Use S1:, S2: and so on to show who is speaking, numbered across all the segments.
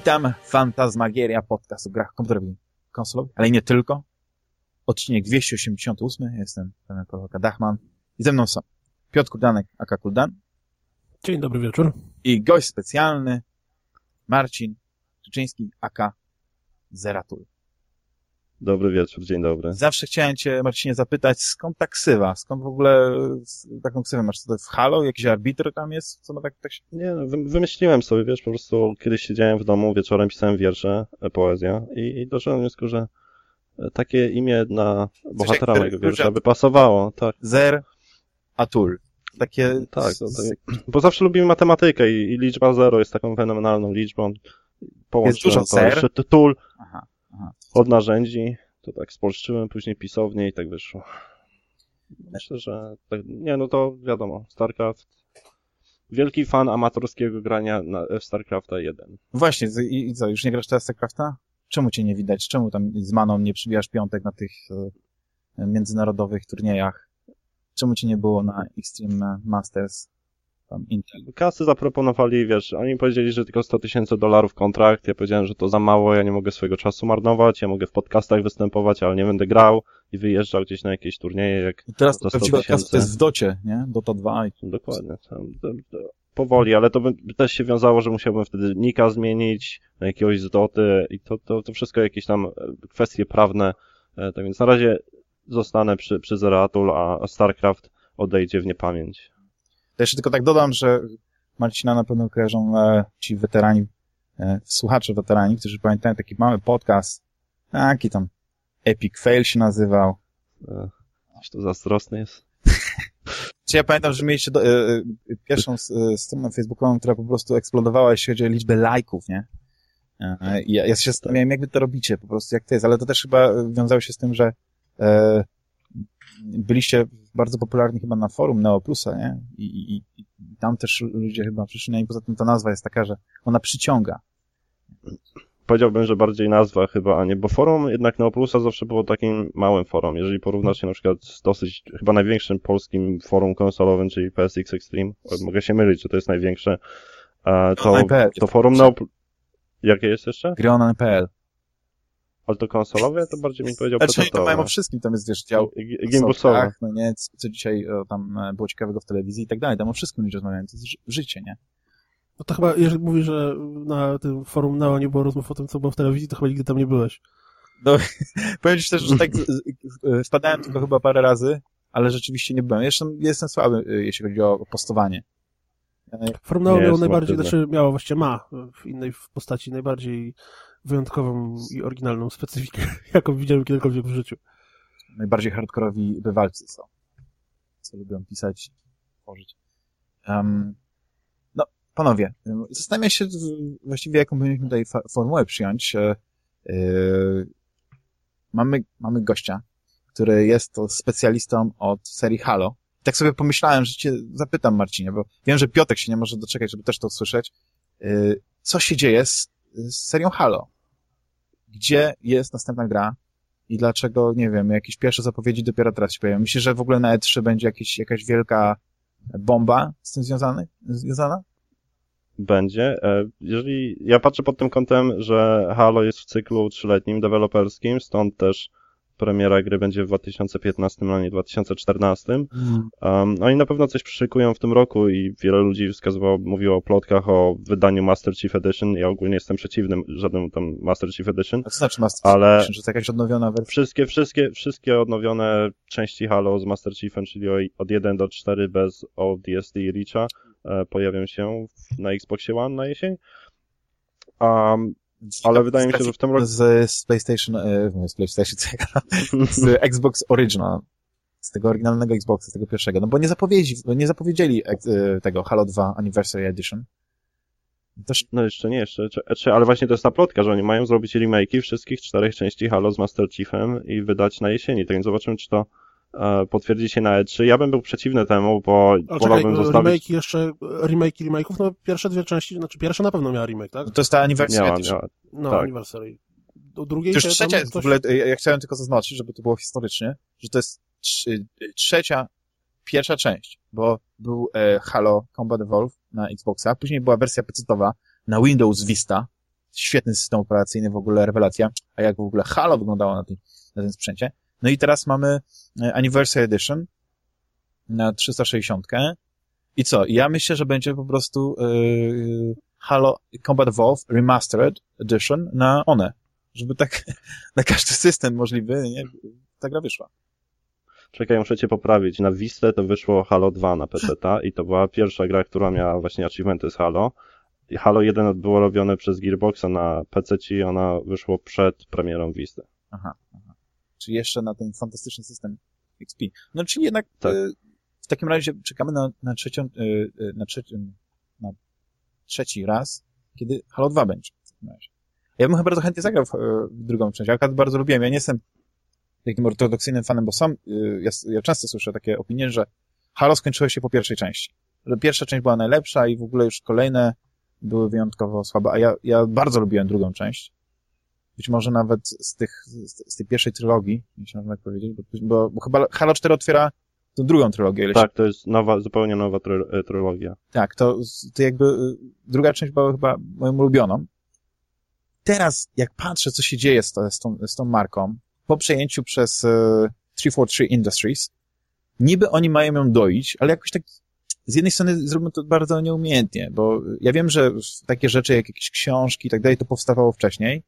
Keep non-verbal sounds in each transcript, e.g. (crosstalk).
S1: Witam, Fantasmagieria, podcast o grach komputerowych konsolowych, ale nie tylko. Odcinek 288, jestem Paweł Kowalka Dachman i ze mną są Piotr Kuldanek, aka Kuldan.
S2: Dzień dobry wieczór.
S1: I gość specjalny Marcin Czyczyński, aka Zeratul.
S3: Dobry wieczór, dzień dobry.
S1: Zawsze chciałem cię, Marcinie, zapytać, skąd ta ksywa? Skąd w ogóle taką ksywę masz? Co to w Halo? Jakiś arbitr tam jest? Co ma tak, tak się...
S3: Nie, no, wymyśliłem sobie, wiesz, po prostu kiedyś siedziałem w domu, wieczorem pisałem wiersze, e, poezja i, i doszedłem do wniosku, że e, takie imię na bohatera mojego wiersza by pasowało, tak.
S1: Zer Atul. Takie...
S3: Tak, to, tak, bo zawsze lubimy matematykę i, i liczba zero jest taką fenomenalną liczbą.
S1: Połączyłem jest dużo
S3: to ser? jeszcze tul. Aha. Aha. od narzędzi. To tak spolszczyłem, później pisownie i tak wyszło. Myślę, że tak, nie, no to wiadomo, StarCraft. Wielki fan amatorskiego grania na, w StarCrafta 1.
S1: Właśnie, i, i co, już nie grasz teraz StarCrafta? Czemu cię nie widać? Czemu tam z Maną nie przybijasz piątek na tych e, międzynarodowych turniejach? Czemu cię nie było na Extreme Masters?
S3: Tam Intel. Kasy zaproponowali, wiesz, oni powiedzieli, że tylko 100 tysięcy dolarów kontrakt, ja powiedziałem, że to za mało, ja nie mogę swojego czasu marnować, ja mogę w podcastach występować, ale nie będę grał i wyjeżdżał gdzieś na jakieś turnieje, jak
S1: I teraz to prawdziwa kasa to jest w docie, nie? Dota 2 i...
S3: Dokładnie. Tam, powoli, ale to by też się wiązało, że musiałbym wtedy nika zmienić na jakiegoś z doty i to, to, to wszystko jakieś tam e, kwestie prawne, e, tak więc na razie zostanę przy, przy Zeratul, a StarCraft odejdzie w niepamięć.
S1: To jeszcze tylko tak dodam, że Marcina na pewno kojarzą e, ci weterani, e, słuchacze weterani, którzy pamiętają taki mały podcast, taki tam Epic Fail się nazywał.
S3: E, to zazdrosny jest. (laughs)
S1: Czy ja pamiętam, że mieliście do, e, e pierwszą e, stronę facebookową, która po prostu eksplodowała, jeśli chodzi o liczbę lajków, nie? E, ja, ja się zastanawiałem, jak wy to robicie, po prostu jak to jest, ale to też chyba wiązało się z tym, że e, byliście bardzo popularni chyba na forum Neoplusa, nie? I, i, i tam też ludzie chyba przyszli, no i poza tym ta nazwa jest taka, że ona przyciąga.
S3: Powiedziałbym, że bardziej nazwa chyba, a nie, bo forum jednak Neoplusa zawsze było takim małym forum. Jeżeli porównasz się na przykład z dosyć, chyba największym polskim forum konsolowym, czyli PSX Extreme, mogę się mylić, że to jest największe, to, to forum Neoplusa... Jakie jest jeszcze?
S1: Grionan.pl
S3: ale to konsolowe, to bardziej mi powiedział
S1: Znaczy oni to mają o wszystkim, tam jest, wiesz, dział
S3: Gimbusowe.
S1: no nie, co dzisiaj o, tam e, było ciekawego w telewizji i tak dalej, tam o wszystkim ludzie rozmawiają, to jest życie, nie?
S2: No to chyba, jeżeli mówisz, że na tym forum Neo nie było rozmów o tym, co było w telewizji, to chyba nigdy tam nie byłeś.
S1: No, (laughs) powiem ci też, że tak wpadałem tylko chyba parę razy, ale rzeczywiście nie byłem. Jeszcze jestem słaby, e, jeśli chodzi o postowanie.
S2: Forum Neo miało najbardziej, znaczy miało, właściwie ma w innej postaci najbardziej wyjątkową i oryginalną specyfikę, (laughs) jaką widziałem kiedykolwiek w życiu.
S1: Najbardziej hardkorowi bywalcy są, co lubią pisać, tworzyć. Um, no, panowie, zastanawiam się właściwie, jaką powinniśmy tutaj formułę przyjąć. Yy, mamy, mamy gościa, który jest to specjalistą od serii Halo. tak sobie pomyślałem, że cię zapytam, Marcinie, bo wiem, że Piotek się nie może doczekać, żeby też to usłyszeć. Yy, co się dzieje z z serią Halo. Gdzie jest następna gra i dlaczego, nie wiem, jakieś pierwsze zapowiedzi dopiero teraz się pojawią. Myślę, że w ogóle na E3 będzie jakieś, jakaś wielka bomba z tym związany, związana?
S3: Będzie. E, jeżeli ja patrzę pod tym kątem, że Halo jest w cyklu trzyletnim deweloperskim, stąd też premiera gry będzie w 2015, a nie 2014. Mm. Um, oni na pewno coś przyszykują w tym roku i wiele ludzi wskazywało, mówiło o plotkach o wydaniu Master Chief Edition. Ja ogólnie jestem przeciwny żadnemu tam Master Chief Edition.
S1: A co znaczy Master ale Chief Edition? Że to jakaś odnowiona wersja?
S3: Wszystkie, wszystkie, wszystkie odnowione części Halo z Master Chiefem, czyli od 1 do 4 bez ODST i Reacha e, pojawią się na Xboxie One na jesień. Um, ale wydaje mi się, że w tym roku...
S1: Z, z PlayStation, e, z PlayStation, (laughs) (laughs) z Xbox Original, z tego oryginalnego Xboxa, z tego pierwszego, no bo nie zapowiedzi, nie zapowiedzieli e, tego Halo 2 Anniversary Edition.
S3: Też... No jeszcze nie, jeszcze, jeszcze, ale właśnie to jest ta plotka, że oni mają zrobić remake'i wszystkich czterech części Halo z Master Chiefem i wydać na jesieni, tak więc zobaczymy, czy to potwierdzi się na E3. Ja bym był przeciwny temu, bo
S2: Ale wolałbym czekaj, zostawić... remake jeszcze, remake remake'ów, no pierwsze dwie części, znaczy pierwsza na pewno miała remake, tak?
S1: To jest ta anniversary. Miała, miała.
S2: No, tak. anniversary. Do drugiej
S1: Przecież trzecia jest coś... w ogóle, ja chciałem tylko zaznaczyć, żeby to było historycznie, że to jest trzecia, pierwsza część, bo był e, Halo Combat Evolve na Xboxa, później była wersja pecetowa na Windows Vista, świetny system operacyjny, w ogóle rewelacja, a jak w ogóle Halo wyglądało na tym, na tym sprzęcie. No i teraz mamy e, Anniversary Edition na 360. I co? Ja myślę, że będzie po prostu yy, Halo Combat Evolved Remastered Edition na one. Żeby tak (laughs) na każdy system możliwy, nie? Ta gra wyszła.
S3: Czekaj, muszę cię poprawić. Na Vista to wyszło Halo 2 na PC i to była pierwsza gra, która miała właśnie achievementy z Halo. I Halo 1 było robione przez Gearboxa na PC i ona wyszło przed premierą Vista.
S1: Aha, aha. Czyli jeszcze na ten fantastyczny system XP. No czyli jednak tak. y, w takim razie czekamy na, na trzecią, y, y, na, trzeci, na trzeci raz, kiedy Halo 2 będzie. W takim razie. Ja bym chyba bardzo chętnie zagrał w, w drugą część. Ja bardzo lubiłem. Ja nie jestem takim ortodoksyjnym fanem, bo sam, ja, ja często słyszę takie opinie, że Halo skończyło się po pierwszej części. Że pierwsza część była najlepsza i w ogóle już kolejne były wyjątkowo słabe, a ja, ja bardzo lubiłem drugą część. Być może nawet z tych, z, z tej pierwszej trylogii, jeśli można tak powiedzieć, bo, bo, bo chyba Halo 4 otwiera tą drugą trylogię.
S3: Tak, to jest nowa, zupełnie nowa e, trylogia.
S1: Tak, to, to jakby y, druga część była chyba moją ulubioną. Teraz, jak patrzę, co się dzieje z, to, z, tą, z tą marką, po przejęciu przez uh, 343 Industries, niby oni mają ją doić, ale jakoś tak z jednej strony zrobią to bardzo nieumiejętnie, bo ja wiem, że takie rzeczy jak jakieś książki i tak dalej, to powstawało wcześniej,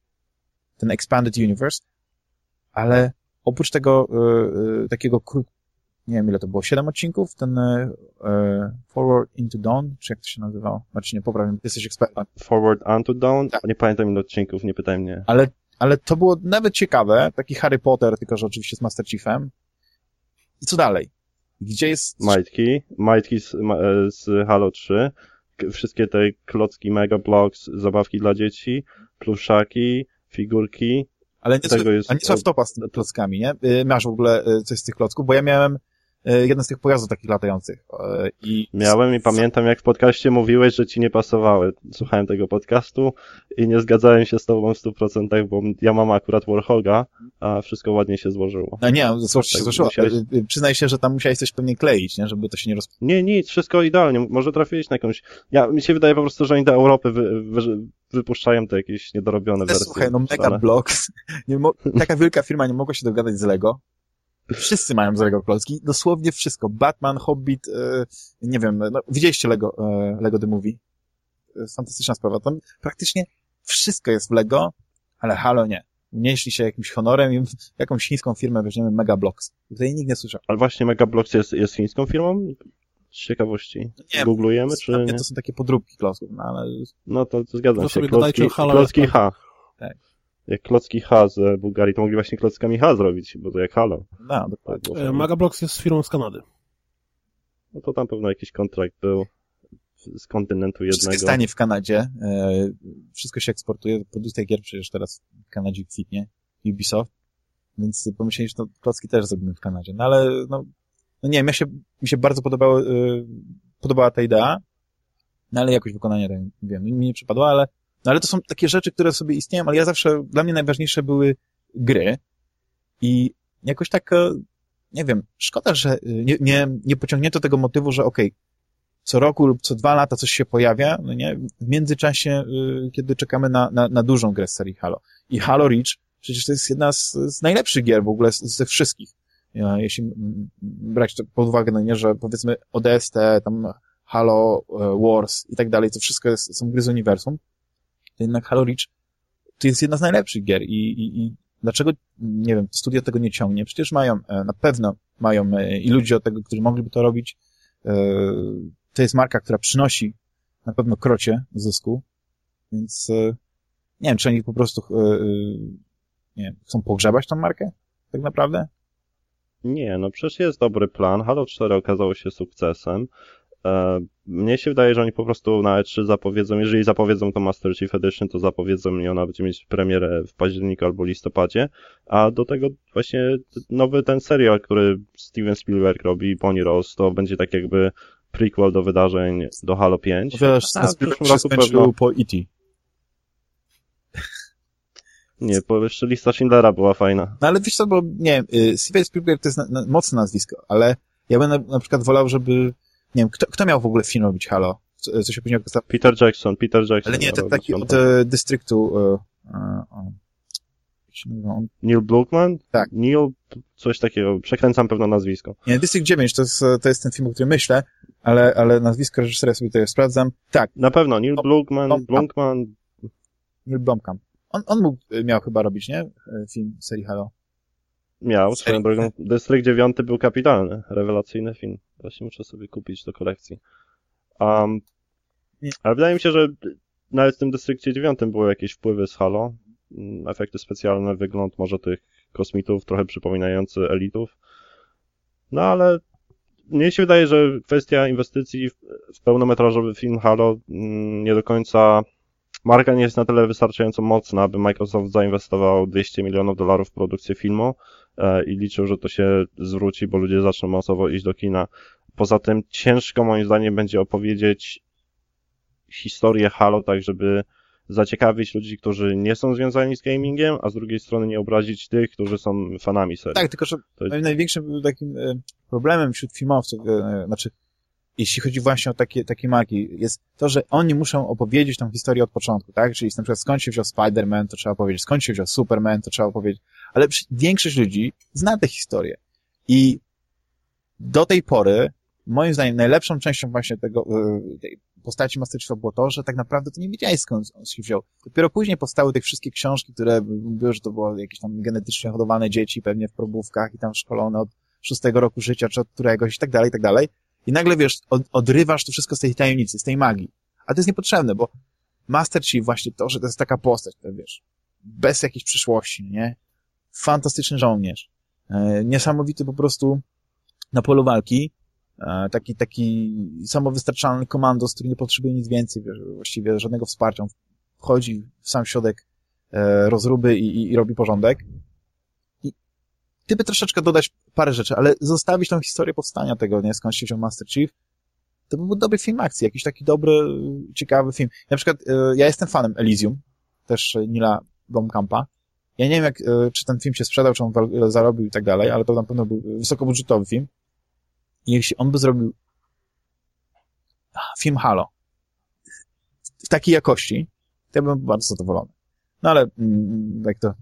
S1: ten Expanded Universe, ale oprócz tego y, y, takiego nie wiem ile to było, siedem odcinków, ten y, Forward into Dawn, czy jak to się nazywało? Marcinie, poprawiam, jesteś ekspertem.
S3: Forward unto Dawn? Tak. Nie pamiętam ile odcinków, nie pytaj mnie.
S1: Ale, ale to było nawet ciekawe, taki Harry Potter, tylko że oczywiście z Master Chiefem. I co dalej? Gdzie jest...
S3: Majtki, majtki z, z Halo 3, wszystkie te klocki Mega Blocks, zabawki dla dzieci, pluszaki, figurki.
S1: Ale nie, tego jest... a nie trzeba wtopa z klockami, nie? Y, masz w ogóle y, coś z tych klocków, bo ja miałem jeden z tych pojazdów takich latających. I...
S3: Miałem i pamiętam, jak w podcaście mówiłeś, że ci nie pasowały. Słuchałem tego podcastu i nie zgadzałem się z tobą w stu procentach, bo ja mam akurat Warhoga, a wszystko ładnie się złożyło.
S1: No nie, złożyło się tak, złożyło. Musiałeś... Przyznaj się, że tam musiałeś coś pewnie kleić, nie? Żeby to się nie roz...
S3: Nie, nic, wszystko idealnie. Może trafiłeś na jakąś... Ja, mi się wydaje po prostu, że oni do Europy wy, wy, wypuszczają te jakieś niedorobione wersje.
S1: Słuchaj, no Mega Blocks, (laughs) taka wielka firma nie mogła się dogadać z Lego. Wszyscy mają z Lego klocki, dosłownie wszystko. Batman, Hobbit, e, nie wiem, no, widzieliście Lego, e, Lego The Movie? Fantastyczna sprawa. Tam praktycznie wszystko jest w Lego, ale Halo nie. Nieśli się jakimś honorem i (laughs) jakąś chińską firmę weźmiemy Mega Blocks. Tutaj nikt nie słyszał.
S3: Ale właśnie Mega Blocks jest, jest chińską firmą? z ciekawości. Nie, Googlujemy, czy nie?
S1: To są takie podróbki klocków, no ale...
S3: No to, to zgadzam no się. Klocki, klocki H. Tak. Jak klocki H z Bułgarii, to mogli właśnie klockami H zrobić, bo to jak Halo.
S1: No, dokładnie.
S2: Tak, Magablox jest firmą z Kanady.
S3: No to tam pewno jakiś kontrakt był z kontynentu jednego. Wszystko
S1: stanie w Kanadzie, e, wszystko się eksportuje, produkcja gier przecież teraz w Kanadzie kwitnie, Ubisoft, więc pomyśleli, że to klocki też zrobimy w Kanadzie. No ale no, no nie wiem, ja się, mi się bardzo podobało, yy, podobała ta idea, no ale jakoś wykonanie, tak wiem, mi nie przypadło, ale, no ale to są takie rzeczy, które sobie istnieją, ale ja zawsze, dla mnie najważniejsze były gry i jakoś tak, e, nie wiem, szkoda, że y, nie, nie, nie pociągnięto tego motywu, że okej, okay, co roku lub co dwa lata coś się pojawia, no nie, w międzyczasie, yy, kiedy czekamy na, na, na dużą grę z serii Halo. I Halo Reach przecież to jest jedna z, z najlepszych gier w ogóle ze wszystkich. Jeśli brać to pod uwagę, no nie, że powiedzmy ODST, tam Halo e, Wars i tak dalej, to wszystko jest, są gry z uniwersum, to jednak Halo Reach to jest jedna z najlepszych gier i, i, i dlaczego, nie wiem, studio tego nie ciągnie? Przecież mają, e, na pewno mają e, i ludzie od tego, którzy mogliby to robić. To jest marka, która przynosi na pewno krocie zysku, więc nie wiem, czy oni po prostu nie wiem, chcą pogrzebać tą markę tak naprawdę?
S3: Nie, no przecież jest dobry plan. Halo 4 okazało się sukcesem. E, mnie się wydaje, że oni po prostu na E3 zapowiedzą, jeżeli zapowiedzą to Master Chief Edition, to zapowiedzą i ona będzie mieć premierę w październiku albo listopadzie, a do tego właśnie nowy ten serial, który Steven Spielberg robi, Bonnie Ross, to będzie tak jakby prequel do wydarzeń do Halo 5.
S1: Wiesz, a, w przyszłym roku pewno... po E.T.
S3: Nie, bo jeszcze lista Schindlera była fajna.
S1: No ale wiesz co, bo nie wiem, Steven Spielberg to jest na, na, mocne nazwisko, ale ja bym na, na, przykład wolał, żeby, nie wiem, kto, kto miał w ogóle film robić Halo co, co się później okazało.
S3: Peter Jackson, Peter Jackson.
S1: Ale nie, ten taki od e, dystryktu, e, e,
S3: Neil Blukman?
S1: Tak.
S3: Neil, coś takiego, przekręcam pewno nazwisko.
S1: Nie, District 9 to jest, to jest ten film, o którym myślę, ale, ale nazwisko reżysera sobie tutaj sprawdzam. Tak.
S3: Na pewno, Neil Blukman, Blumkamp.
S1: Neil Blomkamp. On, on mógł, miał chyba robić, nie? Film serii Halo.
S3: Miał, swoją drogą. District 9 był kapitalny, rewelacyjny film. Właśnie muszę sobie kupić do kolekcji. Um, ale wydaje mi się, że nawet w tym Dystrykcie 9 były jakieś wpływy z Halo. Mm, efekty specjalne, wygląd może tych kosmitów trochę przypominający elitów. No ale mnie się wydaje, że kwestia inwestycji w pełnometrażowy film Halo mm, nie do końca marka nie jest na tyle wystarczająco mocna, aby Microsoft zainwestował 200 milionów dolarów w produkcję filmu i liczył, że to się zwróci, bo ludzie zaczną masowo iść do kina. Poza tym ciężko moim zdaniem będzie opowiedzieć historię Halo tak, żeby zaciekawić ludzi, którzy nie są związani z gamingiem, a z drugiej strony nie obrazić tych, którzy są fanami serii.
S1: Tak, tylko że to... największym takim e, problemem wśród filmowców, e, znaczy jeśli chodzi właśnie o takie, takie marki, jest to, że oni muszą opowiedzieć tą historię od początku, tak? Czyli na przykład skąd się wziął Spider-Man, to trzeba powiedzieć, skąd się wziął Superman, to trzeba powiedzieć, ale większość ludzi zna tę historię. I do tej pory, moim zdaniem, najlepszą częścią właśnie tego, e, tej postaci Master Chiefa było to, że tak naprawdę to nie wiedziałeś skąd on się wziął. Dopiero później powstały te wszystkie książki, które były, że to było jakieś tam genetycznie hodowane dzieci, pewnie w probówkach i tam szkolone od szóstego roku życia, czy od któregoś i tak dalej, i tak dalej. I nagle, wiesz, od, odrywasz to wszystko z tej tajemnicy, z tej magii. A to jest niepotrzebne, bo Master Chief właśnie to, że to jest taka postać, to wiesz, bez jakiejś przyszłości, nie? Fantastyczny żołnierz. E, niesamowity po prostu na polu walki, e, taki, taki samowystarczalny komandos, który nie potrzebuje nic więcej, wiesz, właściwie żadnego wsparcia. Wchodzi w sam środek e, rozruby i, i, i robi porządek gdyby troszeczkę dodać parę rzeczy, ale zostawić tą historię powstania tego, nie, skąd się wziął Master Chief, to by był dobry film akcji, jakiś taki dobry, ciekawy film. Na przykład e, ja jestem fanem Elysium, też Nila Blomkampa. Ja nie wiem, jak, e, czy ten film się sprzedał, czy on zarobił i tak dalej, ale to na pewno był wysokobudżetowy film. I jeśli on by zrobił film Halo w takiej jakości, to ja bym był bardzo zadowolony. No ale mm, jak to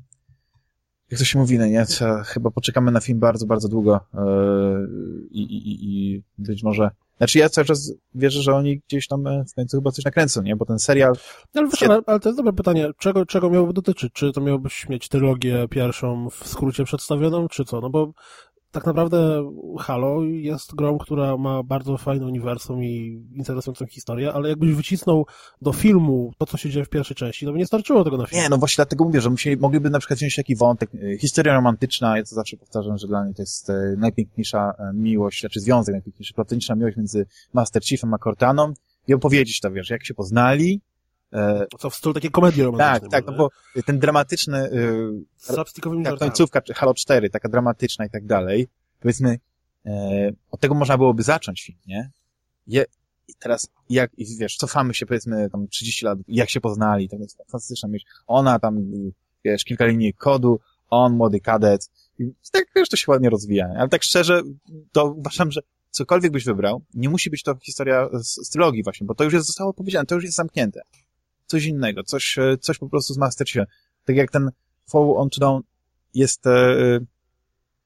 S1: jak to się mówi, no nie, chyba poczekamy na film bardzo, bardzo długo yy, i, i, i być może... Znaczy ja cały czas wierzę, że oni gdzieś tam e, w końcu chyba coś nakręcą, nie? Bo ten serial...
S2: No, ale, wiesz, ale, to jest dobre pytanie. Czego, czego miałoby dotyczyć? Czy to miałobyś mieć trylogię pierwszą w skrócie przedstawioną, czy co? No bo tak naprawdę Halo jest grą, która ma bardzo fajne uniwersum i interesującą historię, ale jakbyś wycisnął do filmu to, co się dzieje w pierwszej części, to by nie starczyło tego na film.
S1: Nie, no właśnie dlatego mówię, że musieli, mogliby na przykład wziąć taki wątek, e, historia romantyczna, ja to zawsze powtarzam, że dla mnie to jest e, najpiękniejsza e, miłość, znaczy związek najpiękniejszy, platoniczna miłość między Master Chiefem a Cortaną i opowiedzieć to, wiesz, jak się poznali,
S2: Co w stylu takiej komedii romantycznej.
S1: Tak, tak, no bo ten dramatyczny, yy, tak, końcówka, czy Halo 4, taka dramatyczna i tak dalej, powiedzmy, e, od tego można byłoby zacząć film, nie? Je, i teraz, jak, i wiesz, cofamy się powiedzmy tam 30 lat, jak się poznali, to jest fantastyczna myśl. Ona tam, wiesz, kilka linii kodu, on, młody kadet, i tak, wiesz, to się ładnie rozwija. Ale tak szczerze, to uważam, że cokolwiek byś wybrał, nie musi być to historia z, z trylogii właśnie, bo to już jest zostało powiedziane, to już jest zamknięte coś innego, coś, e, coś po prostu z Master Chiefem. Tak jak ten Fall on to Down jest, e,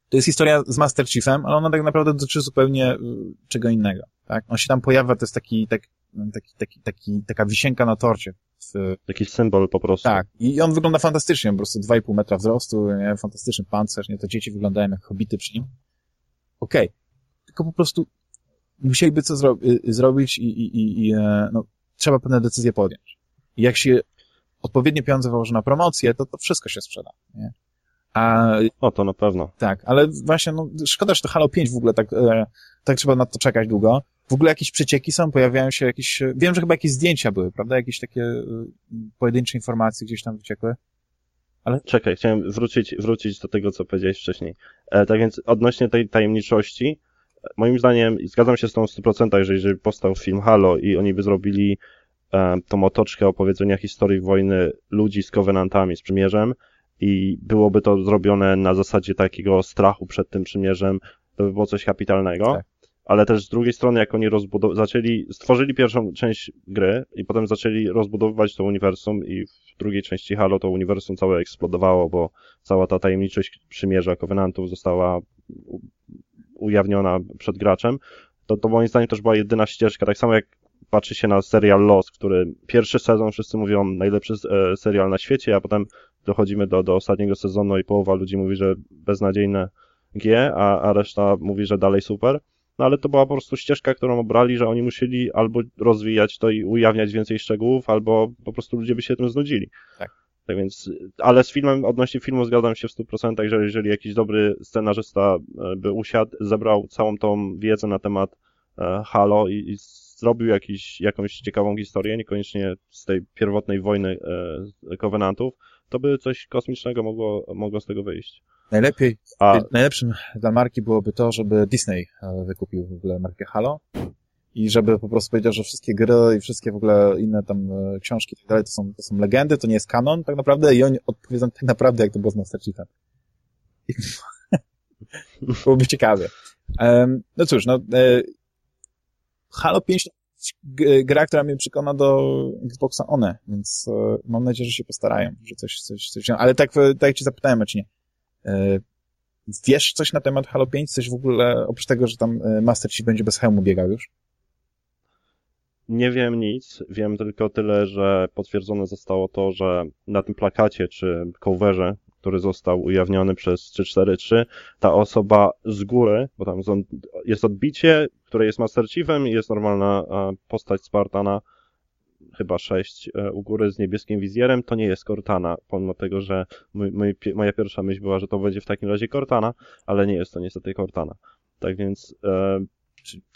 S1: to jest historia z Master Chiefem, ale ona tak naprawdę dotyczy zupełnie e, czego innego, tak? On się tam pojawia, to jest taki, tak, taki, taki, taki, taka wisienka na torcie.
S3: Jakiś symbol po prostu.
S1: Tak. I on wygląda fantastycznie, po prostu 2,5 metra wzrostu, nie? fantastyczny pancerz, nie? To dzieci wyglądają jak hobity przy nim. Okej. Okay. Tylko po prostu musieliby co zro zrobić i, i, i, i no, trzeba pewne decyzje podjąć. Jak się odpowiednie pieniądze wyłoży na promocję, to to wszystko się sprzeda, nie?
S3: A, o, to na pewno.
S1: Tak, ale właśnie, no, szkoda, że to Halo 5 w ogóle tak, e, tak trzeba na to czekać długo. W ogóle jakieś przecieki są, pojawiają się jakieś, wiem, że chyba jakieś zdjęcia były, prawda? Jakieś takie e, pojedyncze informacje gdzieś tam wyciekły.
S3: Ale... Czekaj, chciałem wrócić, wrócić do tego, co powiedziałeś wcześniej. E, tak więc odnośnie tej tajemniczości, moim zdaniem, zgadzam się z tą w 100%, że jeżeli powstał film Halo i oni by zrobili E, tą otoczkę opowiedzenia historii wojny ludzi z kowenantami, z przymierzem i byłoby to zrobione na zasadzie takiego strachu przed tym przymierzem, to by było coś kapitalnego. Tak. ale też z drugiej strony, jak oni rozbudow- zaczęli, stworzyli pierwszą część gry i potem zaczęli rozbudowywać to uniwersum i w drugiej części Halo to uniwersum całe eksplodowało, bo cała ta tajemniczość przymierza Covenantów została ujawniona przed graczem, to, to moim zdaniem też była jedyna ścieżka, tak samo jak patrzy się na serial Lost, który pierwszy sezon wszyscy mówią najlepszy e, serial na świecie, a potem dochodzimy do, do ostatniego sezonu i połowa ludzi mówi, że beznadziejne G, a, a reszta mówi, że dalej super. No ale to była po prostu ścieżka, którą obrali, że oni musieli albo rozwijać to i ujawniać więcej szczegółów, albo po prostu ludzie by się tym znudzili.
S1: Tak.
S3: Tak więc, ale z filmem, odnośnie filmu zgadzam się w 100%, że jeżeli jakiś dobry scenarzysta e, by usiadł, zebrał całą tą wiedzę na temat e, Halo i, i zrobił jakiś, jakąś ciekawą historię, niekoniecznie z tej pierwotnej wojny e, Covenantów, to by coś kosmicznego mogło, mogło z tego wyjść.
S1: Najlepiej, A... najlepszym dla marki byłoby to, żeby Disney e, wykupił w ogóle markę Halo i żeby po prostu powiedział, że wszystkie gry i wszystkie w ogóle inne tam e, książki i tak dalej to są, to są legendy, to nie jest kanon tak naprawdę i oni odpowiedzą tak naprawdę, jak to było z Master Chiefem. (laughs) Byłoby ciekawie. Um, no cóż, no Halo 5 to gra, która mnie przekona do Xboxa One, więc e, mam nadzieję, że się postarają, że coś, coś, coś ale tak, tak jak ci zapytałem, czy nie, e, wiesz coś na temat Halo 5? Coś w ogóle, oprócz tego, że tam e, Master Chief będzie bez hełmu biegał już?
S3: Nie wiem nic, wiem tylko tyle, że potwierdzone zostało to, że na tym plakacie czy coverze, który został ujawniony przez 343, ta osoba z góry, bo tam jest odbicie, które jest Master Chiefem i jest normalna postać Spartana, chyba 6 e, u góry z niebieskim wizjerem, to nie jest Cortana, pomimo tego, że mój, mój, moja pierwsza myśl była, że to będzie w takim razie Cortana, ale nie jest to niestety Cortana. Tak więc e,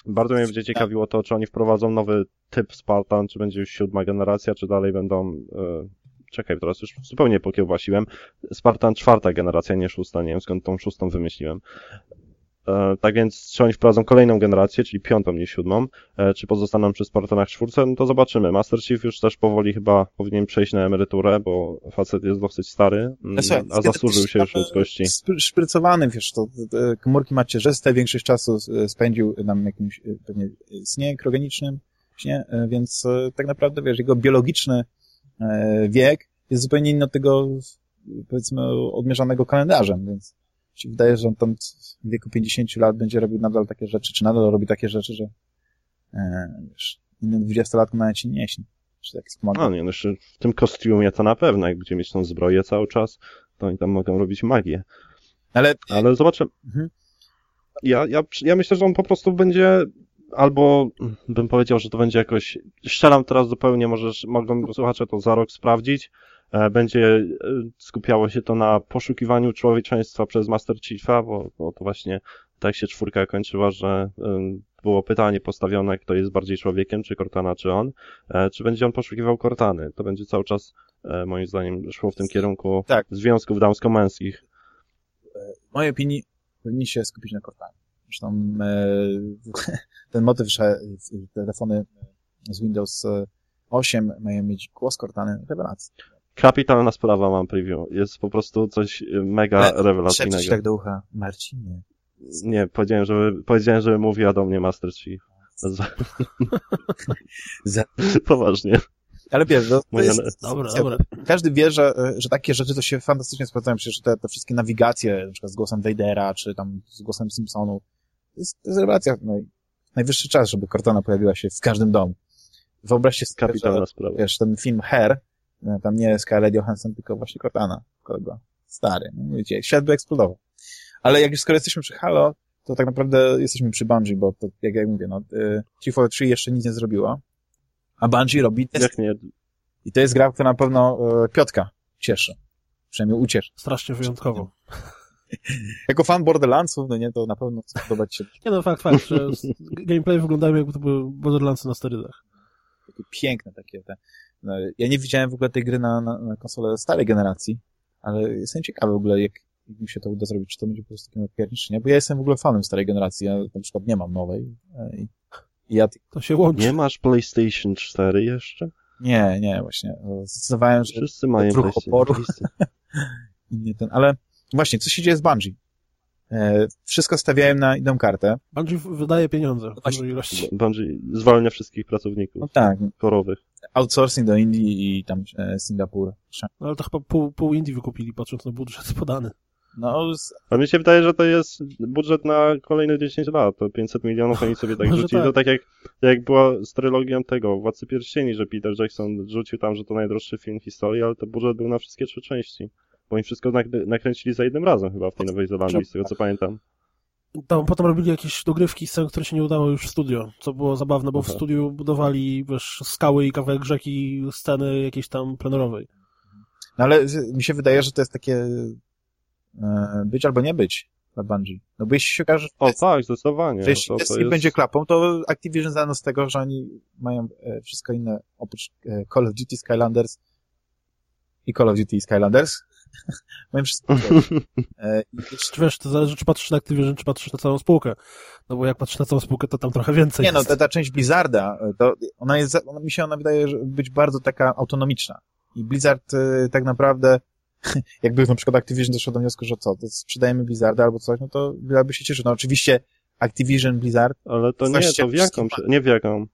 S3: bardzo mnie będzie ciekawiło to, czy oni wprowadzą nowy typ Spartan, czy będzie już siódma generacja, czy dalej będą... E, czekaj, teraz już zupełnie pokiełbasiłem. Spartan czwarta generacja, nie szósta, nie wiem skąd tą szóstą wymyśliłem. E, tak więc, czy oni wprowadzą kolejną generację, czyli piątą, nie siódmą, e, czy pozostaną przy Spartanach czwórce, no to zobaczymy. Master Chief już też powoli chyba powinien przejść na emeryturę, bo facet jest dosyć stary, mm, a zasłużył się już ludzkości.
S1: Szprycowany, wiesz, to komórki macierzyste, większość czasu spędził nam jakimś pewnie śnie krogenicznym, więc tak naprawdę, wiesz, jego biologiczny wiek jest zupełnie inny od tego, powiedzmy, odmierzanego kalendarzem, więc się wydaje, że on tam w wieku 50 lat będzie robił nadal takie rzeczy, czy nadal robi takie rzeczy, że e, wiesz, innym 20-latkom nawet się nie śni. Czy tak
S3: No nie, no w tym kostiumie to na pewno, jak będzie mieć tą zbroję cały czas, to oni tam mogą robić magię. Ale, Ale zobaczę. Mhm. Ja, ja, ja myślę, że on po prostu będzie albo bym powiedział, że to będzie jakoś, strzelam teraz zupełnie, możesz, mogą słuchacze to za rok sprawdzić, E, będzie e, skupiało się to na poszukiwaniu człowieczeństwa przez Master Chiefa, bo, bo to właśnie tak się czwórka kończyła, że było pytanie postawione, kto jest bardziej człowiekiem, czy Cortana, czy on, e, czy będzie on poszukiwał Cortany. To będzie cały czas, moim zdaniem, szło w tym kierunku tak. związków damsko-męskich.
S1: W mojej opinii powinni się skupić na Cortanie. Zresztą (laughs) ten motyw, że telefony z Windows 8 mają mieć głos Cortany, rewelacja.
S3: Kapitalna sprawa mam preview. Jest po prostu coś mega Me rewelacyjnego.
S1: tak do ucha. Marcinie.
S3: Nie, powiedziałem, żeby, powiedziałem, żeby mówiła do mnie Master Chief. (laughs) Za... Poważnie.
S1: Ale wiesz, no, to jest, dobra, dobra. każdy wie, że, że takie rzeczy to się fantastycznie sprawdzają. Przecież te, te wszystkie nawigacje, na przykład z głosem Vadera, czy tam z głosem Simpsonu, to jest, to jest rewelacja. No najwyższy czas, żeby Cortana pojawiła się w każdym domu. Wyobraźcie sobie,
S3: Kapitalna że, sprawa.
S1: wiesz, ten film Hair, no, tam nie Scarlett Johansson, tylko właśnie Cortana. Kogo? Stary. No, wiecie, świat by eksplodował. Ale jak już skoro jesteśmy przy Halo, to tak naprawdę jesteśmy przy Bungie, bo to, jak ja mówię, no, y, Chief 3 jeszcze nic nie zrobiła, a Bungie robi test. Jak nie? I to jest gra, która na pewno y, Piotka cieszy. Przynajmniej ucieszy.
S2: Strasznie wyjątkowo.
S1: Jako fan Borderlandsów, no nie, to na pewno spodobać się.
S2: Nie no, fakt, fakt, że gameplay wyglądają jakby to były Borderlandsy na sterydach.
S1: Takie piękne takie te no, ja nie widziałem w ogóle tej gry na, na, na konsolę starej generacji, ale jestem ciekawy w ogóle, jak, mi się to uda zrobić, czy to będzie po prostu czy nie, bo ja jestem w ogóle fanem starej generacji, ja na przykład nie mam nowej e, i, i ja...
S2: To się łączy.
S3: Nie masz PlayStation 4 jeszcze?
S1: Nie, nie, właśnie. Zdecydowałem, że...
S3: Wszyscy mają PlayStation
S1: oporu. (laughs) nie ten, ale właśnie, co się dzieje z Bungie? E, wszystko stawiałem na jedną kartę.
S2: Bungie wydaje pieniądze w dużej ilości.
S3: Bungie zwalnia wszystkich pracowników
S1: No tak,
S3: korowych.
S1: outsourcing do Indii i tam e, Singapur.
S2: No, ale to chyba pół, pół Indii wykupili, patrząc na budżet podany.
S1: No, z-
S3: A mi się wydaje, że to jest budżet na kolejne 10 lat. To 500 milionów oni sobie tak rzucili. To
S2: tak.
S3: tak jak, jak było z trylogią tego, Władcy Pierścieni, że Peter Jackson rzucił tam, że to najdroższy film w historii, ale to budżet był na wszystkie trzy części. Bo oni wszystko nak- nakręcili za jednym razem chyba w tej Nowej Zelandii, z tego co pamiętam.
S2: Tam potem robili jakieś dogrywki scen, które się nie udało już w studio, co było zabawne, bo w
S3: Aha.
S2: studiu budowali, wiesz, skały i kawałek rzeki, sceny jakiejś tam plenerowej.
S1: no ale mi się wydaje, że to jest takie e, być albo nie być dla Bungie. No bo jeśli się okaże, że
S3: O tak, zdecydowanie.
S1: że jeśli
S3: To, to
S1: Destiny
S3: jest...
S1: będzie klapą, to Activision znano z tego, że oni mają e, wszystko inne oprócz e, Call of Duty Skylanders i Call of Duty Skylanders. (laughs) mają wszystko. e, i jeśli-
S2: Czy wiesz, to zależy, czy patrzysz na Activision, czy patrzysz na całą spółkę. No bo jak patrzysz na całą spółkę, to tam trochę więcej
S1: Nie no,
S2: jest.
S1: ta, ta część Blizzarda, e, to ona jest, ona, mi się ona wydaje że być bardzo taka autonomiczna. I Blizzard e, tak naprawdę, (laughs) jakby na przykład Activision doszło do wniosku, że co, to sprzedajemy Blizzarda albo coś, no to Blizzard by się cieszył. No oczywiście Activision, Blizzard,
S3: Ale to nie, to w jaką,
S1: wszystkim
S3: nie w jaką.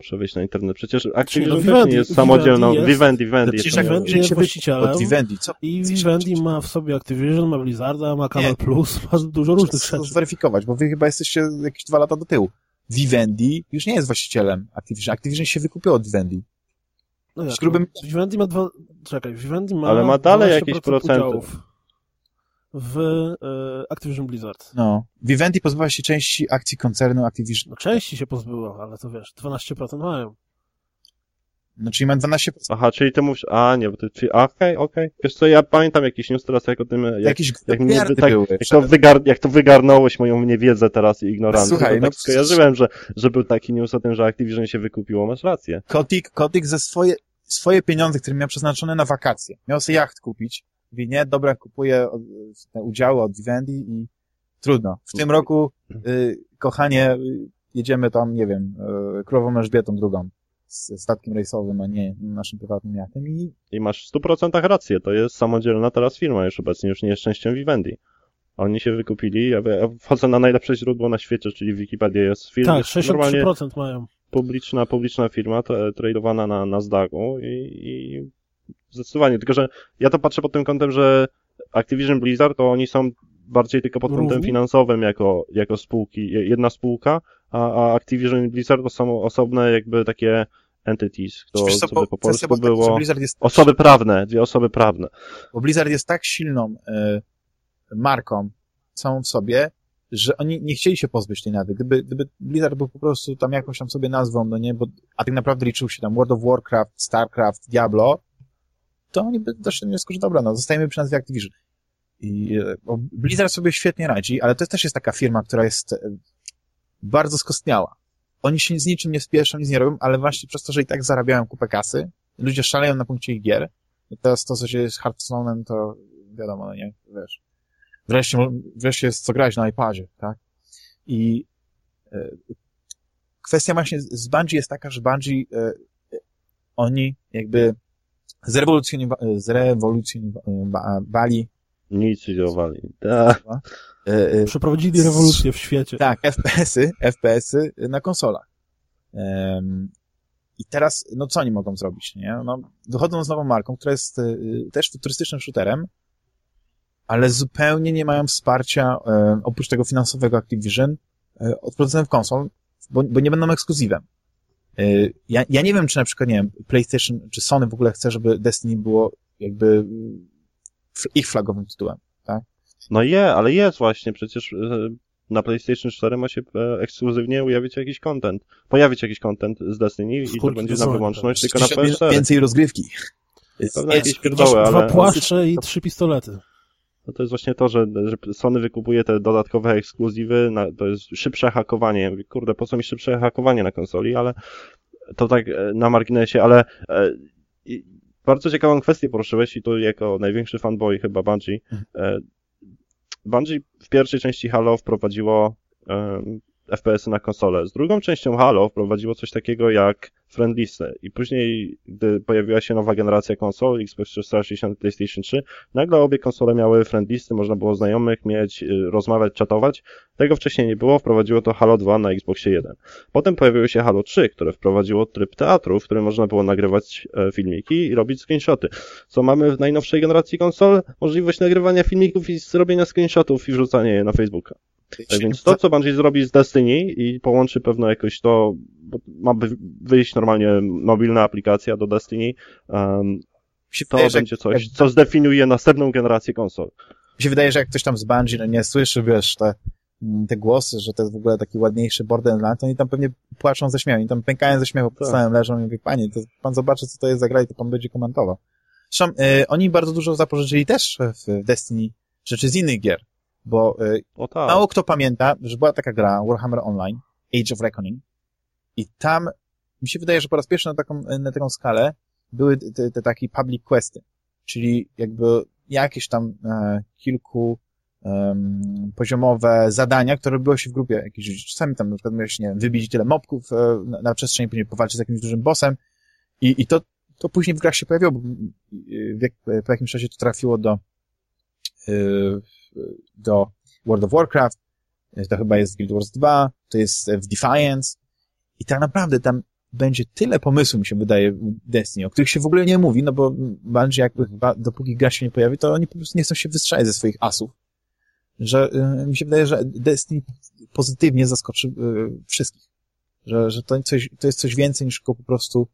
S3: Muszę wejść na internet. Przecież Activision
S2: no,
S3: też
S2: Vivendi-
S3: nie jest samodzielną.
S2: Vivendi
S3: Vivendi, Vivendi.
S1: Przecież
S3: jest
S2: Vivendi
S1: Activision
S2: jest właścicielem
S1: od Vivendi, co?
S2: i Vivendi ma w sobie Activision, ma Blizzarda, ma Kanal
S1: Nie.
S2: Plus, ma dużo różnych rzeczy.
S1: zweryfikować, bo wy chyba jesteście jakieś dwa lata do tyłu. Vivendi już nie jest właścicielem Activision. Activision się wykupiło od Vivendi.
S2: No jak,
S1: grubym-
S2: no, Vivendi ma dwa... Czekaj, Vivendi ma
S3: Ale ma dalej
S2: 12%
S3: jakieś procenty.
S2: udziałów W e, Activision Blizzard.
S1: No. Vivendi pozbywa się części akcji koncernu Activision.
S2: No części się pozbyło, ale to wiesz, 12% mają.
S1: No, czyli ma 12%.
S3: Aha, czyli ty mówisz, a nie, bo ty, czyli, okej, okej. Wiesz co, ja pamiętam jakiś news teraz, jak o tym, jak,
S1: Jakieś
S3: jak, mnie, tak,
S1: były.
S3: jak, to wygar, jak to wygarnąłeś moją niewiedzę teraz i ignorancję,
S1: Słuchaj,
S3: to
S1: no
S3: tak skojarzyłem, że, że był taki news o tym, że Activision się wykupiło, masz rację.
S1: Kotik, Kotik ze swoje, swoje pieniądze, które miał przeznaczone na wakacje. Miał sobie jacht kupić. Mówi, nie, dobra, kupuję te udziały od Vivendi i trudno. W tym roku, y, kochanie, jedziemy tam, nie wiem, y, królową Elżbietą drugą z statkiem rejsowym, a nie naszym prywatnym jachtem i
S3: I masz w 100% rację, to jest samodzielna teraz firma już obecnie, już nie jest częścią Vivendi. Oni się wykupili, ja wchodzę na najlepsze źródło na świecie, czyli Wikipedia jest firma,
S2: Tak,
S3: jest normalnie
S2: 63% mają.
S3: publiczna, publiczna firma, tradowana na Nasdaqu i, i zdecydowanie, tylko że ja to patrzę pod tym kątem, że Activision Blizzard to oni są bardziej tylko pod kątem
S2: Równi?
S3: finansowym jako, jako spółki, je- jedna spółka, a, a Activision i Blizzard to są osobne jakby takie entities, to
S1: Wiesz co,
S3: co
S1: bo
S3: by po
S1: kwestia
S3: polsku było
S1: Blizzard jest,
S3: osoby prawne, dwie osoby prawne.
S1: bo Blizzard jest tak silną y, marką samą w sobie, że oni nie chcieli się pozbyć tej nazwy. Gdyby, gdyby Blizzard był po prostu tam jakąś tam sobie nazwą, no nie, bo, a tak naprawdę liczył się tam World of Warcraft, StarCraft, Diablo, to oni by doszli do wniosku, że dobra, no zostajemy przy nazwie Activision. I e, Blizzard sobie świetnie radzi, ale to też jest taka firma, która jest e, bardzo skostniała. Oni się z niczym nie spieszą, nic nie robią, ale właśnie przez to, że i tak zarabiają kupę kasy, ludzie szaleją na punkcie ich gier, no teraz to, co się jest z Hearthstone'em, to wiadomo, no nie, wiesz. Wreszcie, wreszcie jest co grać na iPadzie, tak? I e, kwestia właśnie z z Bungie jest taka, że Bungie, e, e, oni jakby zrewolucjoniwa- zrewolucjonowali
S3: Inicjowali. Tak.
S1: e, e,
S2: Przeprowadzili rewolucję w świecie.
S1: tak, FPS-y, FPS-y na konsolach. I teraz, no co oni mogą zrobić, nie? No, wychodzą z nową marką, która jest y, też futurystycznym shooterem, ale zupełnie nie mają wsparcia, e, oprócz tego finansowego Activision, e, od producentów konsol, bo, bo nie będą ekskluzywem. E, ja, ja nie wiem, czy na przykład, nie wiem, PlayStation, czy Sony w ogóle chce, żeby Destiny było jakby y, f- ich flagowym tytułem.
S3: No je, ale jest właśnie, przecież e, na PlayStation 4 ma się e, ekskluzywnie ujawić jakiś content. Pojawić jakiś content z Destiny i to będzie na wyłączność
S1: tak.
S3: tylko na PS4.
S1: Więcej rozgrywki.
S3: Pewnie
S1: Jest-
S3: jakieś pierdoły,
S2: Dwa
S3: ale
S2: płaszcze i trzy pistolety.
S3: No to jest właśnie to, że, że Sony wykupuje te dodatkowe ekskluzywy, na, to jest szybsze hakowanie. Mówię, Kurde, po co mi szybsze hakowanie na konsoli, ale to tak e, na marginesie, ale e, bardzo ciekawą kwestię poruszyłeś i tu jako największy fanboy chyba Bungie. E, Bungie w pierwszej części Halo wprowadziło e, FPS-y na konsolę. Z drugą częścią Halo wprowadziło coś takiego jak friendlisty i później, gdy pojawiła się nowa generacja konsol, Xbox 360 i PlayStation 3, nagle obie konsole miały friendlisty, można było znajomych mieć, y, rozmawiać, czatować. Tego wcześniej nie było, wprowadziło to Halo 2 na Xboxie 1. Potem pojawiło się Halo 3, które wprowadziło tryb teatru, w którym można było nagrywać e, filmiki i robić screenshoty. Co mamy w najnowszej generacji konsol? Możliwość nagrywania filmików i zrobienia screenshotów i wrzucania je na Facebooka. Tak więc to, co Bungie zrobi z Destiny i połączy pewno jakoś to, bo ma wyjść normalnie mobilna aplikacja do Destiny, um, to wydaje, będzie coś, jak... co zdefiniuje następną generację konsol.
S1: Mi się wydaje, że jak ktoś tam z Bungie no nie słyszy, wiesz, te, mm, te głosy, że to jest w ogóle taki ładniejszy Borderlands, to oni tam pewnie płaczą ze śmiechu, oni tam pękają ze śmiechu, tak. stałem leżą i mówi, panie, to pan zobaczy, co to jest za gra i to pan będzie komentował. Zresztą y, oni bardzo dużo zapożyczyli też w Destiny rzeczy z innych gier. Bo y, tak. mało kto pamięta, że była taka gra Warhammer Online, Age of Reckoning. I tam mi się wydaje, że po raz pierwszy na taką, na taką skalę były te, te takie public questy, czyli jakby jakieś tam e, kilku um, poziomowe zadania, które robiło się w grupie jakieś, czasami tam na przykład miałeś, nie wiem, wybić tyle mobków e, na, na przestrzeni, później powalczyć z jakimś dużym bossem. I, i to, to później w grach się pojawiło, bo w, po jakimś czasie to trafiło do y, do World of Warcraft, to chyba jest Guild Wars 2, to jest w Defiance. I tak naprawdę tam będzie tyle pomysłów, mi się wydaje, w Destiny, o których się w ogóle nie mówi, no bo Bungie jakby chyba, dopóki gra się nie pojawi, to oni po prostu nie chcą się wystrzelać ze swoich asów, że y, mi się wydaje, że Destiny pozytywnie zaskoczy y, wszystkich, że, że to, coś, to jest coś więcej niż tylko po prostu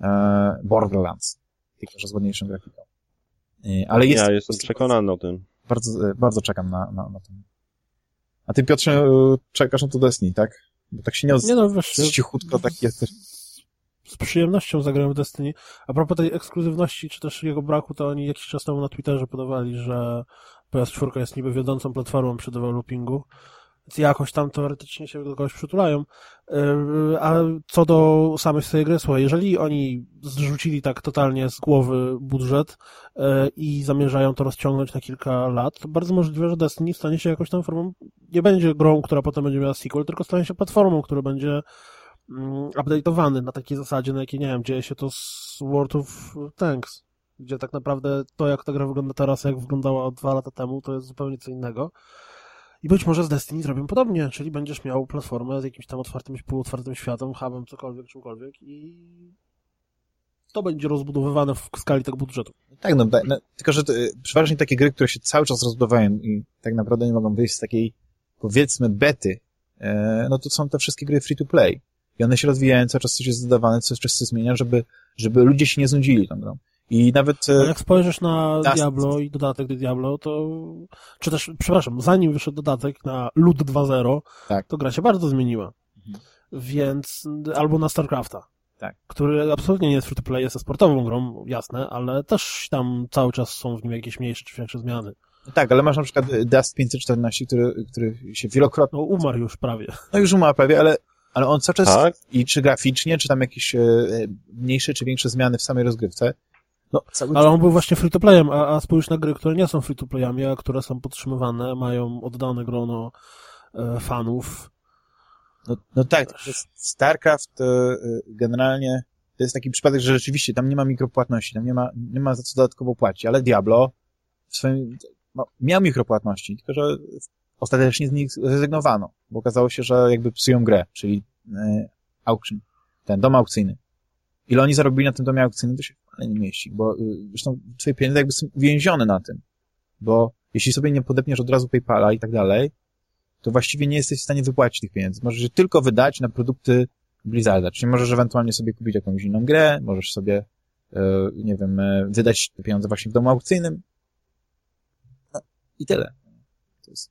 S1: e, Borderlands, tylko że z ładniejszą grafiką.
S3: Y, ale jest... Ja jestem przekonany o tym.
S1: Bardzo, bardzo czekam na, na, na to. A ty, Piotrze, e, czekasz na to Destiny, tak? Bo tak się nie, nie no, właśnie, cichutko tak jesteś.
S2: Z przyjemnością zagrałem w Destiny. A propos tej ekskluzywności, czy też jego braku, to oni jakiś czas temu na Twitterze podawali, że PS4 jest niby wiodącą platformą przy developingu jakoś tam teoretycznie się do kogoś przytulają. Yy, a co do samej tej gry, słuchaj, jeżeli oni zrzucili tak totalnie z głowy budżet yy, i zamierzają to rozciągnąć na kilka lat, to bardzo możliwe, że Destiny stanie się jakąś tam formą, nie będzie grą, która potem będzie miała sequel, tylko stanie się platformą, która będzie mm, update'owany na takiej zasadzie, na jakiej, nie wiem, dzieje się to z World of Tanks, gdzie tak naprawdę to, jak ta gra wygląda teraz, jak wyglądała dwa lata temu, to jest zupełnie co innego. I być może z Destiny zrobią podobnie, czyli będziesz miał platformę z jakimś tam otwartym, półotwartym światem, hubem, cokolwiek, czymkolwiek i to będzie rozbudowywane w skali tego budżetu.
S1: Tak, no, no tylko że to, y, przeważnie takie gry, które się cały czas rozbudowają i tak naprawdę nie mogą wyjść z takiej, powiedzmy, bety, e, no to są te wszystkie gry free to play. I one się rozwijają, cały czas coś jest dodawane, cały czas się zmienia, żeby, żeby ludzie się nie znudzili tą grą. I nawet...
S2: A jak spojrzysz na Diablo i dodatek do Diablo, to... Czy też, przepraszam, zanim wyszedł dodatek na Lud 2.0, tak. to gra się bardzo zmieniła. Mhm. Więc... Albo na StarCrafta. Tak. Który absolutnie nie jest free to play, jest sportową grą, jasne, ale też tam cały czas są w nim jakieś mniejsze czy większe zmiany.
S1: Tak, ale masz na przykład Dust 514, który, który się wielokrotnie...
S2: No umarł już prawie.
S1: No już umarł prawie, ale, ale on cały czas, tak? i czy graficznie, czy tam jakieś e, mniejsze czy większe zmiany w samej rozgrywce,
S2: no, ale on był właśnie free-to-playem, a, a spójrz na gry, które nie są free-to-playami, a które są podtrzymywane, mają oddane grono e, fanów.
S1: No, no tak, StarCraft e, generalnie to jest taki przypadek, że rzeczywiście tam nie ma mikropłatności, tam nie ma, nie ma za co dodatkowo płacić, ale Diablo w swoim, no, miał mikropłatności, tylko że ostatecznie z nich zrezygnowano, bo okazało się, że jakby psują grę, czyli e, auction, ten dom aukcyjny. Ile oni zarobili na tym domie aukcyjnym, to się ale nie mieści, bo y, zresztą twoje pieniądze jakby są uwięzione na tym, bo jeśli sobie nie podepniesz od razu PayPala i tak dalej, to właściwie nie jesteś w stanie wypłacić tych pieniędzy. Możesz je tylko wydać na produkty Blizzarda, czyli możesz ewentualnie sobie kupić jakąś inną grę, możesz sobie, yy, nie wiem, yy, wydać te pieniądze właśnie w domu aukcyjnym no, i tyle. Jest...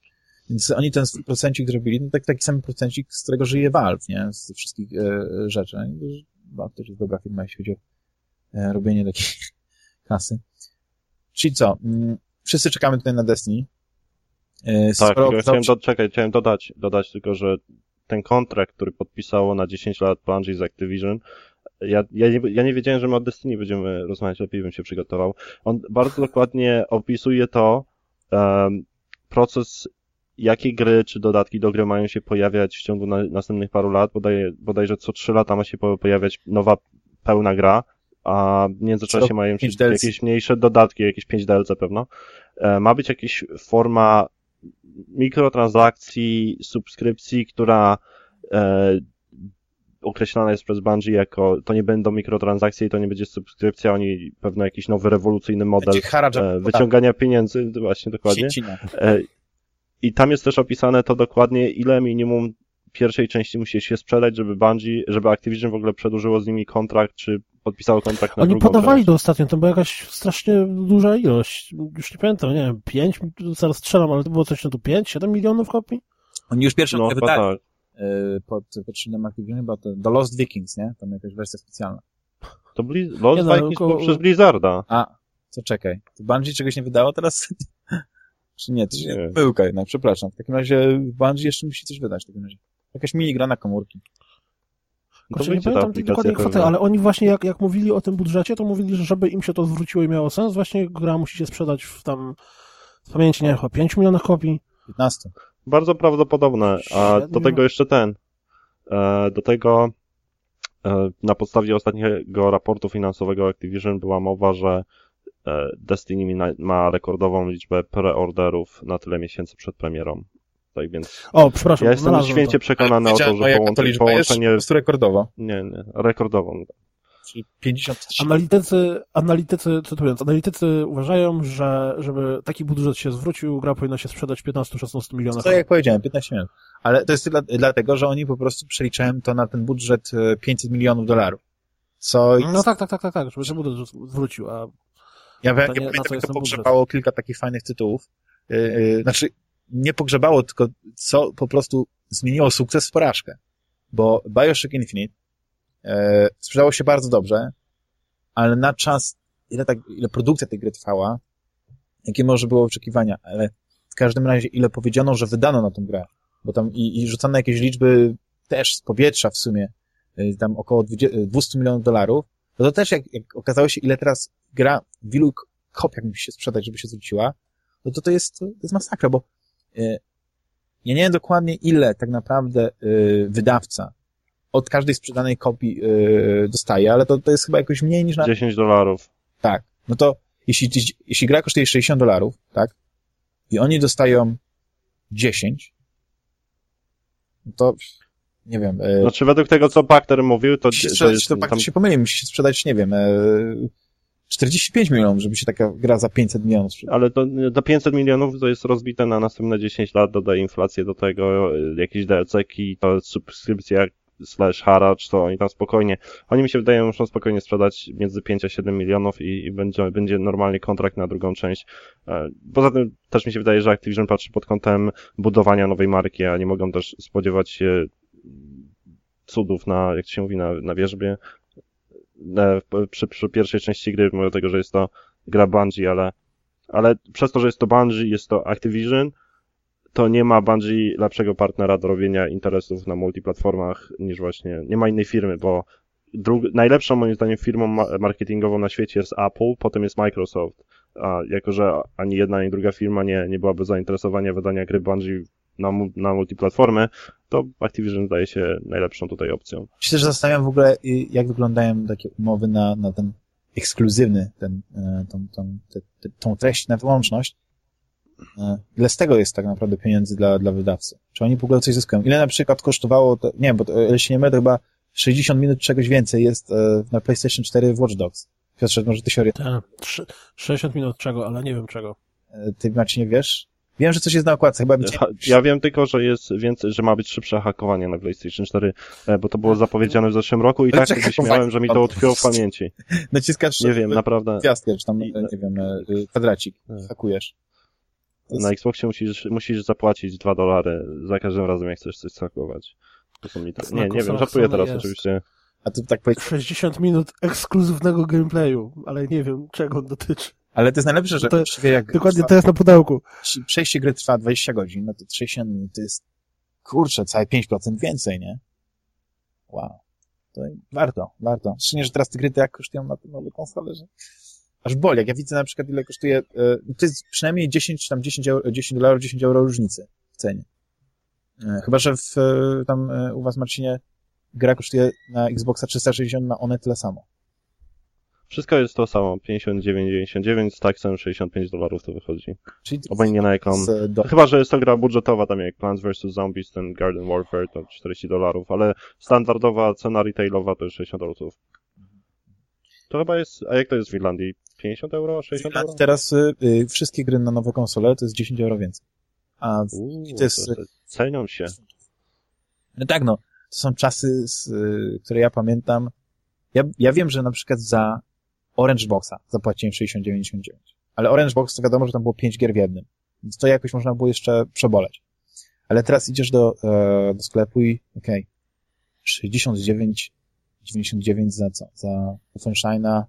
S1: Więc oni ten procencik zrobili, no tak, taki sam procencik, z którego żyje Valve, nie? Z wszystkich yy, rzeczy. Valve też jest dobra firma, jeśli chodzi o E, robienie takiej (laughs) kasy. Czyli co? Mm, wszyscy czekamy tutaj na Destiny.
S3: E, tak, chciałem, chciałem dodać, dodać tylko, że ten kontrakt, który podpisało na 10 lat Bungie z Activision, ja, ja, nie, ja nie wiedziałem, że my o Destiny będziemy rozmawiać, lepiej bym się przygotował. On bardzo dokładnie opisuje to, um, proces jakie gry czy dodatki do gry mają się pojawiać w ciągu na, następnych paru lat. Bodaj, bodajże co trzy lata ma się pojawiać nowa pełna gra, a w międzyczasie mają jakieś mniejsze dodatki, jakieś 5 DLC pewno. E, ma być jakaś forma mikrotransakcji, subskrypcji, która e, określana jest przez Bungie jako to nie będą mikrotransakcje i to nie będzie subskrypcja, oni pewno jakiś nowy rewolucyjny model e, wyciągania pieniędzy, właśnie dokładnie.
S1: Siecina.
S3: E, I tam jest też opisane to dokładnie, ile minimum pierwszej części musi się sprzedać, żeby Bungie, żeby Activision w ogóle przedłużyło z nimi kontrakt, czy podpisało kontrakt na
S2: Oni
S3: drugą
S2: podawali
S3: część.
S2: to ostatnio, to była jakaś strasznie duża ilość. Już nie pamiętam, nie wiem, 5, zaraz strzelam, ale to było coś na tu 5, 7 milionów kopii?
S1: Oni już pierwszą
S3: No
S1: wydali
S3: tak.
S1: y, pod, pod szyldem Activision, chyba to The Lost Vikings, nie? Tam jakaś wersja specjalna.
S3: To Blizz... Lost
S2: Nie no,
S3: Vikings
S2: koło-
S3: przez Blizzarda.
S1: A, co czekaj. To Bungie czegoś nie wydało teraz? (laughs) Czy nie? To się
S3: Nie.
S1: Pyłka jednak, przepraszam. W takim razie Bungie jeszcze musi coś wydać w takim razie. Jakaś minigra na komórki.
S2: Kurczę, nie pamiętam tej dokładnej kwoty, ale oni właśnie jak, jak mówili o tym budżecie, to mówili, że żeby im się to zwróciło i miało sens, właśnie gra musi się sprzedać w tam, z pamięci, nie wiem, chyba 5 milionów kopii.
S1: 15.
S3: Bardzo prawdopodobne, a do
S2: Siedmiu.
S3: tego jeszcze ten. E, do tego e, na podstawie ostatniego raportu finansowego Activision była mowa, że e, Destiny ma rekordową liczbę preorderów na tyle miesięcy przed premierą. Tak więc
S2: O, przepraszam,
S3: ja jestem święcie przekonany o to, że połączenie,
S1: liczba jest,
S3: połączenie
S1: po prostu rekordowo.
S3: nie, nie, rekordową.
S1: Czyli 53.
S2: Analitycy, analitycy, cytując, analitycy uważają, że żeby taki budżet się zwrócił, gra powinna się sprzedać w 15-16 milionach.
S1: To jak powiedziałem, 15 milionów. Ale to jest dla, dlatego, że oni po prostu przeliczałem to na ten budżet e, 500 milionów dolarów. Co
S2: No tak, tak, tak, tak, tak, żeby się budżet zwrócił, a
S1: Ja,
S2: To
S1: ja pamiętam, jak
S2: jest
S1: to pogrzebało kilka takich fajnych tytułów. Yy, yy, znaczy, nie pogrzebało, tylko co po prostu zmieniło sukces w porażkę. Bo Bioshock Infinite yy, sprzedało się bardzo dobrze, ale na czas, ile, tak, ile produkcja tej gry trwała, jakie może było oczekiwania, ale w każdym razie ile powiedziano, że wydano na tą grę, bo tam i, i rzucano jakieś liczby też z powietrza w sumie, yy, tam około 20, 200 milionów dolarów, no to też jak, jak okazało się, ile teraz gra w ilu kopiach musi się sprzedać, żeby się zwróciła, no to to jest, to jest masakra, bo ja nie wiem dokładnie ile tak naprawdę y, wydawca od każdej sprzedanej kopii y, dostaje, ale to, to jest chyba jakoś mniej niż na...
S3: 10 dolarów.
S1: Tak. No to jeśli, jeśli gra kosztuje 60 dolarów, tak, i oni dostają 10, no to nie wiem, y,
S3: Znaczy według tego, co Bakter mówił, to,
S1: musi się
S3: to
S1: sprzedać,
S3: jest
S1: to tak
S3: tam
S1: się pomylił, musi się sprzedać, nie wiem, 45 milionów, żeby się taka gra za 500 milionów.
S3: Ale to, to 500 milionów to jest rozbite na następne 10 lat, dodaje inflację do tego, y, jakieś DLC-ki, to subskrypcja slash haracz, to oni tam spokojnie, oni mi się wydaje, muszą spokojnie sprzedać między 5 a 7 milionów i, i będzie, będzie normalnie kontrakt na drugą część. E, Poza tym też mi się wydaje, że Activision patrzy pod kątem budowania nowej marki, a nie mogą też spodziewać się cudów na, jak to się mówi, na, na wierzbie. Przy, przy pierwszej części gry, mimo tego, że jest to gra Bungie, ale ale przez to, że jest to Bungie, jest to Activision, to nie ma Bungie lepszego partnera do robienia interesów na multiplatformach niż właśnie, nie ma innej firmy, bo drug, najlepszą moim zdaniem firmą ma- marketingową na świecie jest Apple, potem jest Microsoft, a jako, że ani jedna, ani druga firma nie, nie byłaby zainteresowania wydania gry Bungie na, na multiplatformy, to Activision zdaje się najlepszą tutaj opcją.
S1: się też zastanawiam w ogóle, y, jak wyglądają takie umowy na, na ten ekskluzywny, ten, e, tą, tą, te, te, tą treść, na wyłączność. E, Ile z tego jest tak naprawdę pieniędzy dla, dla wydawcy? Czy oni w ogóle coś zyskują? Ile na przykład kosztowało, to, nie wiem, bo to, o ile się nie mylę, to chyba 60 minut czegoś więcej jest e, na PlayStation 4 w Watch Dogs. Piotrze, może ty się orientujesz?
S2: Tak, trzy- 60 minut czego, ale nie wiem czego.
S1: E, Ty, Marcin, nie wiesz? Wiem, że coś jest na okładce, chyba...
S3: Ha- Ja wiem tylko, że jest więcej, że ma być szybsze hakowanie na PlayStation 4, e, bo to było zapowiedziane w zeszłym roku i
S1: Ale
S3: tak się śmiałem, że mi to utkwiło w pamięci. (laughs)
S1: Naciskasz
S3: Nie wiem, naprawdę.
S1: gwiazdkę, czy tam, e, nie wiem, e, kwadracik,
S3: Tak.
S1: hakujesz. Jest-
S3: Na Xboxie musisz, musisz zapłacić 2 dolary za każdym razem, jak chcesz coś hakować. To są mi tak. Nie, nie wiem, żartuję teraz
S2: jest.
S3: oczywiście.
S1: A ty tak powiedz,
S2: 60 minut ekskluzywnego gameplayu, ale nie wiem czego on dotyczy.
S1: Ale to jest najlepsze, że
S2: To-
S1: właściwie jak
S2: Dokładnie
S1: trwa,
S2: jest na pudełku.
S1: przejście gry trwa 20 godzin, no to 60 minut to jest, kurczę, całe 5% więcej, nie? Wow. To warto, warto. Szczególnie, że teraz te gry tak kosztują na te nowe konsole, że aż boli. Jak ja widzę na przykład, ile kosztuje, e, to jest przynajmniej 10 czy tam 10, euro, 10 dolarów, 10 euro różnicy w cenie. E, chyba, że w, e, tam u was, Marcinie, gra kosztuje na Xboxa 360 na one tyle samo.
S3: Wszystko jest to samo, 59,99 z taksem 65 dolarów to wychodzi.
S1: Czyli
S3: Obojętnie na jaką.
S1: do,
S3: Chyba, że jest to gra budżetowa, tam jak Plants vs. Zombies, ten Garden Warfare to 40 dolarów, ale standardowa cena retailowa to jest 60 dolarów. To chyba jest, a jak to jest w Irlandii? 50 euro? 60 euro?
S1: Teraz y, y, wszystkie gry na nowe konsole to jest 10 euro więcej. A w,
S3: Uuu,
S1: to jest-
S3: to- to Cenią się.
S1: no tak, no. To są czasy, z, y, które ja pamiętam. Ja, ja wiem, że na przykład za Orange Boxa zapłaciłem 69,99. Ale Orange Box to wiadomo, że tam było 5 gier w jednym. Więc to jakoś można było jeszcze przeboleć. Ale teraz idziesz do, e, do sklepu i okej, 69,99 za co? Za Wolfensteina,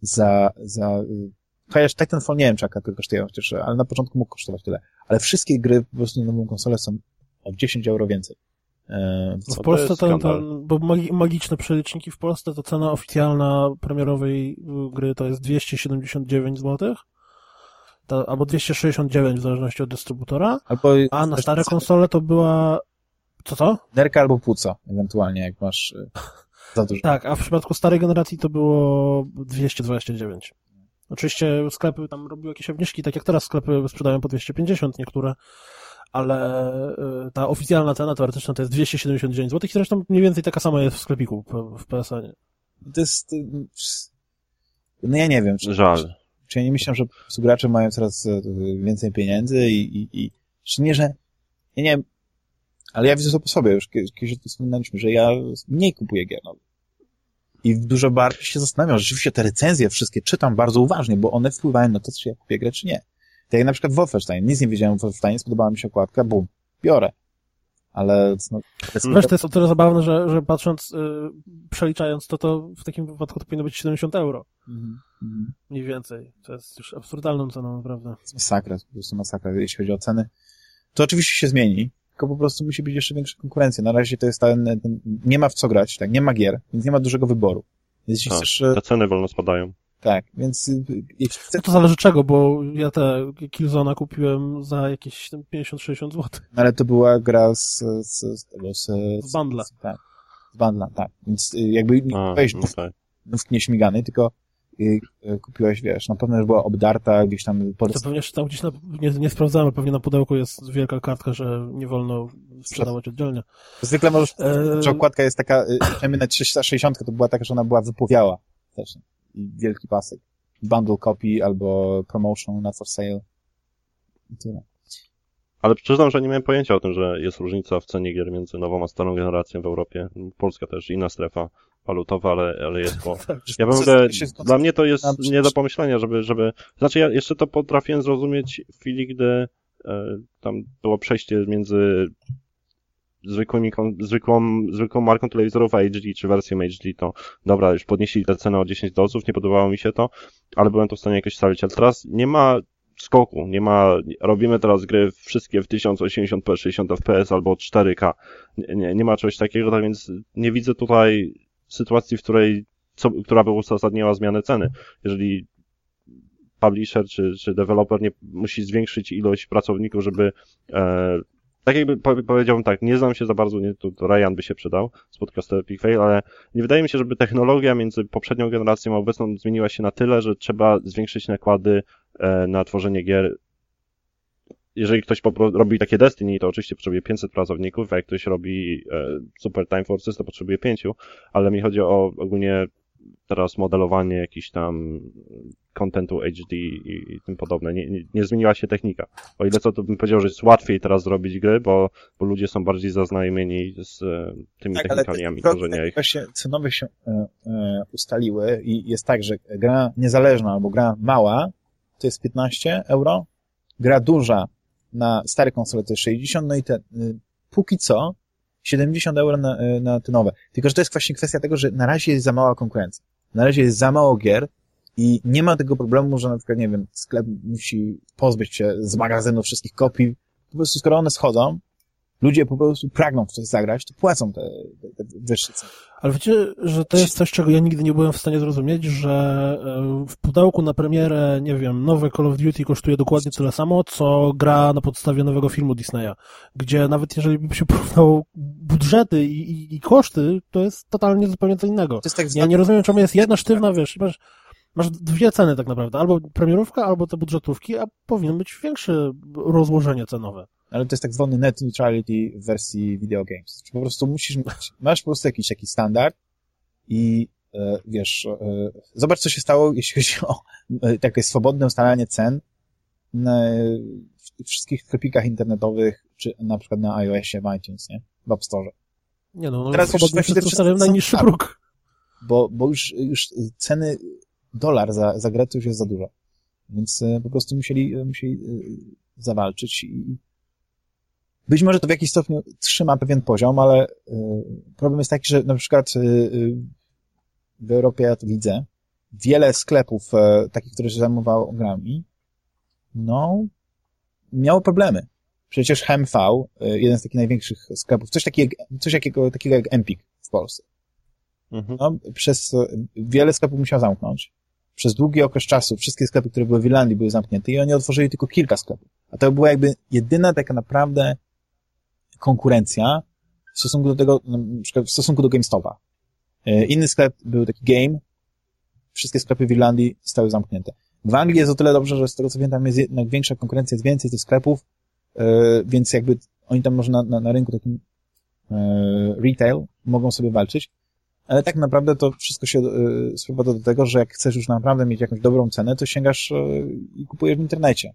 S1: za, za, y, chociaż Titanfall nie wiem, czy jaka to kosztuje, chociaż, ale na początku mógł kosztować tyle. Ale wszystkie gry po prostu na nową konsolę są o 10 euro więcej. E,
S3: Co
S2: w Polsce ten, bo magi- magiczne przeliczniki w Polsce to cena oficjalna premierowej gry to jest 279 zł, to, albo 269 w zależności od dystrybutora,
S1: albo
S2: a na stare konsole to była... Co to?
S1: Nerka albo płuco, ewentualnie, jak masz y, za dużo.
S2: Tak, a w przypadku starej generacji to było 229. Oczywiście sklepy tam robiły jakieś obniżki, tak jak teraz sklepy sprzedają po 250 niektóre, ale y, ta oficjalna cena teoretyczna to jest 279 zł i zresztą mniej więcej taka sama jest w sklepiku w PSN.
S1: To jest... y, No ja nie wiem, czy,
S3: Żal.
S1: czy ja nie myślę, że gracze mają coraz y, więcej pieniędzy i, i, i czy nie, że ja nie wiem, ale ja widzę to po sobie, już kiedyś kiedyś o tym wspominaliśmy, że ja mniej kupuję gier nowych. I dużo bardziej się zastanawiam, rzeczywiście te recenzje wszystkie czytam bardzo uważnie, bo one wpływają na to, czy ja kupię grę, czy nie. Tak jak na przykład Wolfenstein, nic nie wiedziałem o Wolfensteinie, spodobała mi się okładka, bum, biorę. Ale no,
S2: Wiesz, to jest o tyle zabawne, że, że patrząc, y, przeliczając to, to w takim wypadku to powinno być 70 euro.
S1: Mhm, mhm.
S2: Mniej więcej. To jest już absurdalną ceną, naprawdę.
S1: masakra, po prostu masakra, jeśli chodzi o ceny. To oczywiście się zmieni, tylko po prostu musi być jeszcze większa konkurencja. Na razie to jest ten, ten nie ma w co grać, tak, nie ma gier, więc nie ma dużego wyboru. Więc jeśli
S3: Tak,
S1: chcesz, e,
S3: te ceny wolno spadają.
S1: Tak, więc y, chcesz,
S2: No to zależy czego, bo ja te Killzona kupiłem za jakieś tam 50-60 zł.
S1: ale to była gra z, z, z tego, z,
S2: Z bundla.
S1: Z, tak, z bundla, tak. Więc y, jakby nie kupiłeś
S3: no
S1: nów,
S3: tak.
S1: nówki nieśmiganej, tylko y, y, kupiłeś, wiesz, na pewno już była obdarta gdzieś tam po
S2: To pewnie tam gdzieś na, nie, nie sprawdzałem, ale pewnie na pudełku jest wielka kartka, że nie wolno sprzedawać oddzielnie.
S1: Zwykle możesz,
S2: Eee,
S1: że okładka jest taka, y, przynajmniej na 360 to była taka, że ona była wypowiała też. I wielki pasek. Bundle copy albo promotion, not for sale. I tyle.
S3: Ale przyznam, że nie miałem pojęcia o tym, że jest różnica w cenie gier między nową a starą generacją w Europie. Polska też inna strefa walutowa, ale, ale jest po. (laughs) Ja bym w ogóle, dla mnie to jest
S1: Na-
S3: nie do pomyślenia, żeby, żeby, znaczy ja jeszcze to potrafiłem zrozumieć w chwili, gdy e, tam było przejście między zwykłymi, zwykłą, zwykłą marką telewizorów HD, czy wersją HD, to dobra, już podnieśli tę cenę o 10 dolców, nie podobało mi się to, ale byłem to w stanie jakoś stawić, ale teraz nie ma skoku, nie ma, robimy teraz gry wszystkie w 1080p, 60 fps albo 4K, nie, nie, nie ma czegoś takiego, tak więc nie widzę tutaj sytuacji, w której, co, która by uzasadniała zmianę ceny. Jeżeli publisher czy, czy deweloper nie musi zwiększyć ilość pracowników, żeby e, tak jakby po- powiedziałbym tak, nie znam się za bardzo, nie, tu, Ryan by się przydał z podcastu Epic Fail, ale nie wydaje mi się, żeby technologia między poprzednią generacją a obecną zmieniła się na tyle, że trzeba zwiększyć nakłady e, na tworzenie gier. Jeżeli ktoś robi takie Destiny, to oczywiście potrzebuje 500 pracowników, a jak ktoś robi e, Super Time Forces, to potrzebuje 5, ale mi chodzi o ogólnie teraz modelowanie jakiś tam kontentu HD i, i tym podobne. Nie, nie, nie zmieniła się technika. O ile co, to bym powiedział, że jest łatwiej teraz zrobić gry, bo, bo ludzie są bardziej zaznajomieni z e, tymi
S1: Tak,
S3: technikaliami tworzenia ich.
S1: właśnie cenowe się e, e, ustaliły i jest tak, że gra niezależna albo gra mała to jest 15 euro, gra duża na stare konsole to jest 60, no i te y, póki co 70 euro na, y, na te nowe. Tylko, że to jest właśnie kwestia tego, że na razie jest za mała konkurencja. Na razie jest za mało gier i nie ma tego problemu, że na przykład, nie wiem, sklep musi pozbyć się z magazynu wszystkich kopii. Po prostu skoro one schodzą, ludzie po prostu pragną w coś zagrać, to płacą te, te, te wyższe ceny.
S2: Ale wiecie, że to jest coś, czego ja nigdy nie byłem w stanie zrozumieć, że e, w pudełku na premierę, nie wiem, nowe Call of Duty kosztuje dokładnie tyle samo, co gra na podstawie nowego filmu Disneya, gdzie nawet jeżeli by się (laughs) porównał budżety i, i, i koszty, to jest totalnie zupełnie co innego.
S1: To jest tak
S2: Ja nie rozumiem, czemu jest jedna sztywna, wiesz, masz, masz dwie ceny tak naprawdę, albo premierówka, albo te budżetówki, a powinno być większe rozłożenie cenowe.
S1: Ale to jest tak zwany net neutrality w wersji video games. Czy po prostu musisz mieć, masz po prostu jakiś taki standard i e, wiesz, e, zobacz co się stało, (laughs) jeśli chodzi o e, takie swobodne ustalanie cen na, w wszystkich sklepikach internetowych, czy na przykład na iOSie, w iTunes, nie? W App Store.
S2: Nie no, no
S1: Teraz już
S2: wszyscy ustawiają
S1: są
S2: najniższy próg.
S1: Bo, bo już, już ceny dolar za, za grę to już jest za dużo. Więc e, po prostu musieli, e, musieli e, zawalczyć i być może to w jakiś stopniu trzyma pewien poziom, ale e, problem jest taki, że na przykład e, e, w Europie ja to widzę, wiele sklepów e, takich, które się zajmowało grami, no, miało problemy. Przecież HMV, e, jeden z takich największych sklepów, coś takiego, coś takiego, takiego jak Empik w Polsce,
S3: Mhm.
S1: no, przez e, wiele sklepów musiał zamknąć. Przez długi okres czasu wszystkie sklepy, które były w Irlandii, były zamknięte i oni otworzyli tylko kilka sklepów. A to była jakby jedyna taka naprawdę konkurencja w stosunku do tego, na przykład w stosunku do GameStopa. E, Inny sklep był taki Game, wszystkie sklepy w Irlandii zostały zamknięte. W Anglii jest o tyle dobrze, że z tego co wiem, tam jest jednak większa konkurencja, jest więcej tych sklepów, e, więc jakby oni tam może na, na, na rynku takim e, retail mogą sobie walczyć, ale tak naprawdę to wszystko się sprowadza do tego, że jak chcesz już naprawdę mieć jakąś dobrą cenę, to sięgasz i kupujesz w internecie.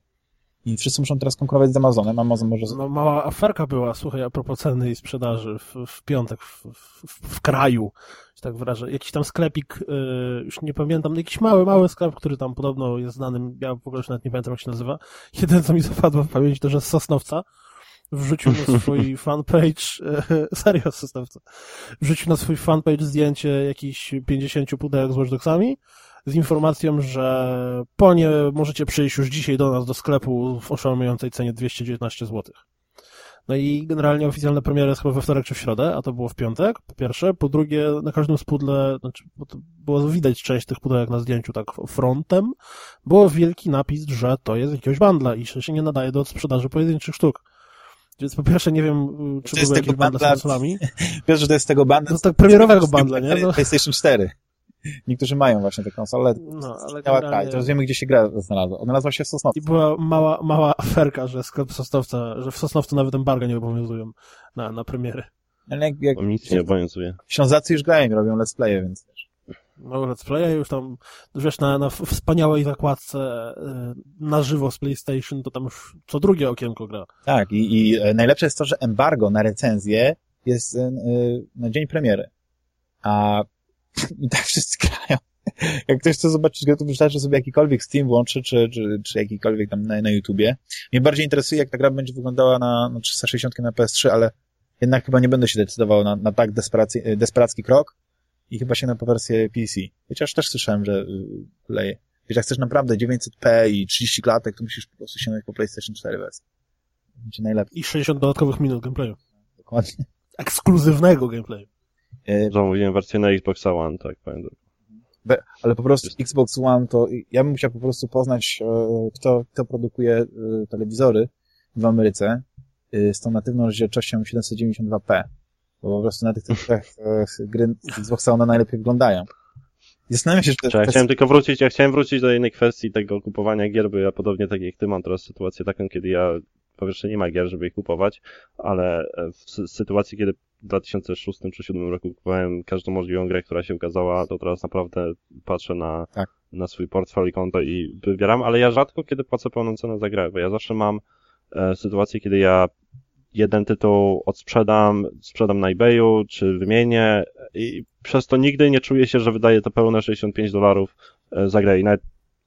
S1: I wszyscy muszą teraz konkurować z Amazonem. Amazon może...
S2: No, mała aferka była, słuchaj, a propos ceny i sprzedaży w, w piątek w, w, w kraju, że tak wyrażę. Jakiś tam sklepik, y, już nie pamiętam, jakiś mały, mały sklep, który tam podobno jest znanym, ja w ogóle już nawet nie pamiętam jak się nazywa. (laughs) Jedyne co mi zapadło w pamięć to, że z Sosnowca wrzucił na (laughs) swój fanpage, (laughs) serio Sosnowca, wrzucił na swój fanpage zdjęcie jakichś 50 pudełek z Watch z informacją, że po nie możecie przyjść już dzisiaj do nas do sklepu w oszałamiającej cenie 219 zł. No i generalnie oficjalna premiera jest chyba we wtorek czy w środę, a to było w piątek, po pierwsze. Po drugie, na każdym z pudle, znaczy, było widać część tych pudełek na zdjęciu tak frontem, było wielki napis, że to jest jakiegoś bandla i że się nie nadaje do sprzedaży pojedynczych sztuk. Więc po pierwsze nie wiem, czy
S1: To jest
S2: były jakieś
S1: tego
S2: bandle z konsolami.
S1: Wiesz, że to jest tego banda...
S2: No tak premierowego bundla, nie? No.
S1: PlayStation 4. (laughs) Niektórzy mają właśnie te konsole.
S2: No, ale
S1: Miała
S2: generalnie-
S1: kraj. Teraz wiemy, gdzie się gra znalazła. Odnalazła się w Sosnowcu.
S2: I była mała, mała aferka, że sklep Sosnowca, że w Sosnowcu nawet embarga nie obowiązują na, na premiery.
S1: Ale jak, jak
S3: nic nie obowiązuje.
S1: Ślązacy już grają i robią let's playe, więc wiesz.
S2: No, let's play już tam, wiesz, na, na wspaniałej zakładce y, na żywo z PlayStation, to tam już co drugie okienko gra.
S1: Tak, i, i e, najlepsze jest to, że embargo na recenzję jest e, e, na dzień premiery. A i tak wszyscy grają. Jak ktoś chce zobaczyć grę, to wystarczy sobie jakikolwiek Steam włączy, czy, czy, czy jakikolwiek tam na, na YouTubie. Mnie bardziej interesuje, jak ta gra będzie wyglądała na, na 360 na PS3, ale jednak chyba nie będę się decydował na, na tak desperacy, desperacki krok i chyba się na po wersję PC. Chociaż też słyszałem, że y, leje. Wiesz, jak chcesz naprawdę 900p i 30 klatek, to musisz po prostu sięgnąć po PlayStation 4 wersję. Będzie najlepiej.
S2: I 60 dodatkowych minut gameplayu.
S1: Dokładnie.
S2: Ekskluzywnego gameplayu.
S1: E,
S3: Zamówiłem wersję na Xbox One, tak pamiętam.
S1: be- ale po prostu Xbox One to ja bym musiał po prostu poznać, e, kto, kto produkuje e, telewizory w Ameryce e, z tą natywną rozdzielczością 792p. Bo po prostu na tych telewizorach e, gry z Xboxa one najlepiej wyglądają. Zastanawiam się, to,
S3: Czy ja chciałem tylko wrócić, ja chciałem wrócić do jednej kwestii tego kupowania gier, bo ja podobnie tak jak ty mam teraz sytuację taką, kiedy ja po pierwsze nie ma gier, żeby je kupować, ale e, w sy- sytuacji, kiedy w 2006 czy 2007 roku kupowałem każdą możliwą grę, która się ukazała, to teraz naprawdę patrzę na,
S1: Tak.
S3: na swój portfel i konto i wybieram, ale ja rzadko kiedy płacę pełną cenę za grę, bo ja zawsze mam e, sytuację, kiedy ja jeden tytuł odsprzedam, sprzedam na eBayu, czy wymienię i przez to nigdy nie czuję się, że wydaję to pełne 65 dolarów e, za grę i nawet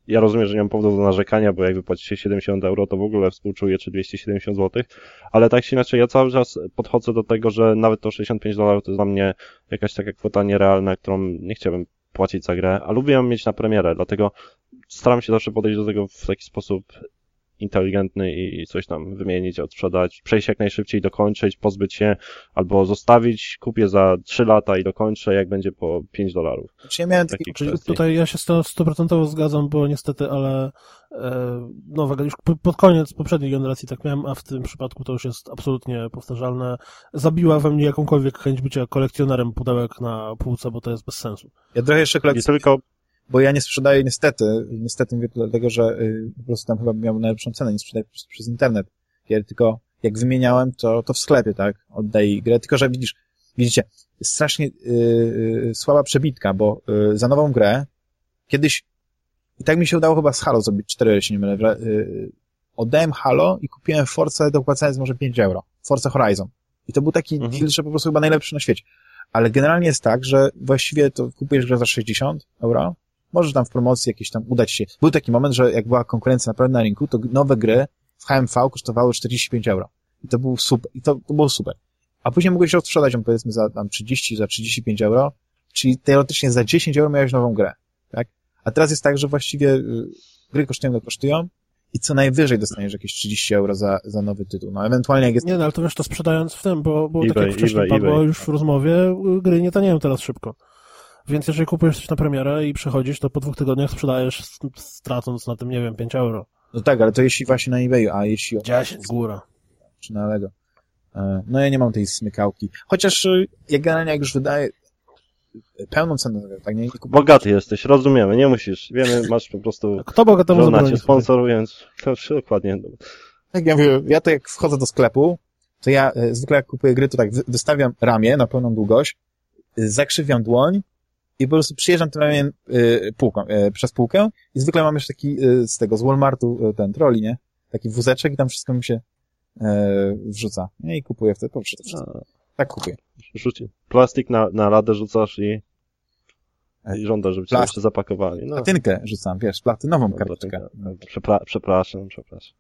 S3: ja rozumiem, że nie mam powodu do narzekania, bo jak wypłacicie 70 euro, to w ogóle współczuję, czy 270 zł, ale tak czy inaczej ja cały czas podchodzę do tego, że nawet to 65 dolarów to jest dla mnie jakaś taka kwota nierealna, którą nie chciałbym płacić za grę, a lubię ją mieć na premierę, dlatego staram się zawsze podejść do tego w taki sposób inteligentny i coś tam wymienić, odsprzedać, przejść jak najszybciej, dokończyć, pozbyć się, albo zostawić, kupię za 3 lata i dokończę, jak będzie po 5 dolarów.
S1: Znaczy ja miałem taki...
S2: Czyli tutaj ja się z to stuprocentowo zgadzam, bo niestety, ale e, nowa, już po- pod koniec poprzedniej generacji tak miałem, a w tym przypadku to już jest absolutnie powtarzalne. Zabiła we mnie jakąkolwiek chęć bycia kolekcjonerem pudełek na półce, bo to jest bez sensu.
S1: Ja trochę jeszcze kolekcjonuję,
S3: tylko,
S1: bo ja nie sprzedaję niestety, niestety mówię to dlatego, że y, po prostu tam chyba miał najlepszą cenę, nie sprzedaję przez, przez internet. Ja tylko jak wymieniałem, to, to w sklepie, tak, oddaję grę, tylko że widzisz, widzicie, strasznie y, y, słaba przebitka, bo y, za nową grę kiedyś i tak mi się udało chyba z Halo zrobić 4, jeśli nie mylę, że, y, oddałem Halo i kupiłem Force dopłacając może 5 euro. Force Horizon. I to był taki
S3: Mhm.
S1: deal, że po prostu chyba najlepszy na świecie. Ale generalnie jest tak, że właściwie to kupujesz grę za 60 euro, możesz tam w promocji jakieś tam udać się. Był taki moment, że jak była konkurencja naprawdę na rynku, to nowe gry w HMV kosztowały 45 euro. I to był super, i to, to było super. A później mogłeś ją sprzedać ją powiedzmy za tam 30, za 35 euro, czyli teoretycznie za 10 euro miałeś nową grę, tak? A teraz jest tak, że właściwie y, gry kosztują, ile kosztują i co najwyżej dostaniesz jakieś 30 euro za, za nowy tytuł. No ewentualnie jak jest
S2: Nie, no ale to wiesz, to sprzedając w tym, bo, bo tak
S3: eBay,
S2: jak wcześniej
S3: eBay,
S2: padło
S3: eBay.
S2: już w rozmowie, y, gry nie tanieją teraz szybko. Więc jeżeli kupujesz coś na premierę i przechodzisz, to po dwóch tygodniach sprzedajesz stracąc na tym, nie wiem, 5 euro.
S1: No tak, ale to jeśli właśnie na eBayu, a jeśli
S2: 10 góra.
S1: czy na Lego. E, No ja nie mam tej smykałki. Chociaż e, ja generalnie jak już wydaję e, pełną cenę, tak nie, nie
S3: bogaty jesteś, rozumiemy, nie musisz, wiemy, (laughs) masz po prostu,
S2: Kto Boga temu
S3: żona
S2: zabroni?
S3: cię sponsoruje, więc to się dokładnie.
S1: Tak ja mówię, ja to jak wchodzę do sklepu, to ja e, zwykle jak kupuję gry, to tak wy- wystawiam ramię na pełną długość, e, zakrzywiam dłoń i po prostu przyjeżdżam tym ramieniem e, półką, e, przez półkę i zwykle mam już taki e, z tego, z Walmartu e, ten troli, nie? Taki wózeczek i tam wszystko mi się e, wrzuca. Nie? I kupuję wtedy, po prostu wszystko. Tak kupuję.
S3: Rzuci. Plastik na, na ladę rzucasz i, i żądasz, żeby cię jeszcze zapakowali. No,
S1: Platynkę rzucam, wiesz, platynową
S3: dobra,
S1: karteczkę.
S3: no, przepra przepraszam, przepraszam.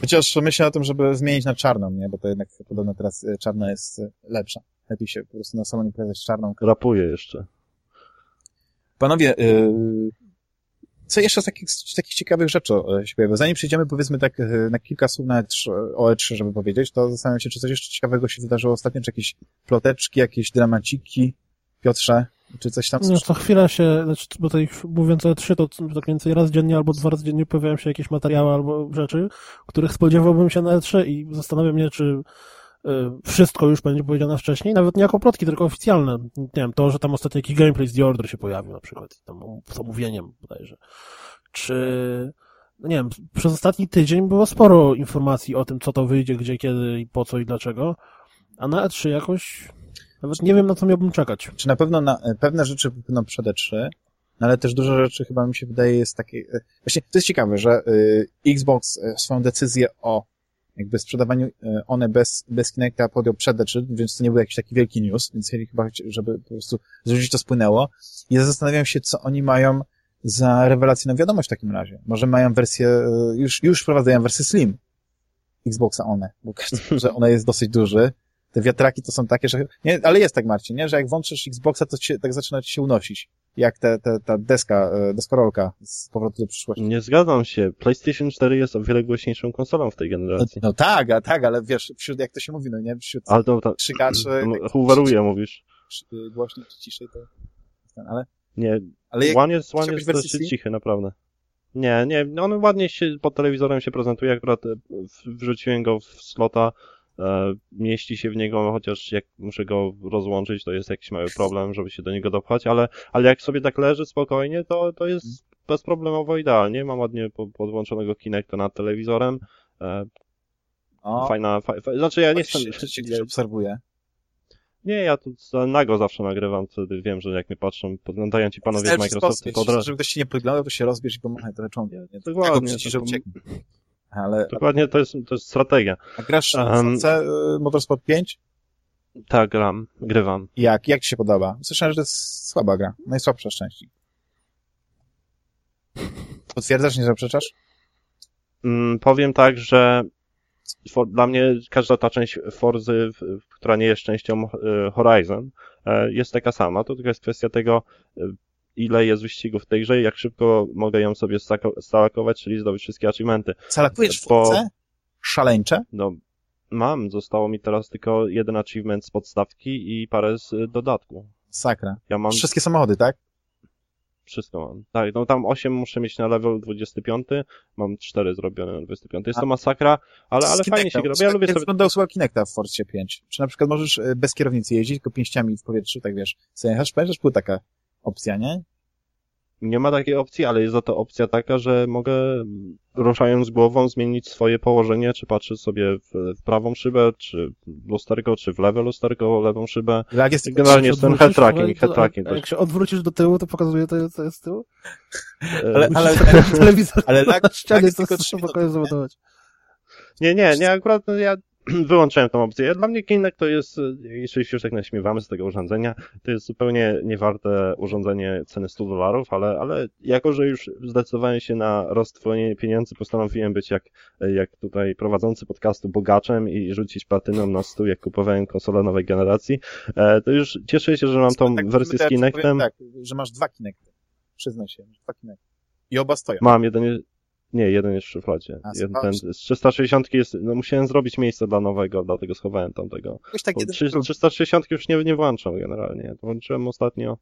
S1: Chociaż myślę o tym, żeby zmienić na czarną, nie? Bo to jednak podobno teraz e, czarna jest e, lepsza. Lepiej się po prostu na salonie pojawiać z czarną.
S3: Rapuję jeszcze.
S1: Panowie, yy, co jeszcze z takich, z takich ciekawych rzeczy e, się pojawia? Zanim przejdziemy, powiedzmy tak e, na kilka słów na E3, o E3, żeby powiedzieć, to zastanawiam się, czy coś jeszcze ciekawego się wydarzyło ostatnio, czy jakieś ploteczki, jakieś dramaciki, Piotrze, czy coś tam?
S2: No, co chwila się, znaczy, bo tutaj mówiąc o E3, to tak mniej więcej raz dziennie albo dwa razy dziennie pojawiają się jakieś materiały albo rzeczy, których spodziewałbym się na E3 i zastanawiam mnie, czy y, wszystko już będzie powiedziane wcześniej, nawet nie jako plotki, tylko oficjalne. Nie wiem, to, że tam ostatnio jakiś gameplay z The Order się pojawił na przykład, tam z omówieniem bodajże. Czy, no nie wiem, przez ostatni tydzień było sporo informacji o tym, co to wyjdzie, gdzie, kiedy i po co i dlaczego, a na E3 jakoś nawet nie wiem, na co miałbym czekać.
S1: Czy na pewno na, e, pewne rzeczy będą przed E3, no ale też dużo rzeczy chyba mi się wydaje jest takie... e, Właśnie to jest ciekawe, że y, Xbox e, swoją decyzję o jakby sprzedawaniu e, one bez, bez Kinecta podjął przed E3, więc to nie był jakiś taki wielki news, więc chcieli chyba, żeby po prostu z ludzi to spłynęło. I ja zastanawiam się, co oni mają za rewelacyjną wiadomość w takim razie. Może mają wersję, e, już, już wprowadzają wersję Slim Xboxa One, bo każdy że ona jest dosyć duży. Te wiatraki to są takie, że... Nie, ale jest tak, Marcin, nie? Że jak włączysz Xboxa, to cię, tak zaczyna ci się unosić. Jak te, te, ta deska, e, deskorolka z powrotu do przyszłości.
S3: Nie zgadzam się. PlayStation 4 jest o wiele głośniejszą konsolą w tej
S1: No,
S3: generacji.
S1: no tak, a tak, ale wiesz, wśród, jak to się mówi, no nie? Wśród
S3: Ale to, to
S1: krzykaczy,
S3: no,
S1: tak,
S3: Hooveruje, mówisz.
S1: czy- głośniej czy ciszej, to... ten, Ale,
S3: Nie,
S1: ale jak,
S3: One jest, One jest dosyć cichy, naprawdę. Nie, nie, no on ładnie się pod telewizorem się prezentuje, akurat e, wrzuciłem go w slota, mieści się w niego, chociaż jak muszę go rozłączyć, to jest jakiś mały problem, żeby się do niego dopchać, ale, ale jak sobie tak leży spokojnie, to, to jest bezproblemowo idealnie, mam ładnie po- podłączonego Kinecta nad telewizorem, e,
S1: o,
S3: fajna, fa, fa, znaczy ja nie chcę,
S1: się, się, się obserwuje.
S3: nie, ja tu nago zawsze nagrywam, wtedy wiem, że jak mnie patrzą, podglądają ci panowie z Microsoftu, to od razu,
S1: Żeby ktoś ci nie podglądał, to się rozbierz i pomachaj trochę członkiem. Nie?
S3: Dokładnie,
S1: Tego Ale,
S3: dokładnie to jest, to jest strategia.
S1: a grasz
S3: Um,
S1: C, y, Motorsport 5?
S3: Tak, gram, grywam.
S1: Jak? Jak ci się podoba? Słyszałem, że to jest słaba gra. Najsłabsza z części. Potwierdzasz, nie zaprzeczasz?
S3: Mm, powiem tak, że for, dla mnie każda ta część Forzy, która nie jest częścią e, Horizon, e, jest taka sama. To tylko jest kwestia tego, e, ile jest wyścigów w tej grze i jak szybko mogę ją sobie stalakować, czyli zdobyć wszystkie achievementy.
S1: Salakujesz w Bo... Szaleńcze?
S3: No, mam. Zostało mi teraz tylko jeden achievement z podstawki i parę z dodatku.
S1: Sakra. Ja mam... Wszystkie samochody, tak?
S3: Wszystko mam. Tak, no tam 8 muszę mieć na level 25, mam 4 zrobione na 25. Jest A, to masakra, ale, ale fajnie się gra. Ja lubię sobie...
S1: wygląda usługa Kinecta w Force 5. Czy na przykład możesz e, bez kierownicy jeździć, tylko pięściami w powietrzu, tak wiesz, sobie jechasz, pamiętasz, była taka opcja, nie?
S3: nie ma takiej opcji, ale jest za to opcja taka, że mogę ruszając głową zmienić swoje położenie, czy patrzeć sobie w, w prawą szybę, czy lusterko, czy w lewe lusterko, lewą szybę. Jak jest, Generalnie jest ten head tracking, head tracking.
S2: jak się odwrócisz do tyłu, to pokazuje to, co jest z tyłu?
S1: Ale, ale, (laughs) telewizor ale lag, ściany, to
S3: trzeba zamontować. Nie, nie, nie, akurat no, ja (clears throat) wyłączyłem tą opcję. Dla mnie Kinect to jest, jeśli się już tak naśmiewamy z tego urządzenia, to jest zupełnie niewarte urządzenie ceny 100 dolarów, ale, ale jako, że już zdecydowałem się na roztworzenie pieniędzy, postanowiłem być jak, jak tutaj prowadzący podcastu bogaczem i rzucić platyną na stół, jak kupowałem konsolę nowej generacji, e, to już cieszę się, że mam tą tak, wersję z Kinectem.
S1: Tak, że masz dwa Kinecty. Przyznaj się, dwa Kinecty. I oba stoją.
S3: Mam jeden, nie, jeden jest w szufladzie. A, jeden, ten, z 360 jest, no musiałem zrobić miejsce dla nowego, dlatego schowałem tamtego. Tak 360 już nie, nie włączam generalnie. Włączyłem ostatnio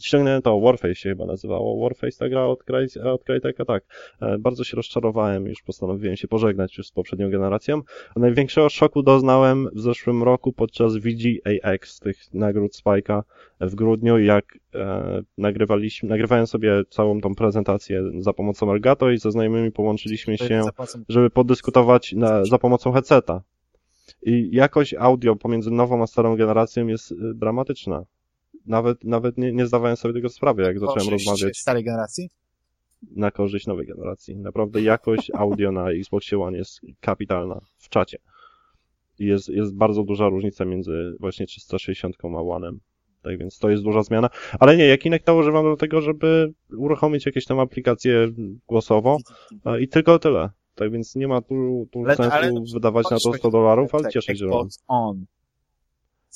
S3: ściągnąłem to, Warface się chyba nazywało. Warface ta gra od, od Crytek'a, tak. E, bardzo się rozczarowałem, już postanowiłem się pożegnać już z poprzednią generacją. Największego szoku doznałem w zeszłym roku podczas VGAX, tych nagród Spike'a w grudniu, jak e, nagrywaliśmy, nagrywałem sobie całą tą prezentację za pomocą Elgato i ze znajomymi połączyliśmy się, żeby podyskutować na, za pomocą headseta. I jakość audio pomiędzy nową a starą generacją jest e, dramatyczna nawet, nawet nie, nie zdawałem sobie tego sprawy, jak zacząłem rozmawiać.
S1: starej generacji?
S3: Na korzyść nowej generacji. Naprawdę jakość audio na Xbox One jest kapitalna w czacie. Jest, jest bardzo duża różnica między właśnie 360 a One'em. Tak więc to jest duża zmiana. Ale nie, jak Kinect używam do tego, żeby uruchomić jakieś tam aplikacje głosowo i tylko tyle. Tak więc nie ma tu, tu ale, sensu ale, wydawać na to 100 dolarów, ale tak, cieszę się, że...
S1: On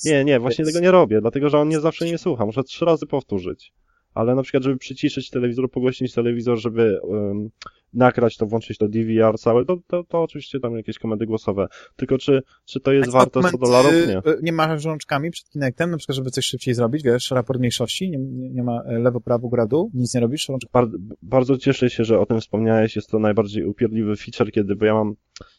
S3: nie, nie, właśnie tego nie robię, dlatego że on nie zawsze nie słucha. Muszę trzy razy powtórzyć. Ale na przykład, żeby przyciszyć telewizor, pogłośnić telewizor, żeby um, nakrać to, włączyć to DVR całe, to, to, to oczywiście tam jakieś komendy głosowe. Tylko czy, czy to jest warte 100 dolarów? Nie.
S1: Y, nie masz rączkami przed Kinectem, na przykład, żeby coś szybciej zrobić, wiesz, raport mniejszości, nie, nie, ma e, lewo, prawo, góra, dół, nic nie robisz? Rączek...
S3: Bar bardzo cieszę się, że o tym wspomniałeś, jest to najbardziej upierdliwy feature, kiedy, bo ja mam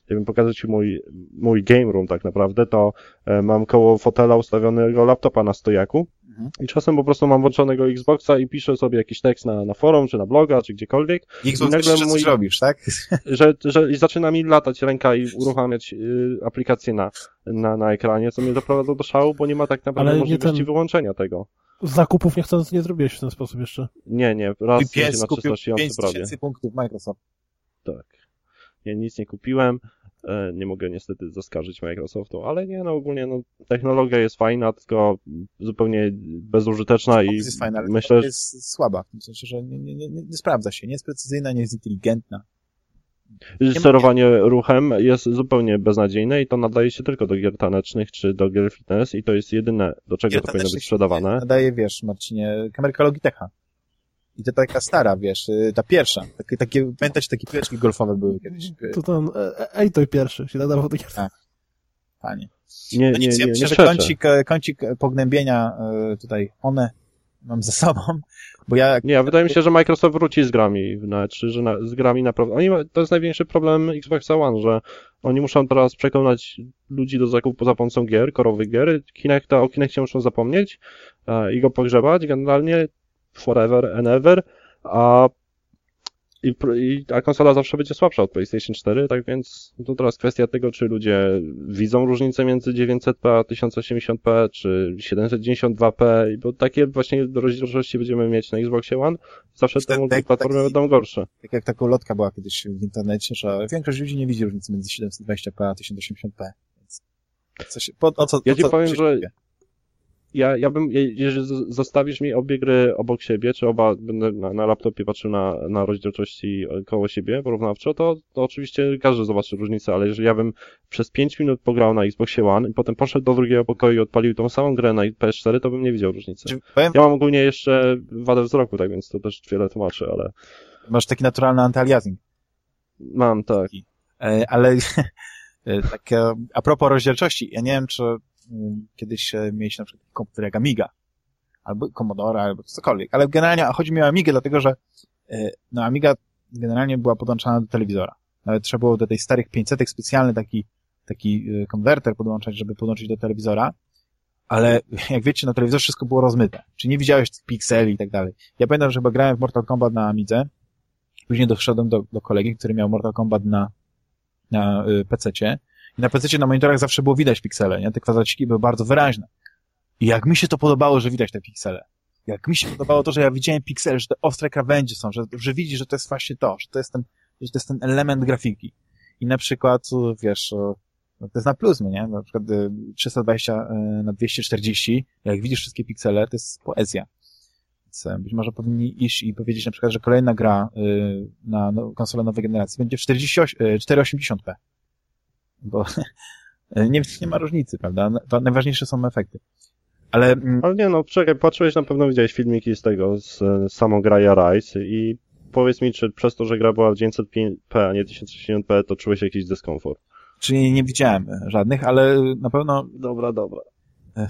S3: jakbym pokazać Ci mój, mój game room tak naprawdę, to e, mam koło fotela ustawionego laptopa na stojaku mhm. i czasem po prostu mam włączonego Xboxa i piszę sobie jakiś tekst na, na forum, czy na bloga, czy gdziekolwiek.
S1: Xbox I nagle mój, coś robisz, tak? (laughs)
S3: Że, że i zaczyna mi latać ręka i uruchamiać y, aplikację na, na, na ekranie, co mnie doprowadza do szału, bo nie ma tak naprawdę Ale możliwości ten... wyłączenia tego.
S2: Zakupów niechcący nie zrobiłeś w ten sposób jeszcze.
S3: Nie, nie, raz
S1: I pies na 360 prawie. punktów Microsoft.
S3: Tak. Nie, nic nie kupiłem. E, nie mogę niestety zaskarżyć Microsoftu, ale nie, no ogólnie no, technologia jest fajna, tylko zupełnie bezużyteczna i
S1: jest fajna, ale
S3: myślę,
S1: że jest słaba. W sensie, że nie, nie, nie, nie sprawdza się, nie jest precyzyjna, nie jest inteligentna.
S3: Nie Sterowanie ruchem jest zupełnie beznadziejne i to nadaje się tylko do gier tanecznych czy do gier fitness i to jest jedyne, do czego gier to powinno być sprzedawane.
S1: Nadaje, wiesz, Marcinie, kamerka Logitecha. I to taka stara, wiesz, y, ta pierwsza. Takie, takie, pamiętacie, takie piłeczki golfowe były kiedyś.
S2: To ten, e, e, ej, to pierwszy się nadawał do gier.
S1: Tak. Panie.
S3: Nie, no nic, nie, nie,
S1: myślę, że kącik, e, kącik pognębienia tutaj one mam za sobą, (laughs) bo ja...
S3: Nie, wydaje mi się, że Microsoft wróci z grami na czy że na, z grami naprawdę. Oni, to jest największy problem Xbox One, że oni muszą teraz przekonać ludzi do zakupu za pomocą gier, korowych gier. Kinecta, o Kinectie muszą zapomnieć i go pogrzebać. Generalnie forever and ever, a, i, i, a konsola zawsze będzie słabsza od PlayStation 4, tak więc to teraz kwestia tego, czy ludzie widzą różnicę między 900p a 1080p, czy 792p, bo takie właśnie rozdzielczości będziemy mieć na Xboxie One, zawsze te multiplatformy taki, będą gorsze.
S1: Tak jak taką lotka była kiedyś w internecie, że większość ludzi nie widzi różnicy między 720p a 1080p. Więc coś, po, o co,
S3: ja ci powiem, że ja, ja bym, jeżeli zostawisz mi obie gry obok siebie, czy oba będę na, na laptopie patrzył na, na rozdzielczości koło siebie porównawczo, to, to oczywiście każdy zobaczy różnicę, ale jeżeli ja bym przez 5 minut pograł na Xboxie One i potem poszedł do drugiego pokoju i odpalił tą samą grę na PS4, to bym nie widział różnicy. Powiem... Ja mam ogólnie jeszcze wadę wzroku, tak więc to też wiele tłumaczy, ale...
S1: Masz taki naturalny antyaliasing.
S3: Mam, tak.
S1: E, ale (laughs) tak a propos rozdzielczości, ja nie wiem, czy kiedyś mieliście na przykład komputer jak Amiga, albo Commodore, albo cokolwiek, ale generalnie chodzi mi o Amigę, dlatego że no Amiga generalnie była podłączana do telewizora. Nawet trzeba było do tej starych 500 specjalny taki, taki konwerter podłączać, żeby podłączyć do telewizora, ale (laughs) jak wiecie, na telewizorze wszystko było rozmyte. Czyli nie widziałeś tych pikseli i tak dalej. Ja pamiętam, że chyba grałem w Mortal Kombat na Amidze, później doszedłem do, do kolegi, który miał Mortal Kombat na, na y, PC-cie i na PC na monitorach zawsze było widać piksele, nie? Te kwadraciki były bardzo wyraźne. I jak mi się to podobało, że widać te piksele. Jak mi się podobało to, że ja widziałem piksele, że te ostre krawędzie są, że, że że to jest właśnie to, że to jest ten, że to jest ten element grafiki. I na przykład, wiesz, no to jest na plus, nie? Na przykład 320 y, y, na 240, jak widzisz wszystkie piksele, to jest poezja. Więc być może powinni iść i powiedzieć na przykład, że kolejna gra y, na no, konsolę nowej generacji będzie w 48, 480p bo (laughs) nie, nie ma różnicy, prawda? Najważniejsze są efekty. Ale...
S3: Mm, Ale nie no, czekaj, patrzyłeś, na pewno widziałeś filmiki z tego, z, z samą gra Rise i powiedz mi, czy przez to, że gra była w 900p, a nie 1060p, to czułeś jakiś dyskomfort?
S1: Czyli nie widziałem żadnych, ale na pewno...
S3: Dobra, dobra. (laughs)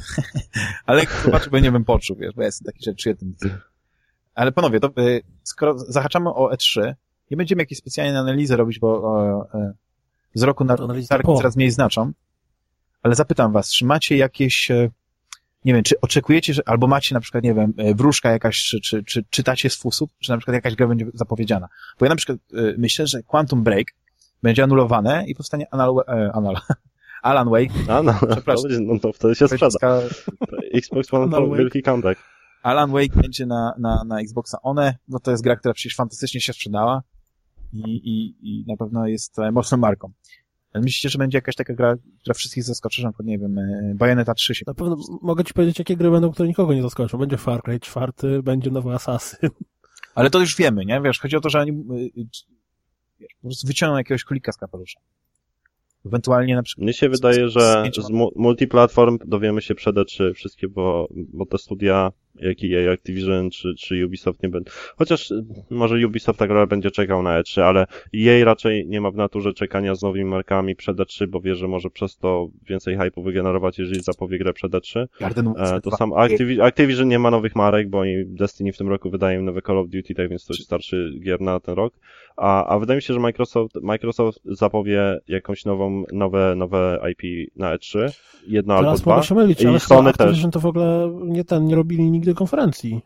S1: ale chyba nie bym poczuł, wiesz, bo ja jestem taki rzeczy tym. Ale panowie, to y, skoro zahaczamy o E3, nie będziemy jakiejś specjalnej analizy robić, bo o, e, z roku na rok coraz mniej znaczą. Ale zapytam was, czy macie jakieś, e, nie wiem, czy oczekujecie, że, albo macie na przykład, nie wiem, e, wróżka jakaś, czy, czy, czy czytacie z fusów, czy na przykład jakaś gra będzie zapowiedziana. Bo ja na przykład e, myślę, że Quantum Break będzie anulowane i powstanie anal, anal, (laughs) Alan Wake.
S3: A, no, Przepraszam. No to wtedy się sprzeda. Xbox One to wielki comeback.
S1: Alan Wake będzie na, na, na Xboxa One, bo to jest gra, która przecież fantastycznie się sprzedała i, i, i na pewno jest mocną marką. Myślicie, że będzie jakaś taka gra, która wszystkich zaskoczy, że na przykład, nie wiem, e, Bayonetta 3 się...
S2: Na pewno mogę ci powiedzieć, jakie gry będą, które nikogo nie zaskoczą. Będzie Far Cry 4, będzie nowy Assassin. (laughs)
S1: Ale to już wiemy, nie? Wiesz, chodzi o to, że oni e, wiesz, po prostu wyciągną jakiegoś królika z kapelusza. Ewentualnie na przykład...
S3: Mnie się wydaje, że z multiplatform dowiemy się przede czy wszystkie, bo, bo te studia jak EA, Activision czy, czy Ubisoft nie będą. Chociaż y, może Ubisoft tak naprawdę będzie czekał na E3, ale EA raczej nie ma w naturze czekania z nowymi markami przed E3, bo wie, że może przez to więcej hype'u wygenerować, jeżeli zapowie grę przed E3. E, to sam Activision, Activision nie ma nowych marek, bo oni Destiny w tym roku wydają nowe Call of Duty, tak więc to jest starszy gier na ten rok. A, a wydaje mi się, że Microsoft, Microsoft zapowie jakąś nową, nowe, nowe IP na E3. Jedno Teraz albo dwa.
S2: Mylić, ale Sony też. to w ogóle nie ten, nie robili nigdy konferencji.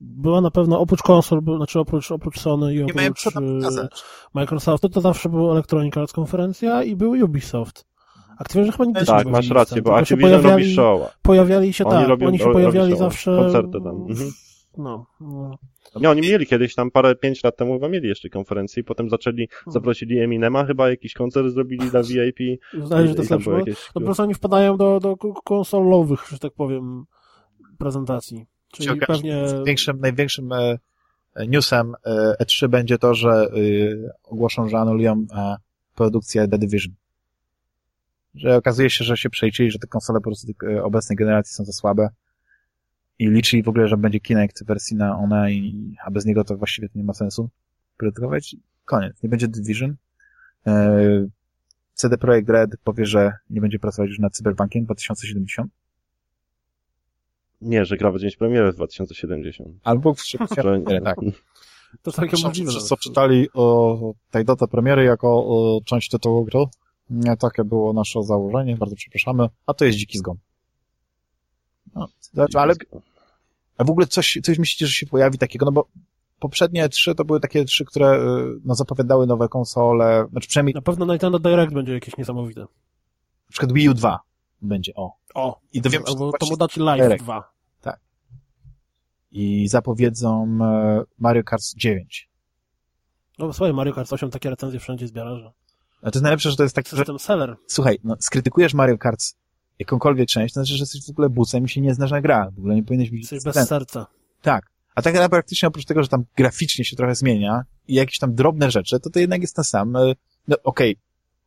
S2: Była na pewno oprócz konsol, znaczy oprócz, oprócz Sony i oprócz e, Microsoftu, to zawsze była Electronic Arts konferencja i był Ubisoft. Activision chyba nigdy
S3: tak,
S2: nie
S3: masz rację, bo Activision pojawiali, robi show.
S2: Pojawiali się, oni tak, robią, oni się pojawiali zawsze...
S3: Koncerty tam. Mhm.
S2: No, no.
S3: Nie, oni mieli kiedyś tam parę, pięć lat temu chyba mieli jeszcze konferencję i potem zaczęli, hmm. zaprosili Eminema, chyba jakiś koncert zrobili dla VIP.
S2: Zdaje się, że to jest lepsze. Jakieś... No po prostu oni wpadają do, do konsolowych, że tak powiem, prezentacji. Czyli Czyli pewnie...
S1: Największym, największym e, newsem E3 e będzie to, że e, ogłoszą, że anulują e, produkcję The Division. Że okazuje się, że się przejrzyli, że te konsole po prostu obecnej generacji są za słabe i liczyli w ogóle, że będzie Kinect wersji na ona, i, a bez niego to właściwie to nie ma sensu produkować. Koniec. Nie będzie Division. CD Projekt Red powie, że nie będzie pracować już nad Cyberpunkiem 2070
S3: nie, że gra będzie mieć premierę w 2070.
S1: Albo w premierę, tak. (laughs)
S2: To takie możliwe.
S1: Wszyscy co czytali o tej datę premiery jako o część tytułu gry. Nie, takie było nasze założenie, bardzo przepraszamy. A to jest dziki zgon. No, znaczy, ale a w ogóle coś, coś myślicie, że się pojawi takiego, no bo poprzednie trzy to były takie trzy, które y, no, zapowiadały nowe konsole, znaczy przynajmniej...
S2: Na pewno Nintendo Direct będzie jakieś niesamowite. Na
S1: przykład Wii U 2 będzie, o.
S2: O, I dowiemy, albo Tomodachi Live 2.
S1: Tak. I zapowiedzą e, Mario Kart 9.
S2: No słuchaj, Mario Kart 8 takie recenzje wszędzie zbiera, że...
S1: A to jest najlepsze, że to jest tak,
S2: że... seller.
S1: Słuchaj, no, skrytykujesz Mario Kart jakąkolwiek część, to znaczy, że jesteś w ogóle bucem i się nie znasz na grach. W ogóle nie powinieneś być...
S2: Jesteś bez serca.
S1: Tak. A tak naprawdę praktycznie oprócz tego, że tam graficznie się trochę zmienia i jakieś tam drobne rzeczy, to to jednak jest ten sam. E, No okej, okay.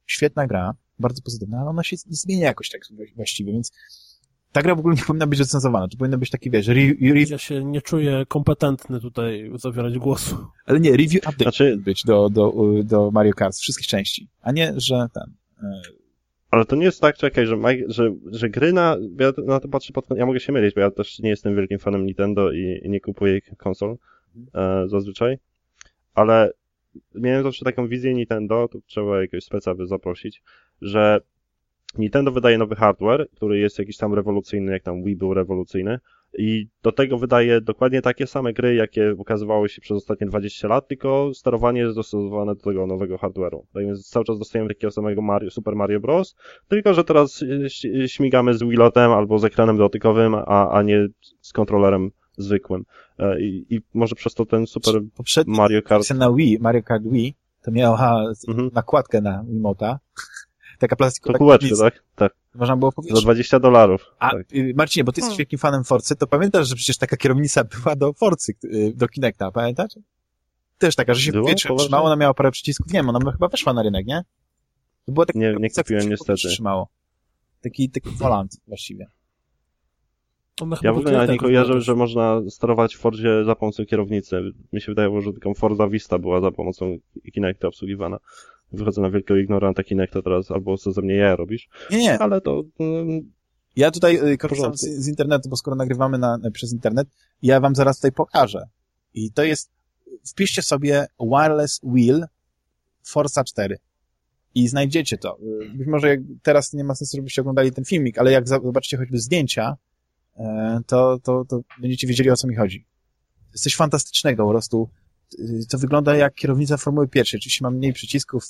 S1: świetna gra, bardzo pozytywna, ale ona się nie zmienia jakoś tak właściwie, więc ta gra w ogóle nie powinna być recenzowana. To powinno być taki, wiesz, re, re...
S2: Ja się nie czuję kompetentny tutaj zabierać głosu.
S1: Ale nie, review update znaczy... być do, do, do Mario Kart z wszystkich części, a nie, że ten... E,
S3: ale to nie jest tak, czekaj, że, że, że gry na, ja na to patrzę pod, ja mogę się mylić, bo ja też nie jestem wielkim fanem Nintendo i, i nie kupuję ich konsol e, zazwyczaj, ale miałem zawsze taką wizję Nintendo, tu trzeba jakiegoś speca by zaprosić, że Nintendo wydaje nowy hardware, który jest jakiś tam rewolucyjny, jak tam Wii był rewolucyjny, i do tego wydaje dokładnie takie same gry, jakie ukazywały się przez ostatnie 20 lat, tylko sterowanie jest dostosowane do tego nowego hardware'u. Tak więc cały czas dostajemy takiego samego Mario, Super Mario Bros., tylko że teraz śmigamy z Wilotem albo z ekranem dotykowym, a, a nie z kontrolerem zwykłym. E, I, I, może przez to ten Super Poprzedni Mario Kart...
S1: na Wii, Mario Kart Wii, to miała mhm. nakładkę na Wiimota, taka plastikowa.
S3: To kółeczko, tak? Tak.
S1: Można było powiedzieć.
S3: Za 20 dolarów.
S1: A
S3: tak.
S1: Y, Marcinie, bo ty jesteś hmm. wielkim fanem Forcy, to pamiętasz, że przecież taka kierownica (laughs) była do Forcy, y, do Kinecta, pamiętasz? Też taka, że się Było? powietrze trzymało, ona miała parę przycisków, nie wiem, ona chyba weszła na rynek, nie?
S3: To była taka nie, nie kupiłem niestety.
S1: Trzymało. Taki, taki volant właściwie.
S3: Ja w ogóle nawet nie kojarzę, że można sterować w Fordzie za pomocą kierownicy. Mi się wydaje, że tylko Forda Vista była za pomocą Kinecta obsługiwana wychodzę na wielkiego ignoranta Kinecta teraz, albo co ze mnie ja robisz.
S1: Nie, nie.
S3: Ale to... Um,
S1: ja tutaj y, korzystam z, z, internetu, bo skoro nagrywamy na, przez internet, ja wam zaraz tutaj pokażę. I to jest, wpiszcie sobie wireless wheel Forza 4 i znajdziecie to. Y, być może jak teraz nie ma sensu, żebyście oglądali ten filmik, ale jak zobaczycie choćby zdjęcia, e, to, to, to będziecie wiedzieli, o co mi chodzi. To jest coś fantastycznego, po prostu to wygląda jak kierownica Formuły pierwszej. Oczywiście ma mniej przycisków,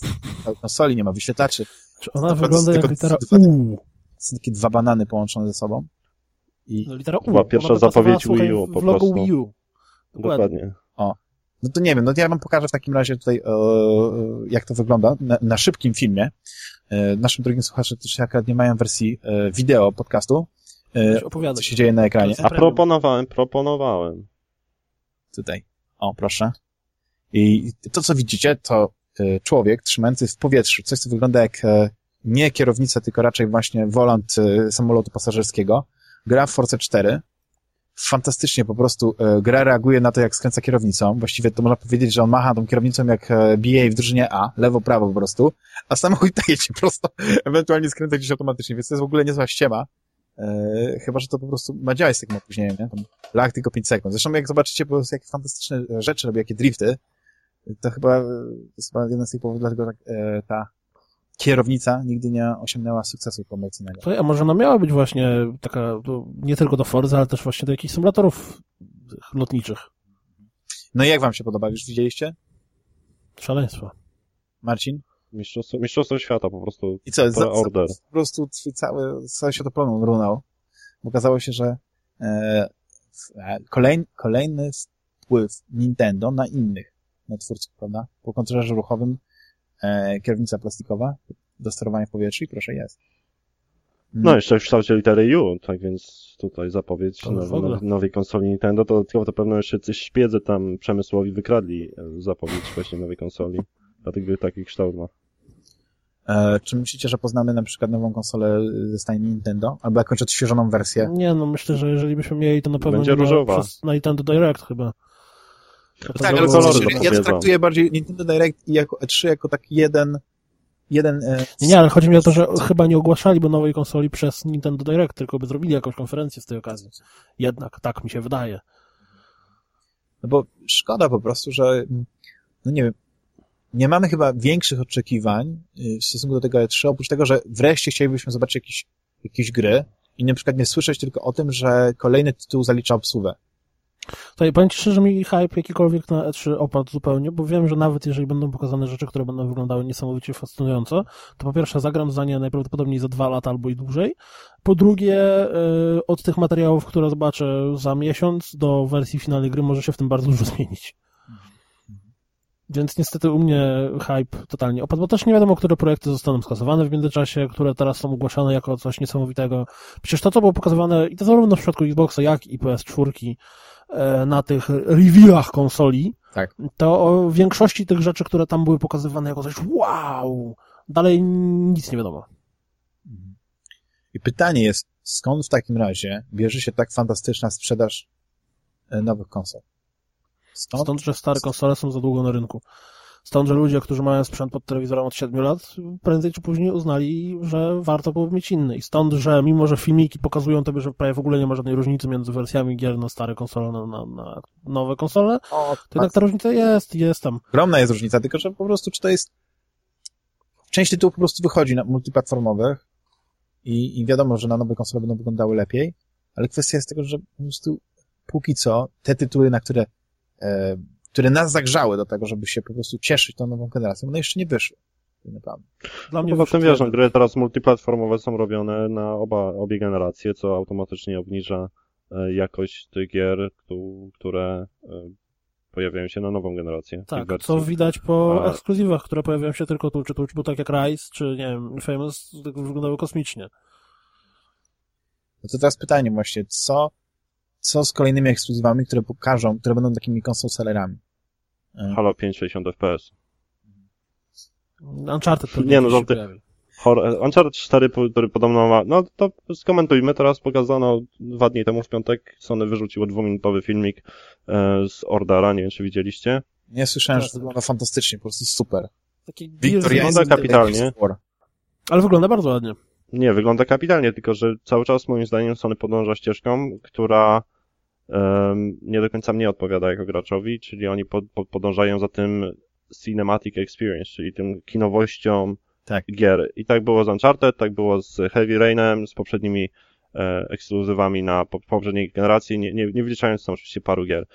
S1: konsoli, nie ma wyświetlaczy.
S2: Czy ona wygląda jak litera U?
S1: Są takie dwa banany połączone ze sobą.
S2: I... No, litera U.
S3: Była pierwsza zapowiedź Wii U po prostu.
S2: Wii U.
S3: Dokładnie. Dokładnie.
S1: O. No to nie wiem, no to ja wam pokażę w takim razie tutaj, e, jak to wygląda na, na szybkim filmie. E, naszym drugim słuchaczom, którzy akurat nie mają wersji e, wideo podcastu, e, co się dzieje na ekranie.
S3: A proponowałem, proponowałem.
S1: Tutaj. O, proszę. I to, co widzicie, to e, człowiek trzymający w powietrzu, coś, co wygląda jak e, nie kierownica, tylko raczej właśnie volant e, samolotu pasażerskiego, gra w Force 4. Fantastycznie po prostu gra reaguje na to, jak skręca kierownicą. Właściwie to można powiedzieć, że on macha tą kierownicą jak BA w drużynie A, lewo, prawo po prostu, a samochód (laughs) daje ci prosto, ewentualnie skręca gdzieś automatycznie, więc to jest w ogóle niezła ściema. Chyba, że to po prostu ma działać z takim opóźnieniem, nie? Tam lag tylko 5 sekund. Zresztą jak zobaczycie po prostu jakie fantastyczne rzeczy robi, jakie drifty, to chyba, to jest chyba jeden z tych powodów, dlatego tak, e, ta kierownica nigdy nie osiągnęła sukcesu komercyjnego.
S2: To, a może ona miała być właśnie taka, nie tylko do Forza, ale też właśnie do jakichś symulatorów lotniczych.
S1: No i jak wam się podoba? Już widzieliście?
S2: Szaleństwo.
S1: Marcin?
S3: Mistrzostwo, mistrzostwo świata po prostu.
S1: I co, za, order. Po prostu twój cały, cały światopogląd runął. Okazało się, że e, e, kolejny, kolejny wpływ Nintendo na innych na twórców, prawda? Po kontrolerze ruchowym e, kierownica plastikowa do sterowania w powietrzu i proszę jest.
S3: No, jeszcze w kształcie litery U, tak więc tutaj zapowiedź nowej, nowej konsoli Nintendo, to tylko to pewno jeszcze coś szpiedzy tam przemysłowi wykradli e, zapowiedź właśnie nowej konsoli. Dlatego taki kształt ma.
S1: E, czy myślicie, że poznamy na przykład nową konsolę ze stajni Nintendo? Albo jakąś odświeżoną wersję?
S2: Nie, no myślę, że jeżeli byśmy mieli, to na pewno
S3: Będzie różowa.
S2: przez Nintendo Direct chyba.
S1: To tak, ale kolory ja, ja traktuję bardziej Nintendo Direct i jako E3 jako taki jeden jeden... E,
S2: nie, nie, ale chodzi mi o to, że chyba nie ogłaszaliby nowej konsoli przez Nintendo Direct, tylko by zrobili jakąś konferencję z tej okazji. Jednak, tak mi się wydaje.
S1: No bo szkoda po prostu, że no nie wiem, nie mamy chyba większych oczekiwań y, w stosunku do tego E3, oprócz tego, że wreszcie chcielibyśmy zobaczyć jakieś, jakieś gry i na przykład nie słyszeć tylko o tym, że kolejny tytuł zalicza obsługę.
S2: Ja powiem Ci szczerze, mi hype jakikolwiek na E3 opadł zupełnie, bo wiem, że nawet jeżeli będą pokazane rzeczy, które będą wyglądały niesamowicie fascynująco, to po pierwsze zagram za nie najprawdopodobniej za dwa lata albo i dłużej. Po drugie, yy, od tych materiałów, które zobaczę za miesiąc do wersji finalnej gry może się w tym bardzo dużo zmienić. Więc niestety u mnie hype totalnie opadł, bo też nie wiadomo, które projekty zostaną skasowane w międzyczasie, które teraz są ogłaszane jako coś niesamowitego. Przecież to, co było pokazywane, i to zarówno w przypadku Xboxa, jak i PS4, e, na tych revealach konsoli,
S1: Tak.
S2: to o większości tych rzeczy, które tam były pokazywane jako coś wow, dalej nic nie wiadomo.
S1: I pytanie jest, skąd w takim razie bierze się tak fantastyczna sprzedaż e, nowych konsol? Stąd?
S2: Stąd, że stare konsole są za długo na rynku. Stąd, że ludzie, którzy mają sprzęt pod telewizorem od 7 lat, prędzej czy później uznali, że warto było mieć inny. I stąd, że mimo, że filmiki pokazują tobie, że prawie w ogóle nie ma żadnej różnicy między wersjami gier na stare konsole, na, na, na nowe konsole,
S1: O,
S2: to jednak ta różnica jest, jest tam.
S1: Ogromna jest różnica, tylko że po prostu czy to jest... Część tytułów po prostu wychodzi na multiplatformowych i, i wiadomo, że na nowe konsole będą wyglądały lepiej, ale kwestia jest tego, że po prostu póki co te tytuły, na które e, które nas zagrzały do tego, żeby się po prostu cieszyć tą nową generacją, one jeszcze nie wyszły. Tak naprawdę.
S2: Dla mnie
S3: Poza tym wiesz, no, gry teraz multiplatformowe są robione na oba, obie generacje, co automatycznie obniża e, jakość tych gier, któ- które e, pojawiają się na nową generację.
S2: Tak, co widać po
S3: A-
S2: ekskluzywach, które pojawiają się tylko tu czy tu, bo tak jak Rise, czy nie wiem, Famous, tak wyglądały kosmicznie.
S1: No to teraz pytanie właśnie, co, co z kolejnymi ekskluzywami, które pokażą, które będą takimi console sellerami? E,
S3: Halo 5 60 FPS.
S2: Uncharted pewnie
S3: Nie, no,
S2: się
S3: żarty.
S2: pojawi.
S3: Uncharted 4, po- który podobno ma... No to skomentujmy, teraz pokazano dwa dni temu w piątek, Sony wyrzuciło dwuminutowy filmik e, z Ordera, nie wiem czy widzieliście.
S1: Nie słyszałem, że
S2: Tak.
S1: to wygląda fantastycznie, po prostu super.
S2: Taki
S1: Wiktoriański
S3: Wygląda kapitalnie.
S2: Ale wygląda bardzo ładnie.
S3: Nie, wygląda kapitalnie, tylko że cały czas moim zdaniem Sony podąża ścieżką, która em, nie do końca mnie odpowiada jako graczowi, czyli oni pod, pod, podążają za tym cinematic experience, czyli tym kinowością
S1: Tak.
S3: gier. I tak było z Uncharted, tak było z Heavy Rainem, z poprzednimi e, ekskluzywami na po, poprzedniej generacji, nie, nie, nie wliczając tam oczywiście paru gier.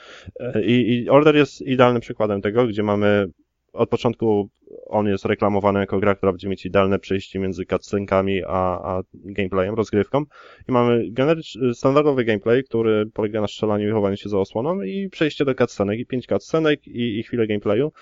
S3: E, i, I Order jest idealnym przykładem tego, gdzie mamy od początku on jest reklamowany jako gra, która będzie mieć idealne przejście między cutscenkami a, a gameplayem, rozgrywką. I mamy standardowy gameplay, który polega na strzelaniu i chowaniu się za osłoną i przejście do cutscenek i pięć cutscenek i, i chwilę gameplayu,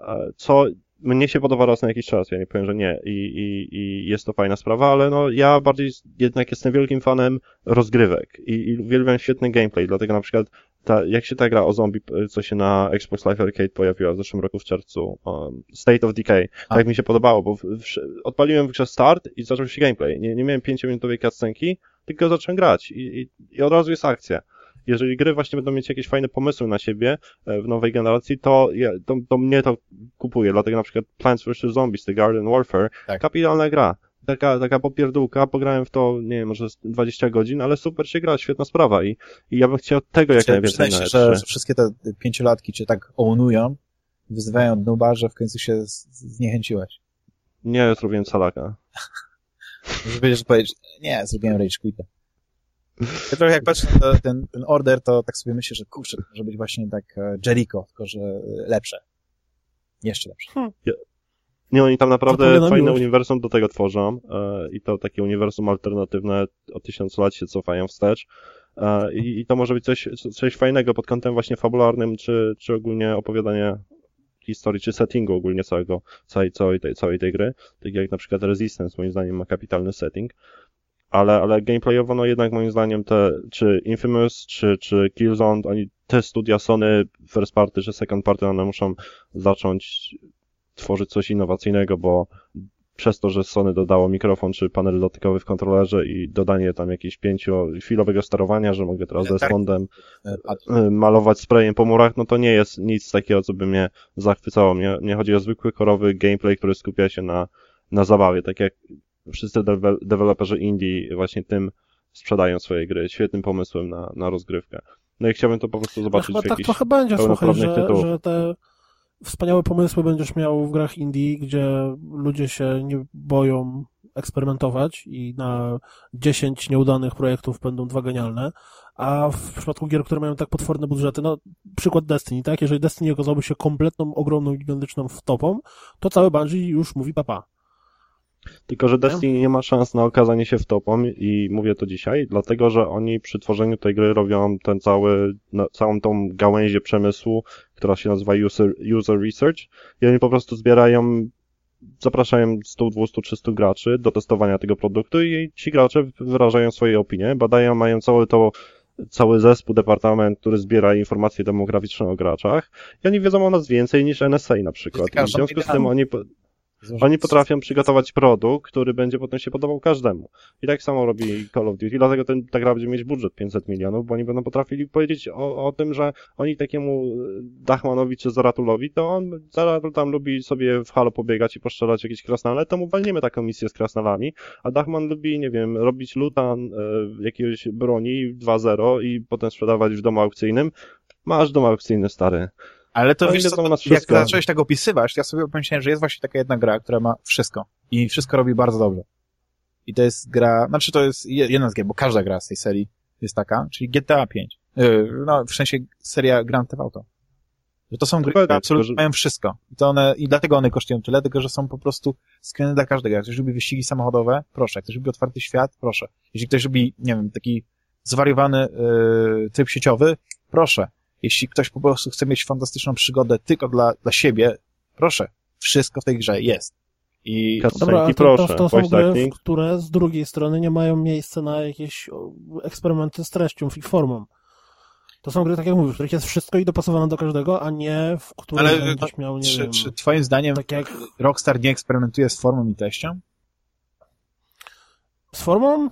S3: e, co mnie się podoba raz na jakiś czas, ja nie powiem, że nie i, i, i jest to fajna sprawa, ale no ja bardziej jednak jestem wielkim fanem rozgrywek i, i uwielbiam świetny gameplay, dlatego na przykład ta, jak się ta gra o zombie, co się na Xbox Live Arcade pojawiła w zeszłym roku w czerwcu, um, State of Decay,
S1: A.
S3: tak mi się podobało, bo w, w, odpaliłem w grze start i zaczął się gameplay. Nie, nie miałem pięciominutowej cutscenki, tylko zacząłem grać i, i, i od razu jest akcja. Jeżeli gry właśnie będą mieć jakieś fajne pomysły na siebie e, w nowej generacji, to, ja, to, to mnie to kupuje. Dlatego na przykład Plants vs. Zombies, The Garden Warfare,
S1: Tak.
S3: kapitalna gra. Taka, taka popierdółka, pograłem w to, nie wiem, może z 20 godzin, ale super się gra, świetna sprawa i, i ja bym chciał tego jak najwięcej
S1: się, że,
S3: E3.
S1: że wszystkie te pięciolatki cię tak ołnują, wyzywają od nuba, że w końcu się zniechęciłeś.
S3: Nie, zrobiłem salaka. (laughs)
S1: Że będziesz powiedzieć, nie, zrobiłem rage quita. Ja trochę jak patrzę na ten, ten order, to tak sobie myślę, że kurczę, to może być właśnie tak e, Jericho, tylko że lepsze. Jeszcze lepsze.
S3: Nie, oni tam naprawdę fajne
S2: miłość.
S3: uniwersum do tego tworzą e, i to takie uniwersum alternatywne o tysiąc lat się cofają wstecz e, i, i to może być coś, coś fajnego pod kątem właśnie fabularnym, czy, czy ogólnie opowiadania historii, czy settingu ogólnie całego, całej, całej, tej, całej tej gry, tak jak na przykład Resistance moim zdaniem ma kapitalny setting, ale, ale gameplayowo no jednak moim zdaniem te, czy Infamous, czy, czy Killzone, oni, te studia Sony, first party, czy second party, one muszą zacząć tworzyć coś innowacyjnego, bo przez to, że Sony dodało mikrofon czy panel dotykowy w kontrolerze i dodanie tam jakiegoś pięciochwilowego sterowania, że mogę teraz
S1: Tak.
S3: Desmondem
S1: E, pad-
S3: y, malować sprayem po murach, no to nie jest nic takiego, co by mnie zachwycało. Mnie, mnie chodzi o zwykły, korowy gameplay, który skupia się na, na zabawie, tak jak wszyscy dewe- deweloperzy indie właśnie tym sprzedają swoje gry, świetnym pomysłem na, na rozgrywkę. No i chciałbym to po prostu
S2: No
S3: zobaczyć
S2: chyba
S3: w
S2: tak
S3: jakiś...
S2: trochę będzie, słuchaj, że,
S3: tytułów.
S2: że te wspaniałe pomysły będziesz miał w grach indie, gdzie ludzie się nie boją eksperymentować i na 10 nieudanych projektów będą dwa genialne, a w przypadku gier, które mają tak potworne budżety, no przykład Destiny, tak? Jeżeli Destiny okazałby się kompletną, ogromną, gigantyczną wtopą, to cały Bungie już mówi papa.
S3: Tylko, że Destiny nie ma szans na okazanie się w topom i mówię to dzisiaj, dlatego, że oni przy tworzeniu tej gry robią ten cały, no, całą tą gałęzię przemysłu, która się nazywa user, user research i oni po prostu zbierają zapraszają 100, 200, 300 graczy do testowania tego produktu i ci gracze wyrażają swoje opinie, badają, mają całe to cały zespół, departament, który zbiera informacje demograficzne o graczach i oni wiedzą o nas więcej niż NSA na przykład. I w związku z tym oni, oni potrafią przygotować produkt, który będzie potem się podobał każdemu. I tak samo robi Call of Duty, dlatego ten, ta gra będzie mieć budżet 500 milionów, bo oni będą potrafili powiedzieć o, o tym, że oni takiemu Dachmanowi czy Zaratulowi, to on Zaratul tam lubi sobie w halo pobiegać i poszczelać jakieś krasnale, to mu walniemy taką misję z krasnalami, a Dachman lubi, nie wiem, robić lutan e, jakiegoś broni 2.0 i potem sprzedawać w domu aukcyjnym. Masz dom aukcyjny, stary.
S1: Ale to wiesz, co, jak zacząłeś tak opisywać, ja sobie pomyślałem, że jest właśnie taka jedna gra, która ma wszystko. I wszystko robi bardzo dobrze. I to jest gra, znaczy to jest jedna z gier, bo każda gra z tej serii jest taka, czyli GTA 5. Yy, no, w sensie seria Grand Theft Auto. Że to są gry, które absolutnie mają wszystko. I, to one, I dlatego one kosztują tyle, tylko że są po prostu skrojone dla każdego. Jak ktoś lubi wyścigi samochodowe, proszę. Jak ktoś lubi otwarty świat, proszę. Jeśli ktoś lubi, nie wiem, taki zwariowany yy, tryb sieciowy, proszę. Jeśli ktoś po prostu chce mieć fantastyczną przygodę tylko dla, dla siebie, proszę, wszystko w tej grze jest. I
S2: Dobra, to, proszę, to, to są gry, które z drugiej strony nie mają miejsca na jakieś eksperymenty z treścią i formą. To są gry, tak jak mówisz, w których jest wszystko i dopasowane do każdego, a nie w których Ale będziesz miał, nie
S1: czy,
S2: wiem...
S1: Czy twoim zdaniem tak jak... Rockstar nie eksperymentuje z formą i treścią?
S2: Z formą?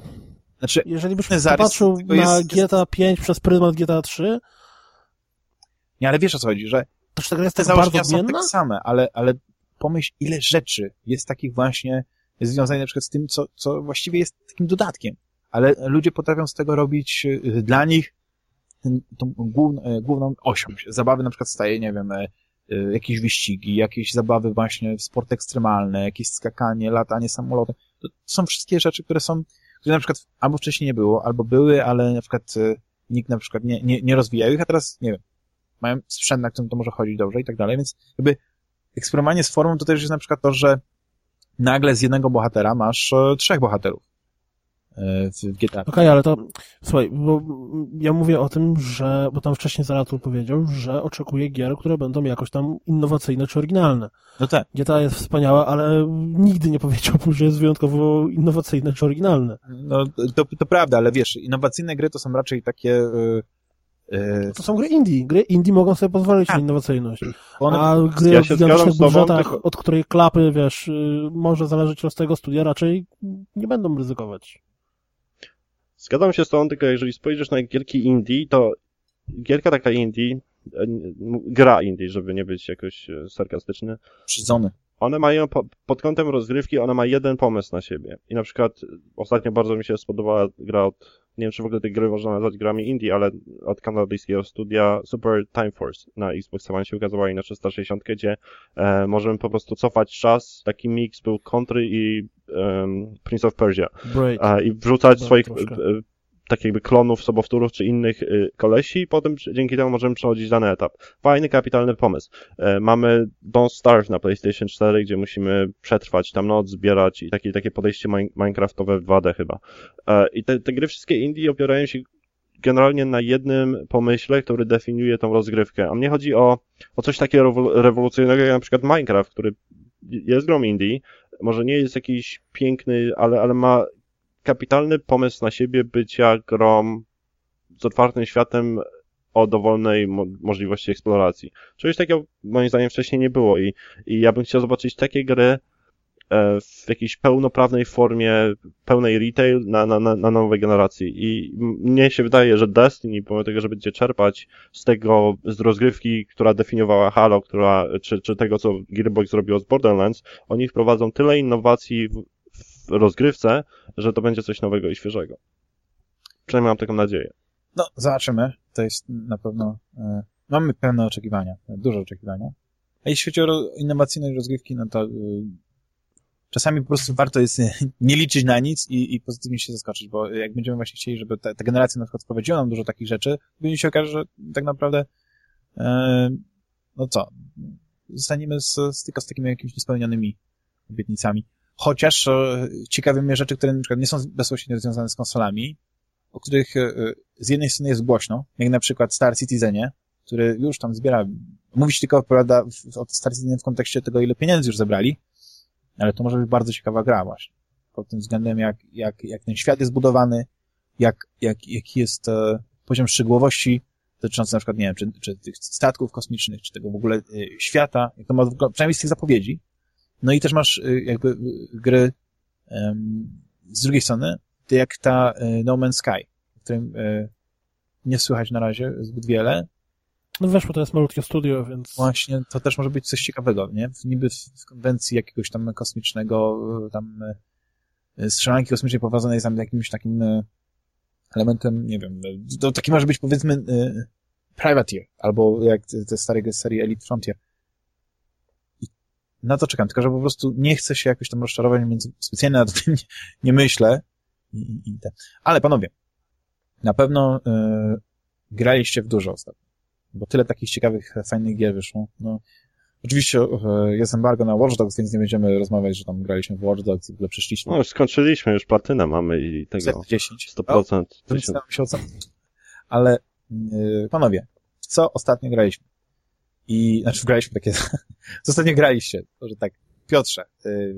S2: Znaczy, jeżeli byś popatrzył na GTA 5 przez pryzmat GTA 3,
S1: nie, ale wiesz o co chodzi, że
S2: to, że jest te założenia są
S1: tak same, ale, ale pomyśl, ile rzeczy jest takich właśnie związanych na przykład z tym, co, co właściwie jest takim dodatkiem. Ale ludzie potrafią z tego robić y, dla nich tą główną, y, główną osią. Zabawy na przykład staje, nie wiem, y, jakieś wyścigi, jakieś zabawy właśnie w sport ekstremalne, jakieś skakanie, latanie samolotem. To są wszystkie rzeczy, które są, które na przykład albo wcześniej nie było, albo były, ale na przykład nikt na przykład nie, nie, nie rozwijał ich, a teraz, nie wiem, mają sprzęt, na którym to może chodzić dobrze i tak dalej, więc jakby eksperymowanie z formą to też jest na przykład to, że nagle z jednego bohatera masz e, trzech bohaterów e, w GTA.
S2: Okej, okay, ale to, słuchaj, bo ja mówię o tym, że, bo tam wcześniej Zaratul powiedział, że oczekuje gier, które będą jakoś tam innowacyjne czy oryginalne.
S1: No tak.
S2: GTA jest wspaniała, ale nigdy nie powiedziałbym, że jest wyjątkowo innowacyjne czy oryginalne.
S1: No, to, to prawda, ale wiesz, innowacyjne gry to są raczej takie, Yy,
S2: to są gry indie. Gry indie mogą sobie pozwolić na tak. innowacyjność. One, A gry ja o gigantycznych budżetach, tylko... od której klapy, wiesz, y, może zależeć los tego studia, raczej nie będą ryzykować.
S3: Zgadzam się z tobą, tylko jeżeli spojrzysz na gierki indie, to gierka taka indie, e, gra indie, żeby nie być jakoś e, sarkastyczny.
S1: Przydzony.
S3: One mają, pod kątem rozgrywki, ona ma jeden pomysł na siebie. I na przykład ostatnio bardzo mi się spodobała gra od nie wiem, czy w ogóle te gry można nazwać grami indie, ale od kanadyjskiego studia Super Time Force na Xbox One się ukazała i na 360, gdzie e, możemy po prostu cofać czas. Taki mix był Country i um, Prince of Persia. E, I wrzucać swoich tak jakby klonów, sobowtórów czy innych y, kolesi i potem dzięki temu możemy przechodzić dany etap. Fajny, kapitalny pomysł. E, mamy Don't Starve na PlayStation 4, gdzie musimy przetrwać tam noc, zbierać i takie, takie podejście minecraftowe w 2D chyba. E, I te, te gry wszystkie indie opierają się generalnie na jednym pomyśle, który definiuje tą rozgrywkę. A mnie chodzi o, o coś takiego rewolucyjnego jak na przykład Minecraft, który jest grą indie, może nie jest jakiś piękny, ale, ale ma kapitalny pomysł na siebie bycia grą z otwartym światem o dowolnej mo możliwości eksploracji. Czegoś takiego moim zdaniem wcześniej nie było i, i ja bym chciał zobaczyć takie gry e, w jakiejś pełnoprawnej formie, pełnej retail na, na, na nowej generacji. I mnie się wydaje, że Destiny, pomimo tego, że będzie czerpać z tego, z rozgrywki, która definiowała Halo, która, czy, czy tego, co Gearbox zrobiło z Borderlands, oni wprowadzą tyle innowacji w, rozgrywce, że to będzie coś nowego i świeżego. Przynajmniej mam taką nadzieję.
S1: No, zobaczymy. To jest na pewno... E, mamy pewne oczekiwania, duże oczekiwania. A jeśli chodzi o innowacyjność rozgrywki, no to e, czasami po prostu warto jest nie liczyć na nic i, i pozytywnie się zaskoczyć, bo jak będziemy właśnie chcieli, żeby ta, ta generacja na przykład wprowadziła nam dużo takich rzeczy, będzie się okaże, że tak naprawdę e, no co, zostaniemy z, tylko z takimi jakimiś niespełnionymi obietnicami. Chociaż e, ciekawe mnie rzeczy, które na przykład nie są bezpośrednio związane z konsolami, o których e, z jednej strony jest głośno, jak na przykład Star Citizenie, który już tam zbiera, mówi się tylko, prawda, o Star Citizen w kontekście tego, ile pieniędzy już zebrali, ale to może być bardzo ciekawa gra właśnie. Pod tym względem, jak, jak, jak ten świat jest budowany, jak, jak, jaki jest e, poziom szczegółowości dotyczący na przykład, nie wiem, czy, czy tych statków kosmicznych, czy tego w ogóle e, świata, jak to ma, przynajmniej z tych zapowiedzi. No i też masz e, jakby gry z drugiej strony, jak ta e, No Man's Sky, o którym e, nie słychać na razie zbyt wiele.
S2: No weszło, to jest malutkie studio, więc...
S1: Właśnie, to też może być coś ciekawego, nie? Niby w, w konwencji jakiegoś tam kosmicznego, tam strzelanki kosmicznej powiązanej z jakimś takim elementem, nie wiem, to taki może być powiedzmy Privateer, albo jak te stare serie Elite Frontier. Na to czekam, tylko że po prostu nie chcę się jakoś tam rozczarować, więc specjalnie nad tym (laughs) nie, nie myślę, i, i te. Ale panowie, na pewno y, graliście w dużo ostatnio, bo tyle takich ciekawych, fajnych gier wyszło. No, oczywiście y, jest embargo na Watch Dogs, więc nie będziemy rozmawiać, że tam graliśmy w Watch Dogs i w ogóle przeszliśmy.
S3: No już skończyliśmy, już platynę mamy i tego
S1: 10.
S3: 100%.
S1: O, 10. się Ale y, panowie, co ostatnio graliśmy? I, znaczy graliśmy takie, (laughs) ostatnio graliście? Może tak, Piotrze, y,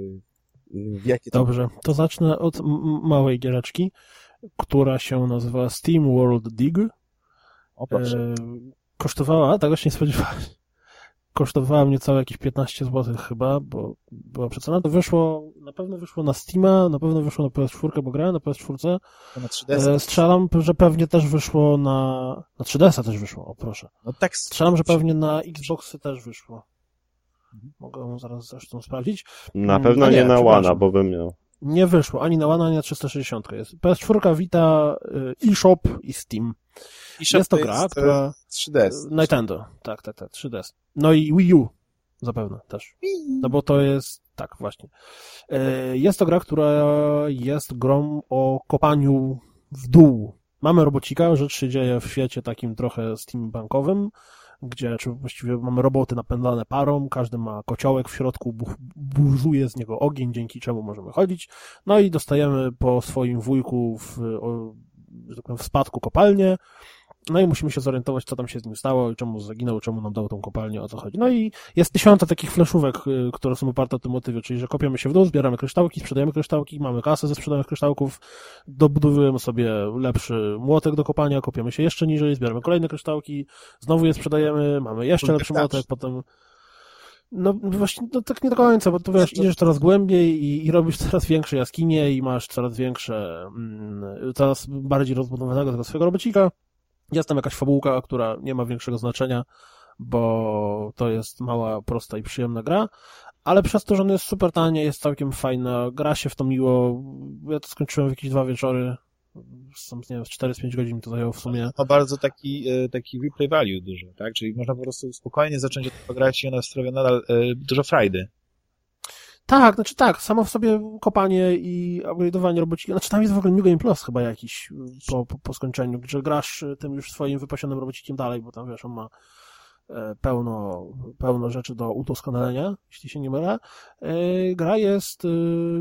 S2: w jakie to... Dobrze, to zacznę od małej giereczki, która się nazywa Steam World Dig.
S1: O, proszę. E,
S2: kosztowała, tego się nie spodziewałem, kosztowała mnie całe jakieś 15 zł chyba, bo była przecena. To wyszło, na pewno wyszło na Steama, na pewno wyszło na PS4, bo grałem na PS4.
S1: na 3DS.
S2: E, strzelam, że pewnie też wyszło na, na 3DS też wyszło, o proszę.
S1: No tak.
S2: Strzelam, że pewnie na Xboxy też wyszło. Mogę zaraz zresztą sprawdzić.
S3: Na mm, pewno nie, nie, na Łana, bo bym miał.
S2: Nie wyszło, ani na Łana, ani na 360 jest. PS4 Vita, y, eShop i Steam.
S1: E jest to gra, jest, która... 3DS.
S2: Nintendo, tak, tak, tak, 3DS. No i Wii U zapewne też. No bo to jest, tak, właśnie. Y, jest to gra, która jest grą o kopaniu w dół. Mamy robocika, rzecz się dzieje w świecie takim trochę steampunkowym, gdzie czy właściwie mamy roboty napędzane parą, każdy ma kociołek w środku, burzuje z niego ogień, dzięki czemu możemy chodzić, no i dostajemy po swoim wujku w, tak w spadku kopalnię, no i musimy się zorientować, co tam się z nim stało, czemu zaginął, czemu nam dał tą kopalnię, o co chodzi. No i jest tysiące takich fleszówek, y, które są oparte na tym motywie, czyli że kopiemy się w dół, zbieramy kryształki, sprzedajemy kryształki, mamy kasę ze sprzedanych kryształków, dobudowujemy sobie lepszy młotek do kopania, kopiemy się jeszcze niżej, zbieramy kolejne kryształki, znowu je sprzedajemy, mamy jeszcze lepszy młotek, potem no właśnie, no tak nie do końca, bo to wiesz, idziesz coraz głębiej i, i robisz coraz większe jaskinie i masz coraz większe, mm, coraz bardziej rozbudowanego tego swojego robocika, jest tam jakaś fabułka, która nie ma większego znaczenia, bo to jest mała, prosta i przyjemna gra, ale przez to, że ona jest super tania, jest całkiem fajna, gra się w to miło, ja to skończyłem w jakieś dwa wieczory, są, nie wiem, 4-5 godzin to zajęło w sumie.
S1: Ma bardzo taki, e, taki replay value dużo, tak? Czyli można po prostu spokojnie zacząć od grać i ona sprawia nadal e, dużo frajdy.
S2: Tak, znaczy tak, samo w sobie kopanie i upgrade'owanie robocika, znaczy tam jest w ogóle New Game Plus chyba jakiś po, po, po skończeniu, gdzie grasz tym już swoim wypasionym robocikiem dalej, bo tam wiesz, on ma e, pełno, pełno rzeczy do udoskonalenia, jeśli się nie mylę. E, gra jest e,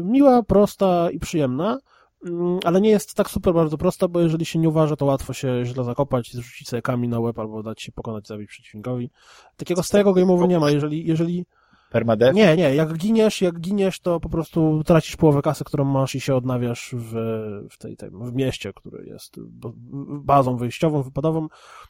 S2: miła, prosta i przyjemna, mm, ale nie jest tak super bardzo prosta, bo jeżeli się nie uważa, to łatwo się źle zakopać, zrzucić sobie kamień na łeb albo dać się pokonać, zabić przeciwnikowi. Takiego starego game'over nie ma, jeżeli, jeżeli
S1: Permadeath?
S2: Nie, nie, jak giniesz, jak giniesz, to po prostu tracisz połowę kasy, którą masz i się odnawiasz w, w tej, tej w mieście, który jest bazą wyjściową, wypadową.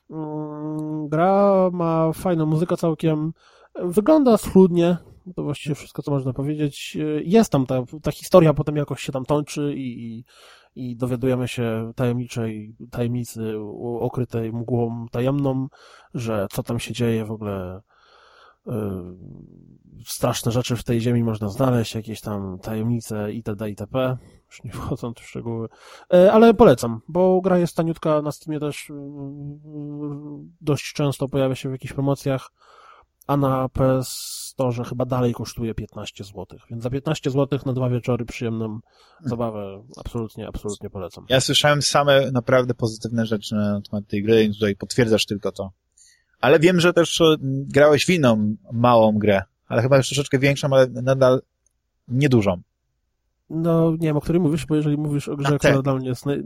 S2: Mm, gra ma fajną muzykę całkiem, wygląda schludnie, to właściwie wszystko, co można powiedzieć. Jest tam ta, ta historia, potem jakoś się tam tończy i, i, i dowiadujemy się tajemniczej tajemnicy okrytej mgłą tajemną, że co tam się dzieje w ogóle straszne rzeczy w tej ziemi można znaleźć, jakieś tam tajemnice itd. itp. Już nie (laughs) wchodząc w szczegóły. Y, ale polecam, bo gra jest taniutka, na Steamie też y, dość często pojawia się w jakichś promocjach, a na PS Store chyba dalej kosztuje 15 zł. Więc za 15 zł na dwa wieczory przyjemną zabawę absolutnie, absolutnie polecam.
S1: Ja słyszałem same naprawdę pozytywne rzeczy na temat tej gry i tutaj potwierdzasz tylko to. Ale wiem, że też e, grałeś w inną małą grę, ale chyba już troszeczkę większą, ale nadal niedużą.
S2: No, nie wiem, o której mówisz, bo jeżeli mówisz o grze, która dla mnie jest naj,